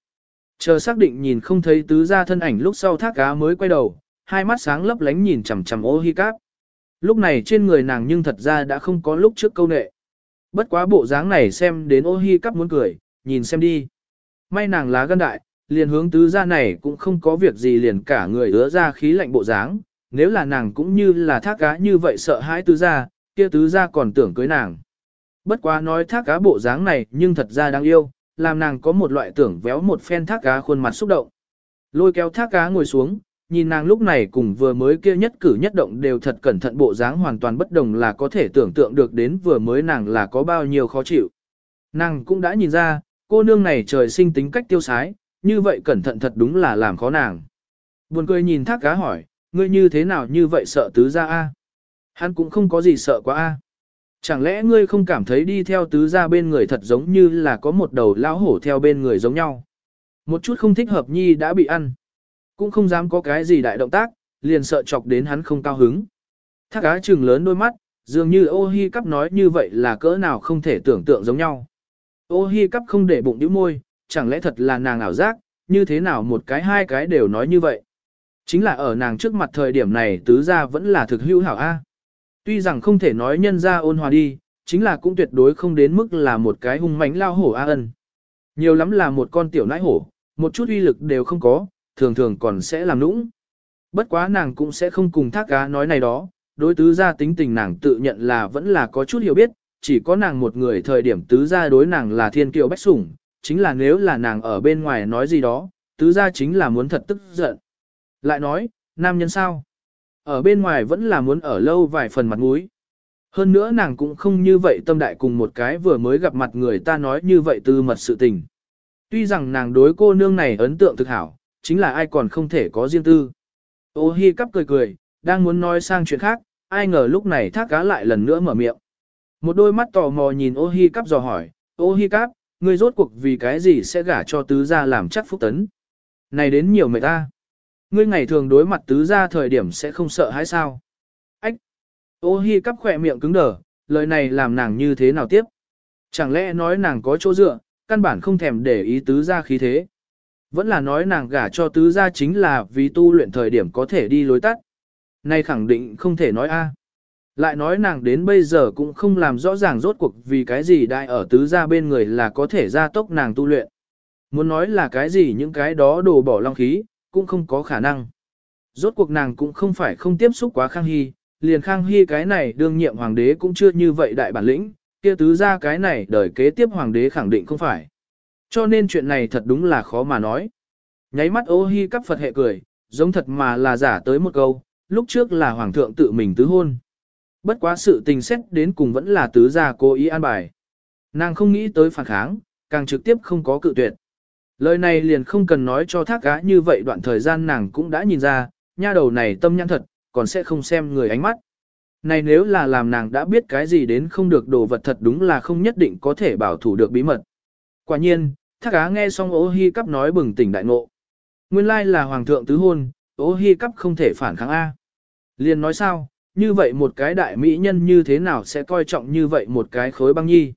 Chờ xác định nhìn không thấy tứ gia thân ảnh lúc sau thác cá mới quay đầu, hai mắt sáng lấp lánh nhìn chằm chằm ô hi cáp. Lúc này trên người nàng nhưng thật ra đã không có lúc trước câu nệ. Bất quá bộ dáng này xem đến ô hi cắp muốn cười, nhìn xem đi. May nàng lá gân đại, liền hướng tứ gia này cũng không có việc gì liền cả người ứa ra khí lạnh bộ dáng. Nếu là nàng cũng như là thác cá như vậy sợ hãi tứ gia, kia tứ gia còn tưởng cưới nàng. Bất quá nói thác cá bộ dáng này nhưng thật ra đáng yêu, làm nàng có một loại tưởng véo một phen thác cá khuôn mặt xúc động. Lôi kéo thác cá ngồi xuống, nhìn nàng lúc này cùng vừa mới kia nhất cử nhất động đều thật cẩn thận bộ dáng hoàn toàn bất đồng là có thể tưởng tượng được đến vừa mới nàng là có bao nhiêu khó chịu. Nàng cũng đã nhìn ra, cô nương này trời sinh tính cách tiêu sái, như vậy cẩn thận thật đúng là làm khó nàng. Buồn cười nhìn thác cá hỏi, ngươi như thế nào như vậy sợ tứ gia a? Hắn cũng không có gì sợ quá a. Chẳng lẽ ngươi không cảm thấy đi theo tứ gia bên người thật giống như là có một đầu lão hổ theo bên người giống nhau? Một chút không thích hợp nhi đã bị ăn. Cũng không dám có cái gì đại động tác, liền sợ chọc đến hắn không cao hứng. Thác cá trừng lớn đôi mắt, dường như ô hi cắp nói như vậy là cỡ nào không thể tưởng tượng giống nhau. Ô hi cắp không để bụng đĩu môi, chẳng lẽ thật là nàng ảo giác, như thế nào một cái hai cái đều nói như vậy. Chính là ở nàng trước mặt thời điểm này tứ gia vẫn là thực hữu hảo A. Tuy rằng không thể nói nhân ra ôn hòa đi, chính là cũng tuyệt đối không đến mức là một cái hung mãnh lao hổ A ân. Nhiều lắm là một con tiểu nãi hổ, một chút uy lực đều không có, thường thường còn sẽ làm nũng. Bất quá nàng cũng sẽ không cùng thác cá nói này đó, đối tứ gia tính tình nàng tự nhận là vẫn là có chút hiểu biết, chỉ có nàng một người thời điểm tứ gia đối nàng là thiên kiều bách sủng, chính là nếu là nàng ở bên ngoài nói gì đó, tứ gia chính là muốn thật tức giận. Lại nói, nam nhân sao? Ở bên ngoài vẫn là muốn ở lâu vài phần mặt mũi. Hơn nữa nàng cũng không như vậy tâm đại cùng một cái vừa mới gặp mặt người ta nói như vậy tư mật sự tình. Tuy rằng nàng đối cô nương này ấn tượng thực hảo, chính là ai còn không thể có riêng tư. Ô hi cắp cười cười, đang muốn nói sang chuyện khác, ai ngờ lúc này thác cá lại lần nữa mở miệng. Một đôi mắt tò mò nhìn ô hi cắp dò hỏi, ô hi cắp, ngươi rốt cuộc vì cái gì sẽ gả cho tứ gia làm chắc phúc tấn. Này đến nhiều mệt ta. Ngươi ngày thường đối mặt tứ gia thời điểm sẽ không sợ hãi sao. Ách! Ô hi cắp khỏe miệng cứng đờ, lời này làm nàng như thế nào tiếp? Chẳng lẽ nói nàng có chỗ dựa, căn bản không thèm để ý tứ gia khí thế. Vẫn là nói nàng gả cho tứ gia chính là vì tu luyện thời điểm có thể đi lối tắt. Nay khẳng định không thể nói a. Lại nói nàng đến bây giờ cũng không làm rõ ràng rốt cuộc vì cái gì đại ở tứ gia bên người là có thể gia tốc nàng tu luyện. Muốn nói là cái gì những cái đó đồ bỏ long khí, cũng không có khả năng. Rốt cuộc nàng cũng không phải không tiếp xúc quá Khang Hy, liền Khang Hy cái này đương nhiệm hoàng đế cũng chưa như vậy đại bản lĩnh, kia tứ gia cái này đời kế tiếp hoàng đế khẳng định không phải. Cho nên chuyện này thật đúng là khó mà nói. Nháy mắt ô hi cắp Phật hệ cười, giống thật mà là giả tới một câu, lúc trước là hoàng thượng tự mình tứ hôn. Bất quá sự tình xét đến cùng vẫn là tứ gia cố ý an bài. Nàng không nghĩ tới phản kháng, càng trực tiếp không có cự tuyệt. Lời này liền không cần nói cho thác gã như vậy đoạn thời gian nàng cũng đã nhìn ra, nha đầu này tâm nhãn thật, còn sẽ không xem người ánh mắt. Này nếu là làm nàng đã biết cái gì đến không được đồ vật thật đúng là không nhất định có thể bảo thủ được bí mật. Quả nhiên, thác Á nghe xong ô hi cắp nói bừng tỉnh đại ngộ. Nguyên lai là hoàng thượng tứ hôn, ô hi cắp không thể phản kháng A. Liền nói sao, như vậy một cái đại mỹ nhân như thế nào sẽ coi trọng như vậy một cái khối băng nhi.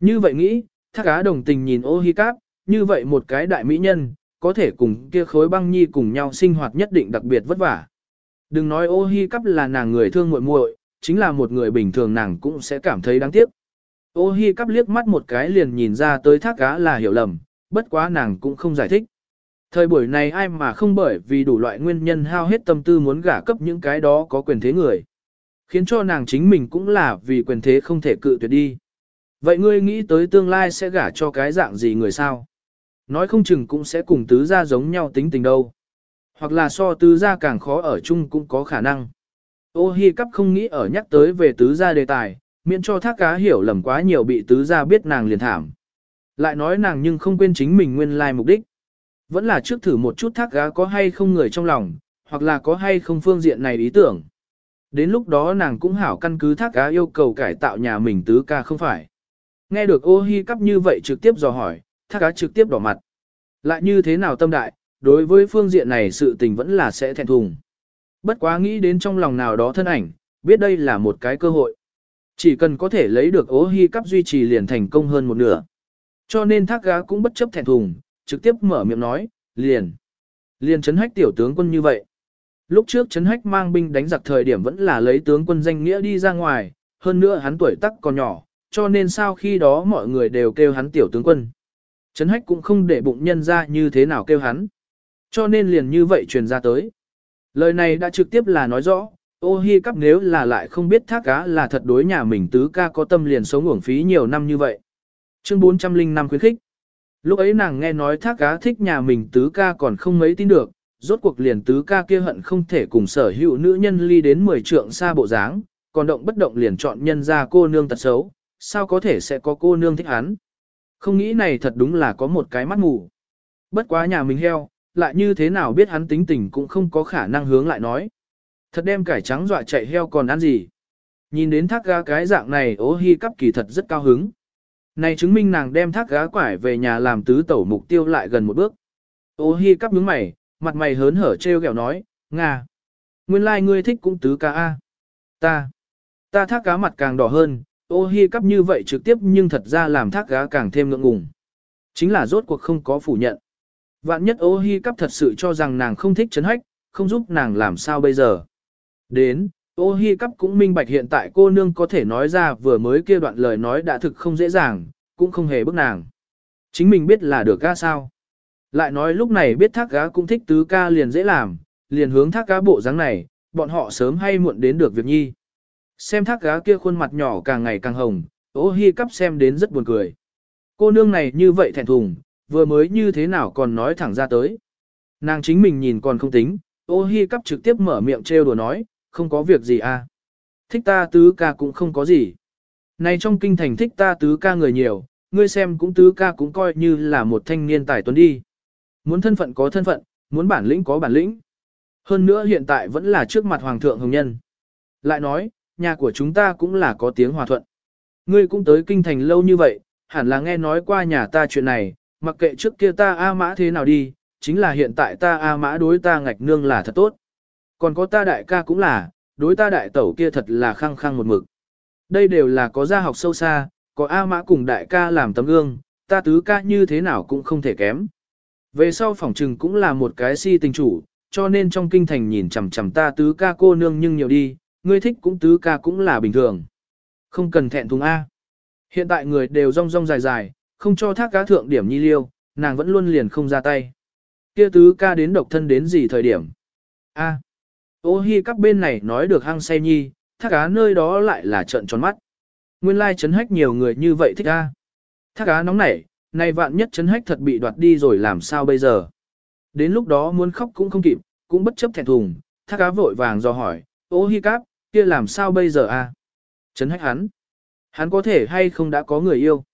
Như vậy nghĩ, thác Á đồng tình nhìn ô hi cắp, như vậy một cái đại mỹ nhân, có thể cùng kia khối băng nhi cùng nhau sinh hoạt nhất định đặc biệt vất vả. Đừng nói ô hi cắp là nàng người thương muội muội, chính là một người bình thường nàng cũng sẽ cảm thấy đáng tiếc. Ô hi cắp liếc mắt một cái liền nhìn ra tới thác cá là hiểu lầm, bất quá nàng cũng không giải thích. Thời buổi này ai mà không bởi vì đủ loại nguyên nhân hao hết tâm tư muốn gả cấp những cái đó có quyền thế người. Khiến cho nàng chính mình cũng là vì quyền thế không thể cự tuyệt đi. Vậy ngươi nghĩ tới tương lai sẽ gả cho cái dạng gì người sao? Nói không chừng cũng sẽ cùng tứ gia giống nhau tính tình đâu. Hoặc là so tứ gia càng khó ở chung cũng có khả năng. Ô hi cắp không nghĩ ở nhắc tới về tứ gia đề tài, miễn cho thác cá hiểu lầm quá nhiều bị tứ gia biết nàng liền thảm. Lại nói nàng nhưng không quên chính mình nguyên lai mục đích. Vẫn là trước thử một chút thác cá có hay không người trong lòng, hoặc là có hay không phương diện này ý tưởng. Đến lúc đó nàng cũng hảo căn cứ thác cá yêu cầu cải tạo nhà mình tứ ca không phải. Nghe được ô hi cắp như vậy trực tiếp dò hỏi, thác cá trực tiếp đỏ mặt. Lại như thế nào tâm đại, đối với phương diện này sự tình vẫn là sẽ thẹn thùng. Bất quá nghĩ đến trong lòng nào đó thân ảnh, biết đây là một cái cơ hội. Chỉ cần có thể lấy được ố hy cắp duy trì liền thành công hơn một nửa. Cho nên thác gá cũng bất chấp thẹn thùng, trực tiếp mở miệng nói, liền. Liền chấn hách tiểu tướng quân như vậy. Lúc trước chấn hách mang binh đánh giặc thời điểm vẫn là lấy tướng quân danh nghĩa đi ra ngoài, hơn nữa hắn tuổi tắc còn nhỏ, cho nên sau khi đó mọi người đều kêu hắn tiểu tướng quân. chấn hách cũng không để bụng nhân ra như thế nào kêu hắn. Cho nên liền như vậy truyền ra tới. Lời này đã trực tiếp là nói rõ, ô hi cắp nếu là lại không biết thác cá là thật đối nhà mình tứ ca có tâm liền sống uổng phí nhiều năm như vậy. Chương 405 khuyến khích. Lúc ấy nàng nghe nói thác cá thích nhà mình tứ ca còn không mấy tin được, rốt cuộc liền tứ ca kia hận không thể cùng sở hữu nữ nhân ly đến 10 trượng xa bộ dáng, còn động bất động liền chọn nhân ra cô nương tật xấu, sao có thể sẽ có cô nương thích hắn. Không nghĩ này thật đúng là có một cái mắt mù. Bất quá nhà mình heo, lại như thế nào biết hắn tính tình cũng không có khả năng hướng lại nói. Thật đem cải trắng dọa chạy heo còn ăn gì. Nhìn đến thác gá cái dạng này ố hi cắp kỳ thật rất cao hứng. Này chứng minh nàng đem thác gá quải về nhà làm tứ tẩu mục tiêu lại gần một bước. Ô hi cắp nhướng mày, mặt mày hớn hở treo kẹo nói, Nga. Nguyên lai like ngươi thích cũng tứ ca A. Ta. Ta thác cá mặt càng đỏ hơn, ô hi cắp như vậy trực tiếp nhưng thật ra làm thác gá càng thêm ngượng ngùng. Chính là rốt cuộc không có phủ nhận. Vạn nhất ô hi cắp thật sự cho rằng nàng không thích chấn hách, không giúp nàng làm sao bây giờ. Đến, Ô hi cắp cũng minh bạch hiện tại cô nương có thể nói ra vừa mới kia đoạn lời nói đã thực không dễ dàng, cũng không hề bức nàng. Chính mình biết là được ca sao. Lại nói lúc này biết thác gá cũng thích tứ ca liền dễ làm, liền hướng thác cá bộ dáng này, bọn họ sớm hay muộn đến được việc nhi. Xem thác gá kia khuôn mặt nhỏ càng ngày càng hồng, ô hi cắp xem đến rất buồn cười. Cô nương này như vậy thẹn thùng, vừa mới như thế nào còn nói thẳng ra tới. Nàng chính mình nhìn còn không tính, ô hi cắp trực tiếp mở miệng trêu đùa nói, không có việc gì à. Thích ta tứ ca cũng không có gì. Này trong kinh thành thích ta tứ ca người nhiều, ngươi xem cũng tứ ca cũng coi như là một thanh niên tài tuấn đi. Muốn thân phận có thân phận, muốn bản lĩnh có bản lĩnh. Hơn nữa hiện tại vẫn là trước mặt Hoàng thượng Hồng Nhân. Lại nói, nhà của chúng ta cũng là có tiếng hòa thuận. Ngươi cũng tới kinh thành lâu như vậy, hẳn là nghe nói qua nhà ta chuyện này, mặc kệ trước kia ta A mã thế nào đi, chính là hiện tại ta A mã đối ta ngạch nương là thật tốt. Còn có ta đại ca cũng là, đối ta đại tẩu kia thật là khăng khăng một mực. Đây đều là có gia học sâu xa, có A mã cùng đại ca làm tấm gương, ta tứ ca như thế nào cũng không thể kém. Về sau phỏng trừng cũng là một cái si tình chủ, cho nên trong kinh thành nhìn chằm chằm ta tứ ca cô nương nhưng nhiều đi, ngươi thích cũng tứ ca cũng là bình thường. Không cần thẹn thùng A. Hiện tại người đều rong rong dài dài, không cho thác cá thượng điểm nhi liêu, nàng vẫn luôn liền không ra tay. Kia tứ ca đến độc thân đến gì thời điểm? A. Ô hi các bên này nói được hăng say nhi, thác cá nơi đó lại là trận tròn mắt. Nguyên lai chấn hách nhiều người như vậy thích A. Thác cá nóng nảy, nay vạn nhất chấn hách thật bị đoạt đi rồi làm sao bây giờ? Đến lúc đó muốn khóc cũng không kịp, cũng bất chấp thẹn thùng, thác cá vội vàng do hỏi, ô hi cáp, kia làm sao bây giờ a? Chấn hách hắn. Hắn có thể hay không đã có người yêu.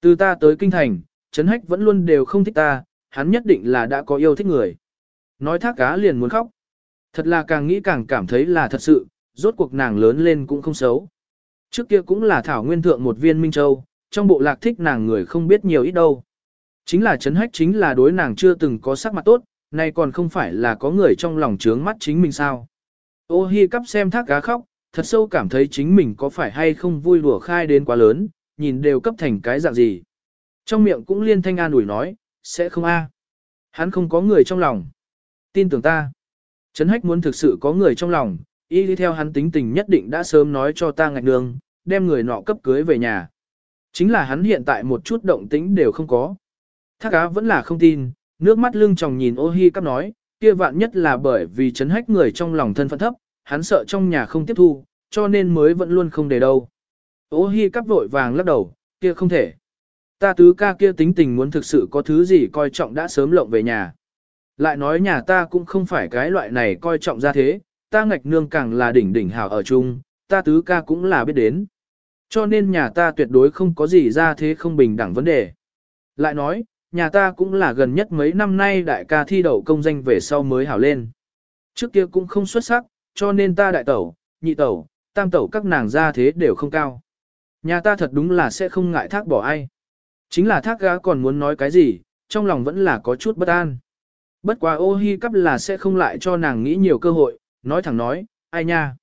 Từ ta tới kinh thành, chấn hách vẫn luôn đều không thích ta, hắn nhất định là đã có yêu thích người. Nói thác cá liền muốn khóc. Thật là càng nghĩ càng cảm thấy là thật sự, rốt cuộc nàng lớn lên cũng không xấu. Trước kia cũng là thảo nguyên thượng một viên minh châu, trong bộ lạc thích nàng người không biết nhiều ít đâu. Chính là chấn hách chính là đối nàng chưa từng có sắc mặt tốt, nay còn không phải là có người trong lòng trướng mắt chính mình sao. Ô hi cắp xem thác cá khóc, thật sâu cảm thấy chính mình có phải hay không vui đùa khai đến quá lớn, nhìn đều cấp thành cái dạng gì. Trong miệng cũng liên thanh an ủi nói, sẽ không a, Hắn không có người trong lòng. Tin tưởng ta. Trấn hách muốn thực sự có người trong lòng, y đi theo hắn tính tình nhất định đã sớm nói cho ta ngạch đường, đem người nọ cấp cưới về nhà. Chính là hắn hiện tại một chút động tĩnh đều không có. Thác Á vẫn là không tin, nước mắt lưng tròng nhìn ô hi cắp nói, kia vạn nhất là bởi vì chấn hách người trong lòng thân phận thấp, hắn sợ trong nhà không tiếp thu, cho nên mới vẫn luôn không để đâu. Ô hi cắp vội vàng lắc đầu, kia không thể. Ta tứ ca kia tính tình muốn thực sự có thứ gì coi trọng đã sớm lộng về nhà. Lại nói nhà ta cũng không phải cái loại này coi trọng ra thế, ta ngạch nương càng là đỉnh đỉnh hào ở chung, ta tứ ca cũng là biết đến. Cho nên nhà ta tuyệt đối không có gì ra thế không bình đẳng vấn đề. Lại nói, nhà ta cũng là gần nhất mấy năm nay đại ca thi đậu công danh về sau mới hảo lên. Trước kia cũng không xuất sắc, cho nên ta đại tẩu, nhị tẩu, tam tẩu các nàng ra thế đều không cao. Nhà ta thật đúng là sẽ không ngại thác bỏ ai. Chính là thác gã còn muốn nói cái gì, trong lòng vẫn là có chút bất an. Bất quá ô hi cắp là sẽ không lại cho nàng nghĩ nhiều cơ hội, nói thẳng nói, ai nha.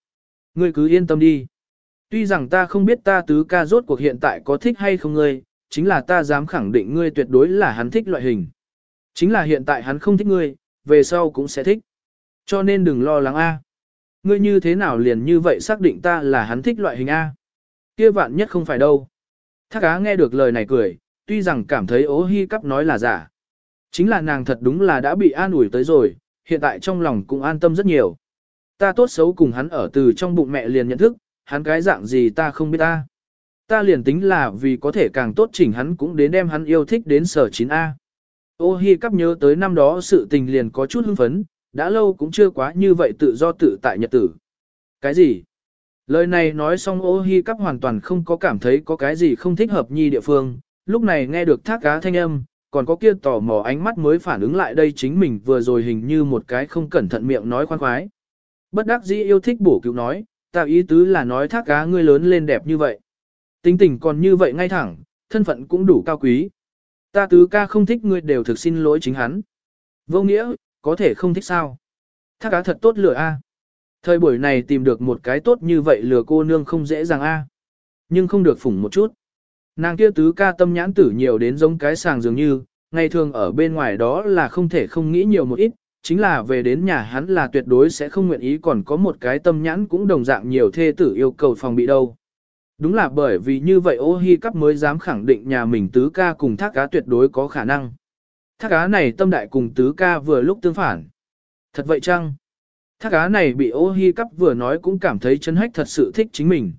Ngươi cứ yên tâm đi. Tuy rằng ta không biết ta tứ ca rốt cuộc hiện tại có thích hay không ngươi, chính là ta dám khẳng định ngươi tuyệt đối là hắn thích loại hình. Chính là hiện tại hắn không thích ngươi, về sau cũng sẽ thích. Cho nên đừng lo lắng A. Ngươi như thế nào liền như vậy xác định ta là hắn thích loại hình A. Kia vạn nhất không phải đâu. Thác Á nghe được lời này cười, tuy rằng cảm thấy ố hi cắp nói là giả. Chính là nàng thật đúng là đã bị an ủi tới rồi, hiện tại trong lòng cũng an tâm rất nhiều. Ta tốt xấu cùng hắn ở từ trong bụng mẹ liền nhận thức, hắn cái dạng gì ta không biết ta. Ta liền tính là vì có thể càng tốt chỉnh hắn cũng đến đem hắn yêu thích đến sở 9A. Ô hi cắp nhớ tới năm đó sự tình liền có chút hưng phấn, đã lâu cũng chưa quá như vậy tự do tự tại nhật tử. Cái gì? Lời này nói xong ô hi cắp hoàn toàn không có cảm thấy có cái gì không thích hợp nhi địa phương, lúc này nghe được thác cá thanh âm, còn có kia tò mò ánh mắt mới phản ứng lại đây chính mình vừa rồi hình như một cái không cẩn thận miệng nói khoan khoái. Bất đắc dĩ yêu thích bổ cứu nói, tạo ý tứ là nói thác cá ngươi lớn lên đẹp như vậy. Tính tình còn như vậy ngay thẳng, thân phận cũng đủ cao quý. Ta tứ ca không thích ngươi đều thực xin lỗi chính hắn. Vô nghĩa, có thể không thích sao. Thác cá thật tốt lửa a. Thời buổi này tìm được một cái tốt như vậy lừa cô nương không dễ dàng a. Nhưng không được phủng một chút. Nàng kia tứ ca tâm nhãn tử nhiều đến giống cái sàng dường như, ngày thường ở bên ngoài đó là không thể không nghĩ nhiều một ít, chính là về đến nhà hắn là tuyệt đối sẽ không nguyện ý còn có một cái tâm nhãn cũng đồng dạng nhiều thê tử yêu cầu phòng bị đâu. Đúng là bởi vì như vậy ô hi cắp mới dám khẳng định nhà mình tứ ca cùng thác cá tuyệt đối có khả năng. Thác cá này tâm đại cùng tứ ca vừa lúc tương phản. Thật vậy chăng? Thác cá này bị ô hi cắp vừa nói cũng cảm thấy chân hách thật sự thích chính mình.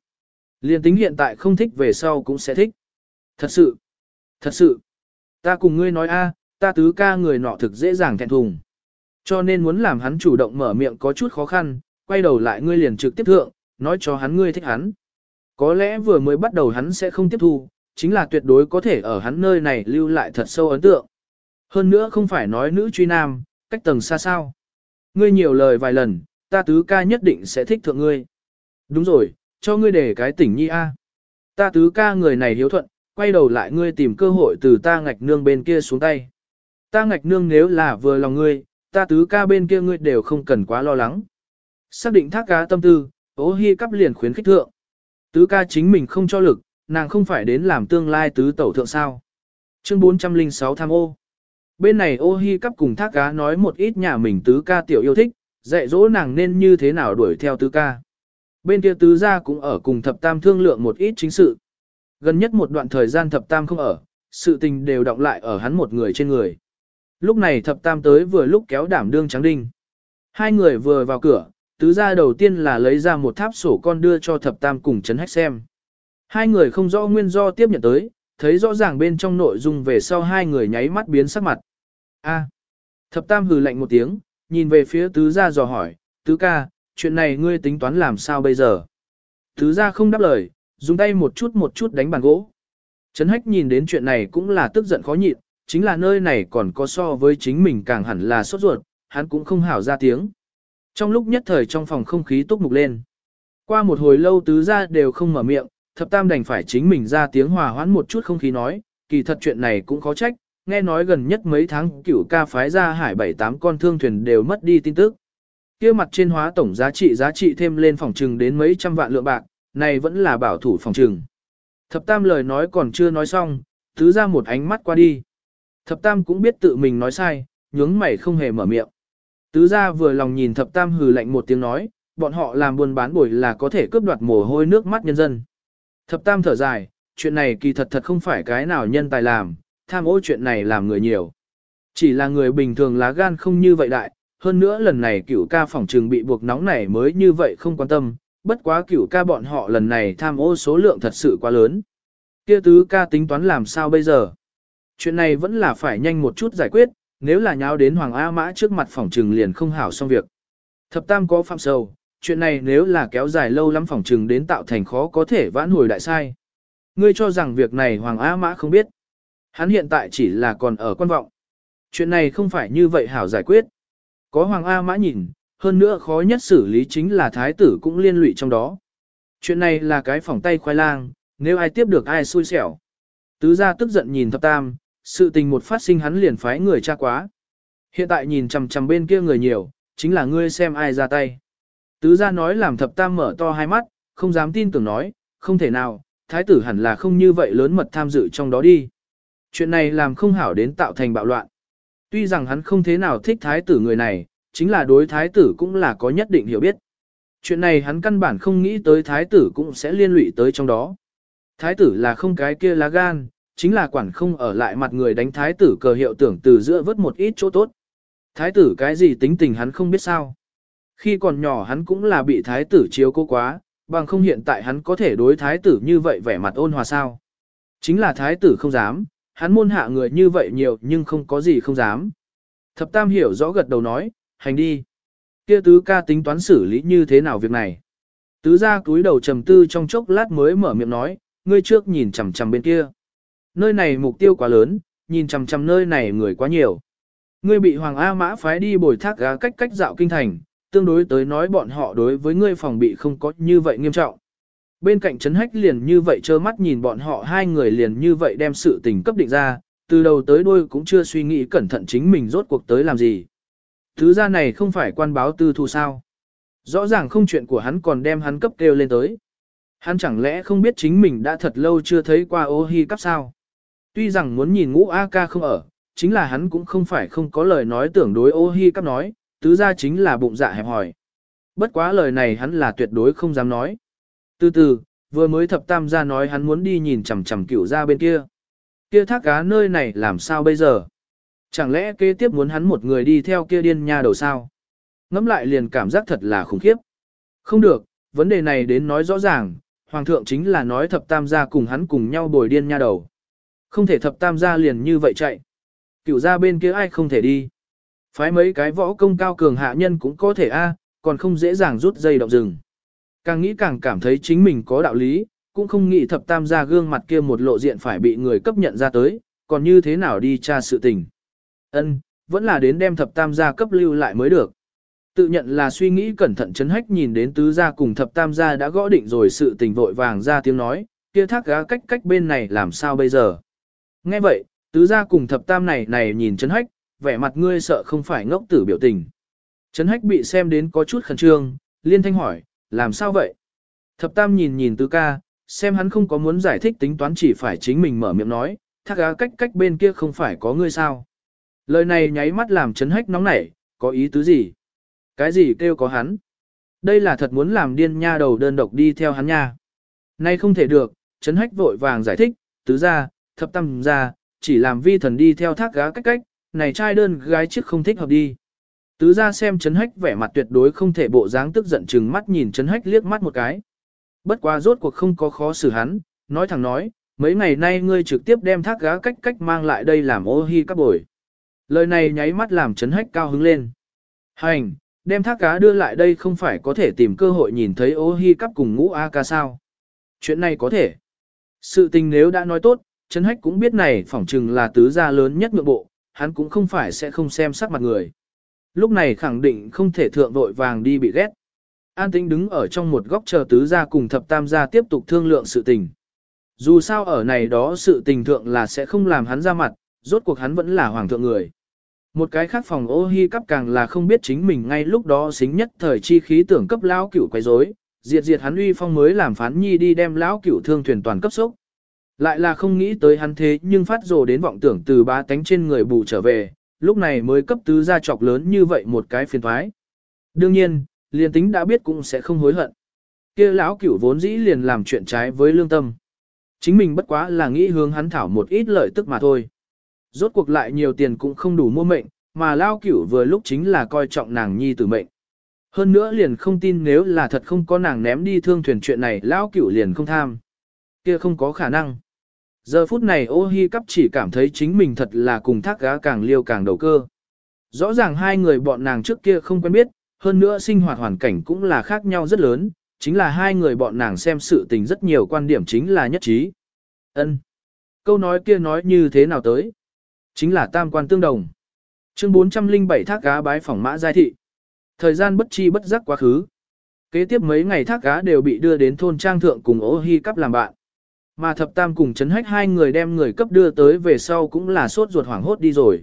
Liên tính hiện tại không thích về sau cũng sẽ thích. Thật sự, thật sự, ta cùng ngươi nói a, ta tứ ca người nọ thực dễ dàng thẹn thùng. Cho nên muốn làm hắn chủ động mở miệng có chút khó khăn, quay đầu lại ngươi liền trực tiếp thượng, nói cho hắn ngươi thích hắn. Có lẽ vừa mới bắt đầu hắn sẽ không tiếp thu, chính là tuyệt đối có thể ở hắn nơi này lưu lại thật sâu ấn tượng. Hơn nữa không phải nói nữ truy nam, cách tầng xa sao. Ngươi nhiều lời vài lần, ta tứ ca nhất định sẽ thích thượng ngươi. Đúng rồi, cho ngươi để cái tỉnh nhi a. Ta tứ ca người này hiếu thuận, quay đầu lại ngươi tìm cơ hội từ ta ngạch nương bên kia xuống tay. Ta ngạch nương nếu là vừa lòng ngươi, ta tứ ca bên kia ngươi đều không cần quá lo lắng. Xác định thác cá tâm tư, ố hi cắp liền khuyến khích thượng. Tứ ca chính mình không cho lực, nàng không phải đến làm tương lai tứ tẩu thượng sao. Chương 406 tham ô. Bên này ô hi cắp cùng thác cá nói một ít nhà mình tứ ca tiểu yêu thích, dạy dỗ nàng nên như thế nào đuổi theo tứ ca. Bên kia tứ gia cũng ở cùng thập tam thương lượng một ít chính sự. Gần nhất một đoạn thời gian thập tam không ở, sự tình đều động lại ở hắn một người trên người. Lúc này thập tam tới vừa lúc kéo đảm đương trắng đinh. Hai người vừa vào cửa, tứ gia đầu tiên là lấy ra một tháp sổ con đưa cho thập tam cùng chấn hách xem. Hai người không rõ nguyên do tiếp nhận tới, thấy rõ ràng bên trong nội dung về sau hai người nháy mắt biến sắc mặt. A. Thập tam hừ lạnh một tiếng, nhìn về phía tứ gia dò hỏi, tứ ca, chuyện này ngươi tính toán làm sao bây giờ? Tứ gia không đáp lời, dùng tay một chút một chút đánh bàn gỗ. Trấn hách nhìn đến chuyện này cũng là tức giận khó nhịn, chính là nơi này còn có so với chính mình càng hẳn là sốt ruột, hắn cũng không hảo ra tiếng. Trong lúc nhất thời trong phòng không khí túc mục lên. Qua một hồi lâu tứ gia đều không mở miệng, thập tam đành phải chính mình ra tiếng hòa hoãn một chút không khí nói, kỳ thật chuyện này cũng khó trách, nghe nói gần nhất mấy tháng cửu ca phái ra hải bảy tám con thương thuyền đều mất đi tin tức. kia mặt trên hóa tổng giá trị giá trị thêm lên phòng trừng đến mấy trăm vạn lượng bạc, này vẫn là bảo thủ phòng trừng. Thập tam lời nói còn chưa nói xong, tứ ra một ánh mắt qua đi. Thập tam cũng biết tự mình nói sai, nhướng mày không hề mở miệng. Tứ ra vừa lòng nhìn thập tam hừ lạnh một tiếng nói, bọn họ làm buôn bán bồi là có thể cướp đoạt mồ hôi nước mắt nhân dân. Thập tam thở dài, chuyện này kỳ thật thật không phải cái nào nhân tài làm, tham ô chuyện này làm người nhiều. Chỉ là người bình thường lá gan không như vậy đại, hơn nữa lần này cửu ca phòng trường bị buộc nóng này mới như vậy không quan tâm, bất quá cửu ca bọn họ lần này tham ô số lượng thật sự quá lớn. Kia tứ ca tính toán làm sao bây giờ? Chuyện này vẫn là phải nhanh một chút giải quyết, nếu là nháo đến Hoàng A Mã trước mặt phòng trừng liền không hảo xong việc. Thập tam có phạm sầu, chuyện này nếu là kéo dài lâu lắm phòng trừng đến tạo thành khó có thể vãn hồi đại sai. Ngươi cho rằng việc này Hoàng A Mã không biết. Hắn hiện tại chỉ là còn ở quan vọng. Chuyện này không phải như vậy hảo giải quyết. Có Hoàng A Mã nhìn, hơn nữa khó nhất xử lý chính là thái tử cũng liên lụy trong đó. Chuyện này là cái phòng tay khoai lang, nếu ai tiếp được ai xui xẻo. Tứ gia tức giận nhìn thập tam, sự tình một phát sinh hắn liền phái người tra quá. Hiện tại nhìn chằm chằm bên kia người nhiều, chính là ngươi xem ai ra tay. Tứ gia nói làm thập tam mở to hai mắt, không dám tin tưởng nói, không thể nào, thái tử hẳn là không như vậy lớn mật tham dự trong đó đi. Chuyện này làm không hảo đến tạo thành bạo loạn. Tuy rằng hắn không thế nào thích thái tử người này, chính là đối thái tử cũng là có nhất định hiểu biết. Chuyện này hắn căn bản không nghĩ tới thái tử cũng sẽ liên lụy tới trong đó. Thái tử là không cái kia lá gan, chính là quản không ở lại mặt người đánh thái tử cờ hiệu tưởng từ giữa vớt một ít chỗ tốt. Thái tử cái gì tính tình hắn không biết sao. Khi còn nhỏ hắn cũng là bị thái tử chiếu cố quá, bằng không hiện tại hắn có thể đối thái tử như vậy vẻ mặt ôn hòa sao. Chính là thái tử không dám, hắn môn hạ người như vậy nhiều nhưng không có gì không dám. Thập tam hiểu rõ gật đầu nói, hành đi. Kia tứ ca tính toán xử lý như thế nào việc này. Tứ ra túi đầu trầm tư trong chốc lát mới mở miệng nói, ngươi trước nhìn chằm chằm bên kia. Nơi này mục tiêu quá lớn, nhìn chằm chằm nơi này người quá nhiều. Ngươi bị Hoàng A Mã phái đi bồi thác gá cách cách dạo kinh thành, tương đối tới nói bọn họ đối với ngươi phòng bị không có như vậy nghiêm trọng. Bên cạnh Trấn Hách liền như vậy trơ mắt nhìn bọn họ hai người liền như vậy đem sự tình cấp định ra, từ đầu tới đuôi cũng chưa suy nghĩ cẩn thận chính mình rốt cuộc tới làm gì. Thứ ra này không phải quan báo tư thu sao. Rõ ràng không chuyện của hắn còn đem hắn cấp kêu lên tới. Hắn chẳng lẽ không biết chính mình đã thật lâu chưa thấy qua ô hi cắp sao. Tuy rằng muốn nhìn ngũ A ca không ở, chính là hắn cũng không phải không có lời nói tưởng đối ô hi cắp nói, tứ ra chính là bụng dạ hẹp hỏi. Bất quá lời này hắn là tuyệt đối không dám nói. Từ từ, vừa mới thập tam gia nói hắn muốn đi nhìn chằm chằm cửu ra bên kia. Kia thác cá nơi này làm sao bây giờ? Chẳng lẽ kế tiếp muốn hắn một người đi theo kia điên nha đầu sao? Ngắm lại liền cảm giác thật là khủng khiếp. Không được, vấn đề này đến nói rõ ràng, hoàng thượng chính là nói thập tam gia cùng hắn cùng nhau bồi điên nha đầu. Không thể thập tam gia liền như vậy chạy. Cửu gia bên kia ai không thể đi. Phái mấy cái võ công cao cường hạ nhân cũng có thể a, còn không dễ dàng rút dây động rừng. Càng nghĩ càng cảm thấy chính mình có đạo lý, cũng không nghĩ thập tam gia gương mặt kia một lộ diện phải bị người cấp nhận ra tới, còn như thế nào đi tra sự tình. Ân, vẫn là đến đem thập tam gia cấp lưu lại mới được. Tự nhận là suy nghĩ cẩn thận chấn hách nhìn đến tứ gia cùng thập tam gia đã gõ định rồi sự tình vội vàng ra tiếng nói, kia thác gá cách cách bên này làm sao bây giờ. Nghe vậy, tứ gia cùng thập tam này này nhìn chấn hách, vẻ mặt ngươi sợ không phải ngốc tử biểu tình. Chấn hách bị xem đến có chút khẩn trương, liên thanh hỏi, làm sao vậy? Thập tam nhìn nhìn tứ ca, xem hắn không có muốn giải thích tính toán chỉ phải chính mình mở miệng nói, thác gá cách cách bên kia không phải có ngươi sao. Lời này nháy mắt làm chấn hách nóng nảy, có ý tứ gì? Cái gì kêu có hắn? Đây là thật muốn làm điên nha đầu đơn độc đi theo hắn nha. Nay không thể được, chấn hách vội vàng giải thích, tứ ra, thập tâm ra, chỉ làm vi thần đi theo thác gá cách cách, này trai đơn gái trước không thích hợp đi. Tứ ra xem chấn hách vẻ mặt tuyệt đối không thể bộ dáng tức giận chừng mắt nhìn chấn hách liếc mắt một cái. Bất quá rốt cuộc không có khó xử hắn, nói thẳng nói, mấy ngày nay ngươi trực tiếp đem thác gá cách cách mang lại đây làm ô hi các bồi. Lời này nháy mắt làm chấn hách cao hứng lên. Hành, đem thác cá đưa lại đây không phải có thể tìm cơ hội nhìn thấy ô hi cắp cùng ngũ A ca sao. Chuyện này có thể. Sự tình nếu đã nói tốt, chấn hách cũng biết này phỏng chừng là tứ gia lớn nhất ngược bộ, hắn cũng không phải sẽ không xem sắc mặt người. Lúc này khẳng định không thể thượng vội vàng đi bị ghét. An tĩnh đứng ở trong một góc chờ tứ gia cùng thập tam gia tiếp tục thương lượng sự tình. Dù sao ở này đó sự tình thượng là sẽ không làm hắn ra mặt, rốt cuộc hắn vẫn là hoàng thượng người. Một cái khác phòng ô hi cắp càng là không biết chính mình ngay lúc đó xính nhất thời chi khí tưởng cấp lão cửu quấy rối, diệt diệt hắn uy phong mới làm phán nhi đi đem lão cửu thương thuyền toàn cấp sốc. Lại là không nghĩ tới hắn thế nhưng phát rồ đến vọng tưởng từ ba tánh trên người bù trở về, lúc này mới cấp tứ gia chọc lớn như vậy một cái phiền thoái. Đương nhiên, liền tính đã biết cũng sẽ không hối hận. kia lão cửu vốn dĩ liền làm chuyện trái với lương tâm. Chính mình bất quá là nghĩ hướng hắn thảo một ít lợi tức mà thôi. Rốt cuộc lại nhiều tiền cũng không đủ mua mệnh, mà lao cửu vừa lúc chính là coi trọng nàng nhi tử mệnh. Hơn nữa liền không tin nếu là thật không có nàng ném đi thương thuyền chuyện này lao cửu liền không tham. kia không có khả năng. Giờ phút này ô hi cắp chỉ cảm thấy chính mình thật là cùng thác gá càng liêu càng đầu cơ. Rõ ràng hai người bọn nàng trước kia không quen biết, hơn nữa sinh hoạt hoàn cảnh cũng là khác nhau rất lớn, chính là hai người bọn nàng xem sự tình rất nhiều quan điểm chính là nhất trí. Ân, Câu nói kia nói như thế nào tới? Chính là tam quan tương đồng. Chương 407 thác cá bái phỏng mã giai thị. Thời gian bất chi bất giác quá khứ. Kế tiếp mấy ngày thác cá đều bị đưa đến thôn trang thượng cùng ô hi cắp làm bạn. Mà thập tam cùng chấn hách hai người đem người cấp đưa tới về sau cũng là sốt ruột hoảng hốt đi rồi.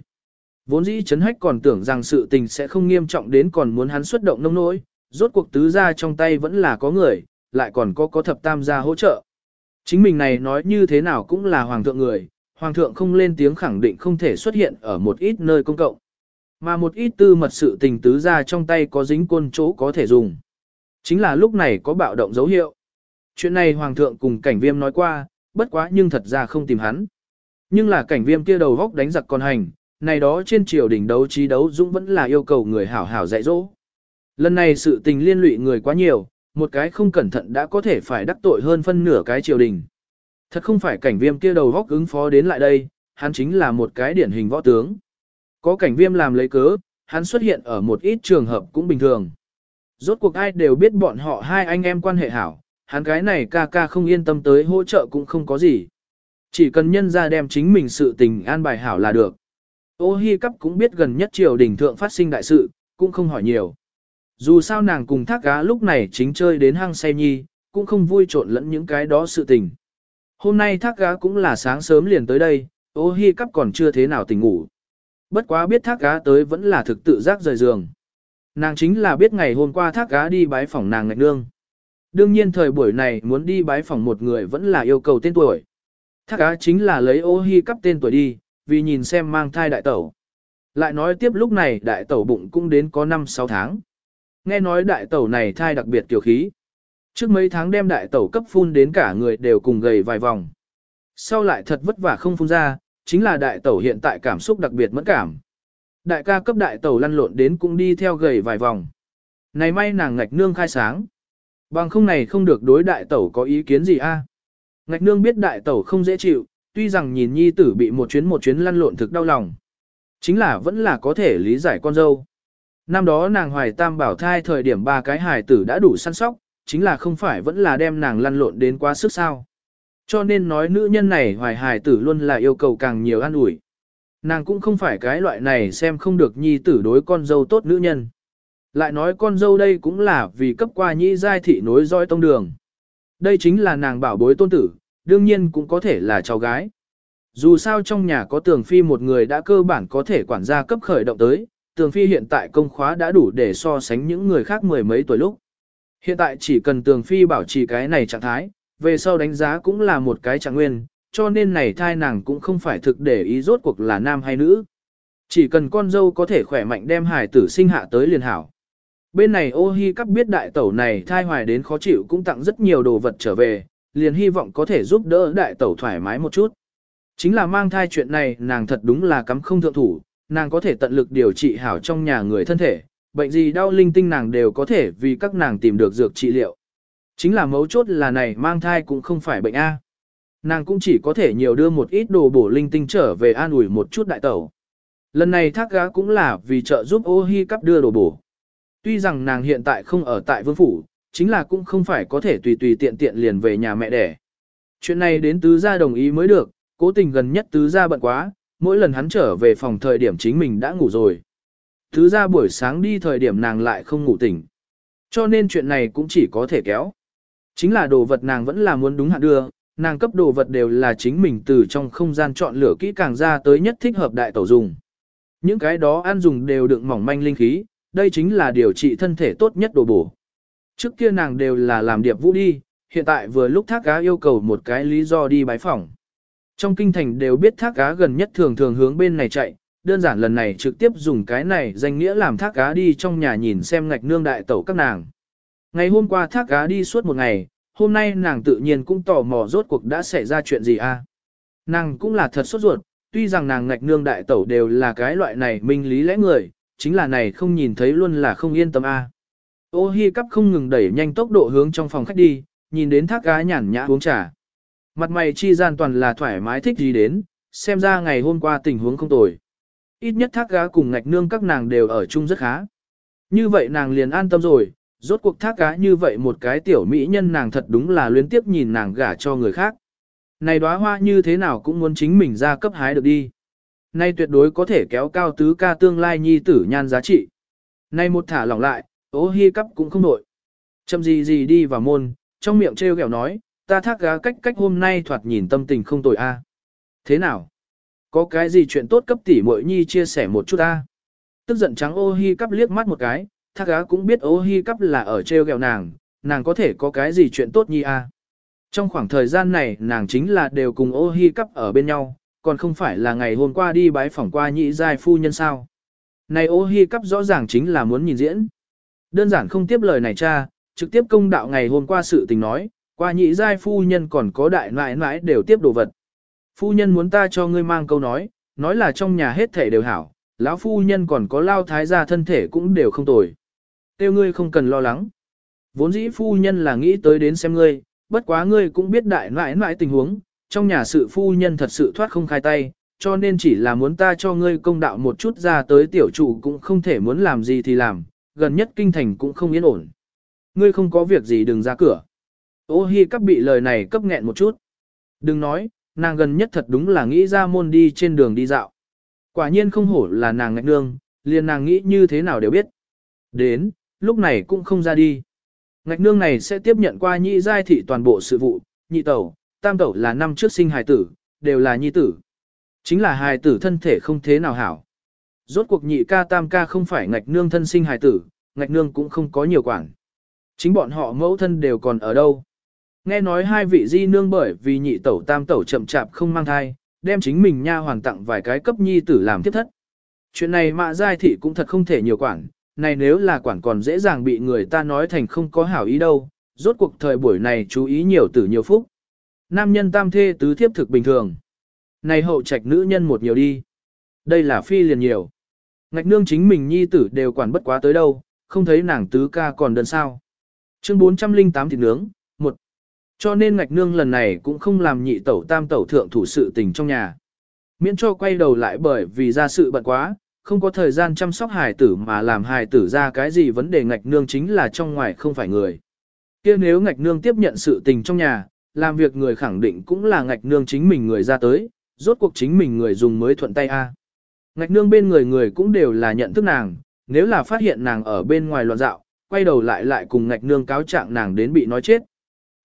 Vốn dĩ chấn hách còn tưởng rằng sự tình sẽ không nghiêm trọng đến còn muốn hắn xuất động nông nỗi, rốt cuộc tứ ra trong tay vẫn là có người, lại còn có có thập tam gia hỗ trợ. Chính mình này nói như thế nào cũng là hoàng thượng người, hoàng thượng không lên tiếng khẳng định không thể xuất hiện ở một ít nơi công cộng. Mà một ít tư mật sự tình tứ ra trong tay có dính côn chỗ có thể dùng. Chính là lúc này có bạo động dấu hiệu. Chuyện này hoàng thượng cùng cảnh viêm nói qua, bất quá nhưng thật ra không tìm hắn. Nhưng là cảnh viêm kia đầu góc đánh giặc con hành, này đó trên triều đỉnh đấu trí đấu dũng vẫn là yêu cầu người hảo hảo dạy dỗ. Lần này sự tình liên lụy người quá nhiều, một cái không cẩn thận đã có thể phải đắc tội hơn phân nửa cái triều đình. Thật không phải cảnh viêm kia đầu góc ứng phó đến lại đây, hắn chính là một cái điển hình võ tướng. Có cảnh viêm làm lấy cớ, hắn xuất hiện ở một ít trường hợp cũng bình thường. Rốt cuộc ai đều biết bọn họ hai anh em quan hệ hảo, hắn cái này ca ca không yên tâm tới hỗ trợ cũng không có gì. Chỉ cần nhân ra đem chính mình sự tình an bài hảo là được. Ô Hi Cắp cũng biết gần nhất triều đình thượng phát sinh đại sự, cũng không hỏi nhiều. Dù sao nàng cùng thác cá lúc này chính chơi đến hang say nhi, cũng không vui trộn lẫn những cái đó sự tình. Hôm nay thác gá cũng là sáng sớm liền tới đây, ô hi cắp còn chưa thế nào tỉnh ngủ. Bất quá biết thác gá tới vẫn là thực tự giác rời giường. Nàng chính là biết ngày hôm qua thác gá đi bái phòng nàng ngạch nương. Đương nhiên thời buổi này muốn đi bái phòng một người vẫn là yêu cầu tên tuổi. Thác gá chính là lấy ô hi cắp tên tuổi đi, vì nhìn xem mang thai đại tẩu. Lại nói tiếp lúc này đại tẩu bụng cũng đến có 5-6 tháng. Nghe nói đại tẩu này thai đặc biệt tiểu khí. Trước mấy tháng đem đại tẩu cấp phun đến cả người đều cùng gầy vài vòng. Sau lại thật vất vả không phun ra, chính là đại tẩu hiện tại cảm xúc đặc biệt mẫn cảm. Đại ca cấp đại tẩu lăn lộn đến cũng đi theo gầy vài vòng. Này may nàng ngạch nương khai sáng. Bằng không này không được đối đại tẩu có ý kiến gì a? Ngạch nương biết đại tẩu không dễ chịu, tuy rằng nhìn nhi tử bị một chuyến một chuyến lăn lộn thực đau lòng. Chính là vẫn là có thể lý giải con dâu. Năm đó nàng hoài tam bảo thai thời điểm ba cái hài tử đã đủ săn sóc, chính là không phải vẫn là đem nàng lăn lộn đến quá sức sao. Cho nên nói nữ nhân này hoài hài tử luôn là yêu cầu càng nhiều an ủi. Nàng cũng không phải cái loại này xem không được nhi tử đối con dâu tốt nữ nhân. Lại nói con dâu đây cũng là vì cấp qua nhĩ giai thị nối dõi tông đường. Đây chính là nàng bảo bối tôn tử, đương nhiên cũng có thể là cháu gái. Dù sao trong nhà có tường phi một người đã cơ bản có thể quản gia cấp khởi động tới, tường phi hiện tại công khóa đã đủ để so sánh những người khác mười mấy tuổi lúc. Hiện tại chỉ cần tường phi bảo trì cái này trạng thái, về sau đánh giá cũng là một cái trạng nguyên, cho nên này thai nàng cũng không phải thực để ý rốt cuộc là nam hay nữ. Chỉ cần con dâu có thể khỏe mạnh đem hài tử sinh hạ tới liền hảo. Bên này ô hi cắp biết đại tẩu này thai hoài đến khó chịu cũng tặng rất nhiều đồ vật trở về, liền hy vọng có thể giúp đỡ đại tẩu thoải mái một chút. Chính là mang thai chuyện này nàng thật đúng là cắm không thượng thủ, nàng có thể tận lực điều trị hảo trong nhà người thân thể, bệnh gì đau linh tinh nàng đều có thể vì các nàng tìm được dược trị liệu. Chính là mấu chốt là này mang thai cũng không phải bệnh A. Nàng cũng chỉ có thể nhiều đưa một ít đồ bổ linh tinh trở về an ủi một chút đại tẩu. Lần này thác gá cũng là vì trợ giúp ô hi cắp đưa đồ bổ. Tuy rằng nàng hiện tại không ở tại vương phủ, chính là cũng không phải có thể tùy tùy tiện tiện liền về nhà mẹ đẻ. Chuyện này đến tứ gia đồng ý mới được, cố tình gần nhất tứ gia bận quá, mỗi lần hắn trở về phòng thời điểm chính mình đã ngủ rồi thứ ra buổi sáng đi thời điểm nàng lại không ngủ tỉnh. Cho nên chuyện này cũng chỉ có thể kéo. Chính là đồ vật nàng vẫn là muốn đúng hạn đưa, nàng cấp đồ vật đều là chính mình từ trong không gian chọn lựa kỹ càng ra tới nhất thích hợp đại tẩu dùng. Những cái đó ăn dùng đều đựng mỏng manh linh khí, đây chính là điều trị thân thể tốt nhất đồ bổ. Trước kia nàng đều là làm điệp vũ đi, hiện tại vừa lúc thác cá yêu cầu một cái lý do đi bái phỏng. Trong kinh thành đều biết thác cá gần nhất thường thường hướng bên này chạy, đơn giản lần này trực tiếp dùng cái này danh nghĩa làm thác cá đi trong nhà nhìn xem ngạch nương đại tẩu các nàng. Ngày hôm qua thác cá đi suốt một ngày, hôm nay nàng tự nhiên cũng tò mò rốt cuộc đã xảy ra chuyện gì a. Nàng cũng là thật sốt ruột, tuy rằng nàng ngạch nương đại tẩu đều là cái loại này minh lý lẽ người, chính là này không nhìn thấy luôn là không yên tâm a. Ô hi cắp không ngừng đẩy nhanh tốc độ hướng trong phòng khách đi, nhìn đến thác cá nhàn nhã uống trà. Mặt mày chi gian toàn là thoải mái thích gì đến, xem ra ngày hôm qua tình huống không tồi. Ít nhất thác gá cùng ngạch nương các nàng đều ở chung rất khá. Như vậy nàng liền an tâm rồi, rốt cuộc thác gá như vậy một cái tiểu mỹ nhân nàng thật đúng là luyến tiếp nhìn nàng gả cho người khác. Này đóa hoa như thế nào cũng muốn chính mình ra cấp hái được đi. Nay tuyệt đối có thể kéo cao tứ ca tương lai nhi tử nhan giá trị. Nay một thả lỏng lại, ố hi cắp cũng không nổi. Chậm gì gì đi vào môn, trong miệng treo kẹo nói, ta thác gá cách cách hôm nay thoạt nhìn tâm tình không tồi a. Thế nào? Có cái gì chuyện tốt cấp tỷ muội nhi chia sẻ một chút ta Tức giận trắng ô hi cắp liếc mắt một cái, thác gá cũng biết ô hi cắp là ở treo gẹo nàng, nàng có thể có cái gì chuyện tốt nhi a? Trong khoảng thời gian này nàng chính là đều cùng ô hi cắp ở bên nhau, còn không phải là ngày hôm qua đi bái phỏng qua nhị giai phu nhân sao. Này ô hi cắp rõ ràng chính là muốn nhìn diễn. Đơn giản không tiếp lời này cha, trực tiếp công đạo ngày hôm qua sự tình nói, qua nhị giai phu nhân còn có đại nãi nãi đều tiếp đồ vật. Phu nhân muốn ta cho ngươi mang câu nói, nói là trong nhà hết thể đều hảo, lão phu nhân còn có lao thái gia thân thể cũng đều không tồi. Tiêu ngươi không cần lo lắng. Vốn dĩ phu nhân là nghĩ tới đến xem ngươi, bất quá ngươi cũng biết đại nãi nãi tình huống, trong nhà sự phu nhân thật sự thoát không khai tay, cho nên chỉ là muốn ta cho ngươi công đạo một chút ra tới tiểu chủ cũng không thể muốn làm gì thì làm, gần nhất kinh thành cũng không yên ổn. Ngươi không có việc gì đừng ra cửa. Ô hi cắp bị lời này cấp nghẹn một chút. Đừng nói, nàng gần nhất thật đúng là nghĩ ra môn đi trên đường đi dạo. Quả nhiên không hổ là nàng ngạch nương, liền nàng nghĩ như thế nào đều biết. Đến, lúc này cũng không ra đi. Ngạch nương này sẽ tiếp nhận qua nhị giai thị toàn bộ sự vụ, nhị tẩu, tam tẩu là năm trước sinh hài tử, đều là nhi tử. Chính là hài tử thân thể không thế nào hảo. Rốt cuộc nhị ca tam ca không phải ngạch nương thân sinh hài tử, ngạch nương cũng không có nhiều quản. Chính bọn họ mẫu thân đều còn ở đâu. Nghe nói hai vị di nương bởi vì nhị tẩu tam tẩu chậm chạp không mang thai, đem chính mình nha hoàn tặng vài cái cấp nhi tử làm tiếp thất. Chuyện này mạ giai thị cũng thật không thể nhiều quản, này nếu là quản còn dễ dàng bị người ta nói thành không có hảo ý đâu, rốt cuộc thời buổi này chú ý nhiều tử nhiều phúc. Nam nhân tam thê tứ thiếp thực bình thường. Này hậu trạch nữ nhân một nhiều đi. Đây là phi liền nhiều. Ngạch nương chính mình nhi tử đều quản bất quá tới đâu, không thấy nàng tứ ca còn đơn sao. Chương 408 thịt nướng, cho nên ngạch nương lần này cũng không làm nhị tẩu tam tẩu thượng thủ sự tình trong nhà. Miễn cho quay đầu lại bởi vì ra sự bận quá, không có thời gian chăm sóc hài tử mà làm hài tử ra cái gì vấn đề ngạch nương chính là trong ngoài không phải người. kia nếu ngạch nương tiếp nhận sự tình trong nhà, làm việc người khẳng định cũng là ngạch nương chính mình người ra tới, rốt cuộc chính mình người dùng mới thuận tay a. Ngạch nương bên người người cũng đều là nhận thức nàng, nếu là phát hiện nàng ở bên ngoài loạn dạo, quay đầu lại lại cùng ngạch nương cáo trạng nàng đến bị nói chết.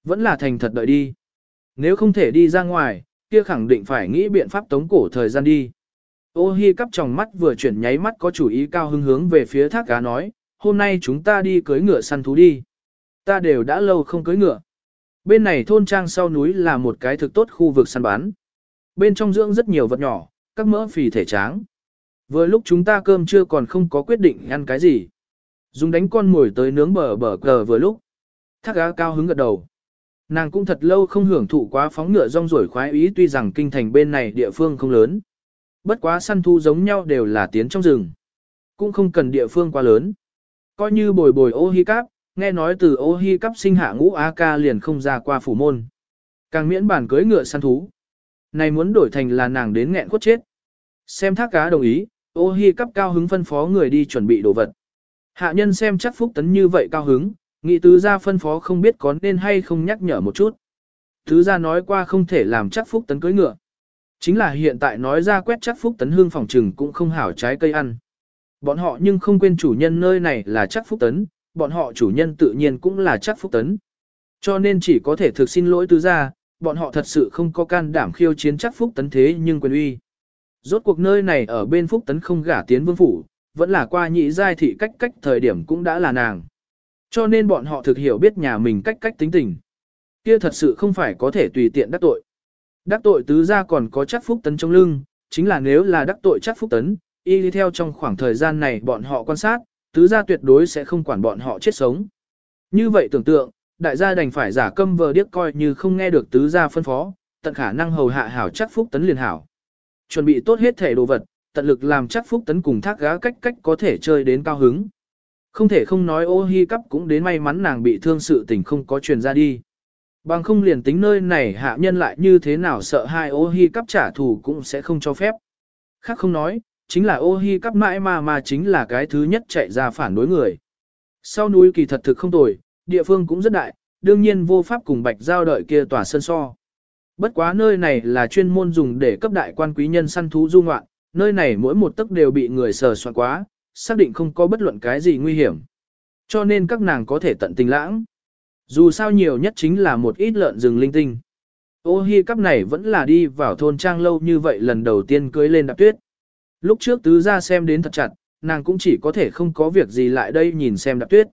Vẫn là thành thật đợi đi. Nếu không thể đi ra ngoài, kia khẳng định phải nghĩ biện pháp tống cổ thời gian đi. Ô hi cắp tròng mắt vừa chuyển nháy mắt có chủ ý cao hứng hướng về phía thác cá nói, hôm nay chúng ta đi cưới ngựa săn thú đi. Ta đều đã lâu không cưới ngựa. Bên này thôn trang sau núi là một cái thực tốt khu vực săn bán. Bên trong dưỡng rất nhiều vật nhỏ, các mỡ phì thể tráng. Vừa lúc chúng ta cơm chưa còn không có quyết định ăn cái gì. Dùng đánh con mồi tới nướng bờ bờ cờ vừa lúc. Thác gá cao hứng gật đầu. Nàng cũng thật lâu không hưởng thụ quá phóng ngựa rong rổi khoái ý tuy rằng kinh thành bên này địa phương không lớn. Bất quá săn thu giống nhau đều là tiến trong rừng. Cũng không cần địa phương quá lớn. Coi như bồi bồi ô hi cáp, nghe nói từ ô hi cáp sinh hạ ngũ A ca liền không ra qua phủ môn. Càng miễn bản cưới ngựa săn thú. Này muốn đổi thành là nàng đến nghẹn cốt chết. Xem thác cá đồng ý, ô hi cắp cao hứng phân phó người đi chuẩn bị đồ vật. Hạ nhân xem chắc phúc tấn như vậy cao hứng, nghị tứ gia phân phó không biết có nên hay không nhắc nhở một chút. Tứ gia nói qua không thể làm chắc phúc tấn cưới ngựa. Chính là hiện tại nói ra quét chắc phúc tấn hương phòng trừng cũng không hảo trái cây ăn. Bọn họ nhưng không quên chủ nhân nơi này là chắc phúc tấn, bọn họ chủ nhân tự nhiên cũng là chắc phúc tấn. Cho nên chỉ có thể thực xin lỗi tứ gia, bọn họ thật sự không có can đảm khiêu chiến chắc phúc tấn thế nhưng quyền uy. Rốt cuộc nơi này ở bên phúc tấn không gả tiến vương phủ, vẫn là qua nhị giai thị cách cách thời điểm cũng đã là nàng. Cho nên bọn họ thực hiểu biết nhà mình cách cách tính tình. Kia thật sự không phải có thể tùy tiện đắc tội. Đắc tội tứ gia còn có chắc phúc tấn trong lưng, chính là nếu là đắc tội chắc phúc tấn, y đi theo trong khoảng thời gian này bọn họ quan sát, tứ gia tuyệt đối sẽ không quản bọn họ chết sống. Như vậy tưởng tượng, đại gia đành phải giả câm vờ điếc coi như không nghe được tứ gia phân phó, tận khả năng hầu hạ hảo chắc phúc tấn liền hảo. Chuẩn bị tốt hết thể đồ vật, tận lực làm chắc phúc tấn cùng thác gá cách cách có thể chơi đến cao hứng. Không thể không nói ô hi cắp cũng đến may mắn nàng bị thương sự tình không có truyền ra đi. Bằng không liền tính nơi này hạ nhân lại như thế nào sợ hai ô hi cắp trả thù cũng sẽ không cho phép. Khác không nói, chính là ô hi cắp mãi mà mà chính là cái thứ nhất chạy ra phản đối người. Sau núi kỳ thật thực không tồi, địa phương cũng rất đại, đương nhiên vô pháp cùng bạch giao đợi kia tỏa sân so. Bất quá nơi này là chuyên môn dùng để cấp đại quan quý nhân săn thú du ngoạn, nơi này mỗi một tấc đều bị người sờ soạn quá, xác định không có bất luận cái gì nguy hiểm. Cho nên các nàng có thể tận tình lãng. Dù sao nhiều nhất chính là một ít lợn rừng linh tinh. Ô hi cắp này vẫn là đi vào thôn trang lâu như vậy lần đầu tiên cưới lên đạp tuyết. Lúc trước tứ ra xem đến thật chặt, nàng cũng chỉ có thể không có việc gì lại đây nhìn xem đạp tuyết.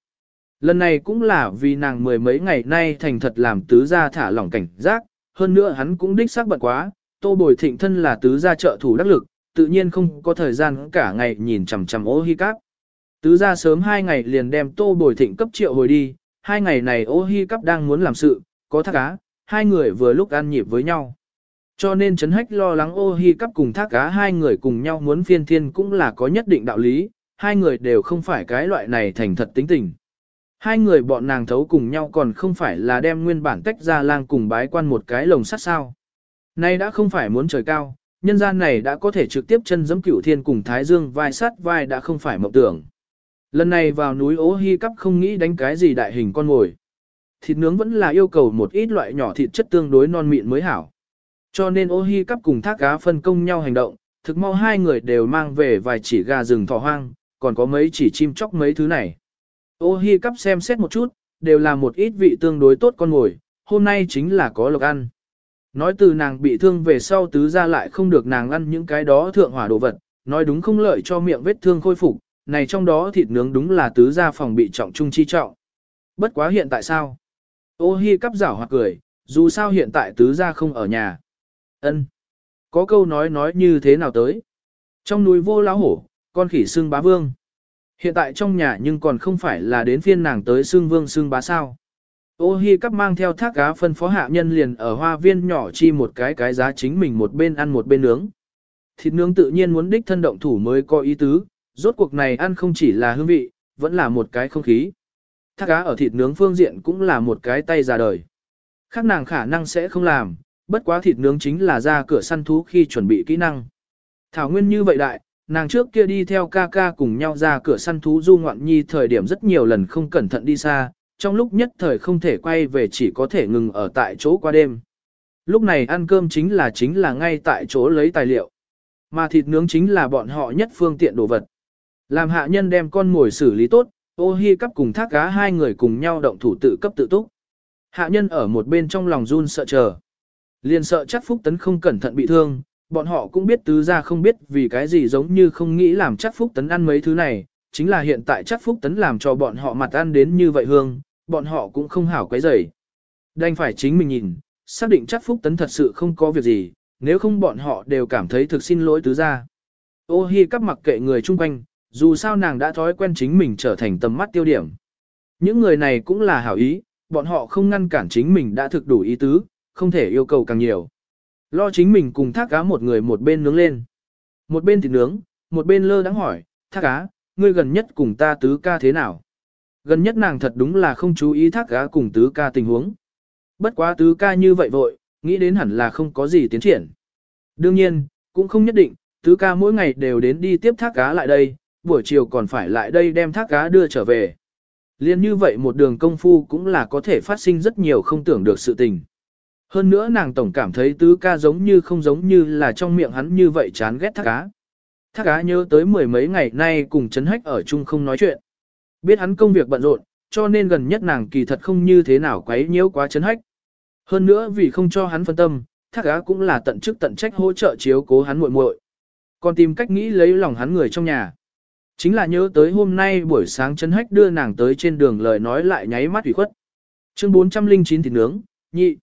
Lần này cũng là vì nàng mười mấy ngày nay thành thật làm tứ gia thả lỏng cảnh giác, hơn nữa hắn cũng đích xác bận quá, tô bồi thịnh thân là tứ gia trợ thủ đắc lực, tự nhiên không có thời gian cả ngày nhìn chằm chằm ô hi cắp. Tứ gia sớm hai ngày liền đem tô bồi thịnh cấp triệu hồi đi, hai ngày này ô hi cắp đang muốn làm sự, có thác cá, hai người vừa lúc ăn nhịp với nhau. Cho nên chấn hách lo lắng ô hi cắp cùng thác cá hai người cùng nhau muốn phiên thiên cũng là có nhất định đạo lý, hai người đều không phải cái loại này thành thật tính tình. Hai người bọn nàng thấu cùng nhau còn không phải là đem nguyên bản tách ra lang cùng bái quan một cái lồng sắt sao. Nay đã không phải muốn trời cao, nhân gian này đã có thể trực tiếp chân giẫm cửu thiên cùng Thái Dương vai sát vai đã không phải mộng tưởng. Lần này vào núi ố hy cắp không nghĩ đánh cái gì đại hình con ngồi. Thịt nướng vẫn là yêu cầu một ít loại nhỏ thịt chất tương đối non mịn mới hảo. Cho nên ô hy cắp cùng thác cá phân công nhau hành động, thực mau hai người đều mang về vài chỉ gà rừng thỏ hoang, còn có mấy chỉ chim chóc mấy thứ này. Ô hi cắp xem xét một chút, đều là một ít vị tương đối tốt con ngồi, hôm nay chính là có lộc ăn. Nói từ nàng bị thương về sau tứ ra lại không được nàng ăn những cái đó thượng hỏa đồ vật, nói đúng không lợi cho miệng vết thương khôi phục, này trong đó thịt nướng đúng là tứ ra phòng bị trọng trung chi trọng. Bất quá hiện tại sao? Ô hi cắp rảo hoặc cười, dù sao hiện tại tứ ra không ở nhà. ân Có câu nói nói như thế nào tới? Trong núi vô lão hổ, con khỉ xương bá vương. Hiện tại trong nhà nhưng còn không phải là đến phiên nàng tới xương vương xương bá sao. Ô hi cắp mang theo thác cá phân phó hạ nhân liền ở hoa viên nhỏ chi một cái cái giá chính mình một bên ăn một bên nướng. Thịt nướng tự nhiên muốn đích thân động thủ mới có ý tứ, rốt cuộc này ăn không chỉ là hương vị, vẫn là một cái không khí. Thác cá ở thịt nướng phương diện cũng là một cái tay ra đời. Khác nàng khả năng sẽ không làm, bất quá thịt nướng chính là ra cửa săn thú khi chuẩn bị kỹ năng. Thảo nguyên như vậy đại, nàng trước kia đi theo ca ca cùng nhau ra cửa săn thú du ngoạn nhi thời điểm rất nhiều lần không cẩn thận đi xa, trong lúc nhất thời không thể quay về chỉ có thể ngừng ở tại chỗ qua đêm. Lúc này ăn cơm chính là chính là ngay tại chỗ lấy tài liệu. Mà thịt nướng chính là bọn họ nhất phương tiện đồ vật. Làm hạ nhân đem con mồi xử lý tốt, ô hi cắp cùng thác cá hai người cùng nhau động thủ tự cấp tự túc. Hạ nhân ở một bên trong lòng run sợ chờ. Liền sợ chắc Phúc Tấn không cẩn thận bị thương, bọn họ cũng biết tứ ra không biết vì cái gì giống như không nghĩ làm chắc Phúc Tấn ăn mấy thứ này, chính là hiện tại chắc Phúc Tấn làm cho bọn họ mặt ăn đến như vậy hương, bọn họ cũng không hảo quấy rầy. Đành phải chính mình nhìn, xác định chắc Phúc Tấn thật sự không có việc gì, nếu không bọn họ đều cảm thấy thực xin lỗi tứ ra. Ô hi cắp mặc kệ người chung quanh, dù sao nàng đã thói quen chính mình trở thành tầm mắt tiêu điểm. Những người này cũng là hảo ý, bọn họ không ngăn cản chính mình đã thực đủ ý tứ, không thể yêu cầu càng nhiều. Lo chính mình cùng thác cá một người một bên nướng lên. Một bên thịt nướng, một bên lơ đắng hỏi, thác cá, ngươi gần nhất cùng ta tứ ca thế nào? Gần nhất nàng thật đúng là không chú ý thác cá cùng tứ ca tình huống. Bất quá tứ ca như vậy vội, nghĩ đến hẳn là không có gì tiến triển. Đương nhiên, cũng không nhất định, tứ ca mỗi ngày đều đến đi tiếp thác cá lại đây, buổi chiều còn phải lại đây đem thác cá đưa trở về. Liên như vậy một đường công phu cũng là có thể phát sinh rất nhiều không tưởng được sự tình. Hơn nữa nàng tổng cảm thấy tứ ca giống như không giống như là trong miệng hắn như vậy chán ghét thác cá. Thác cá nhớ tới mười mấy ngày nay cùng chấn hách ở chung không nói chuyện. Biết hắn công việc bận rộn, cho nên gần nhất nàng kỳ thật không như thế nào quấy nhiễu quá chấn hách. Hơn nữa vì không cho hắn phân tâm, thác á cũng là tận chức tận trách hỗ trợ chiếu cố hắn muội muội. Còn tìm cách nghĩ lấy lòng hắn người trong nhà. Chính là nhớ tới hôm nay buổi sáng chấn hách đưa nàng tới trên đường lời nói lại nháy mắt ủy khuất. Chương 409 thịt nướng, nhị.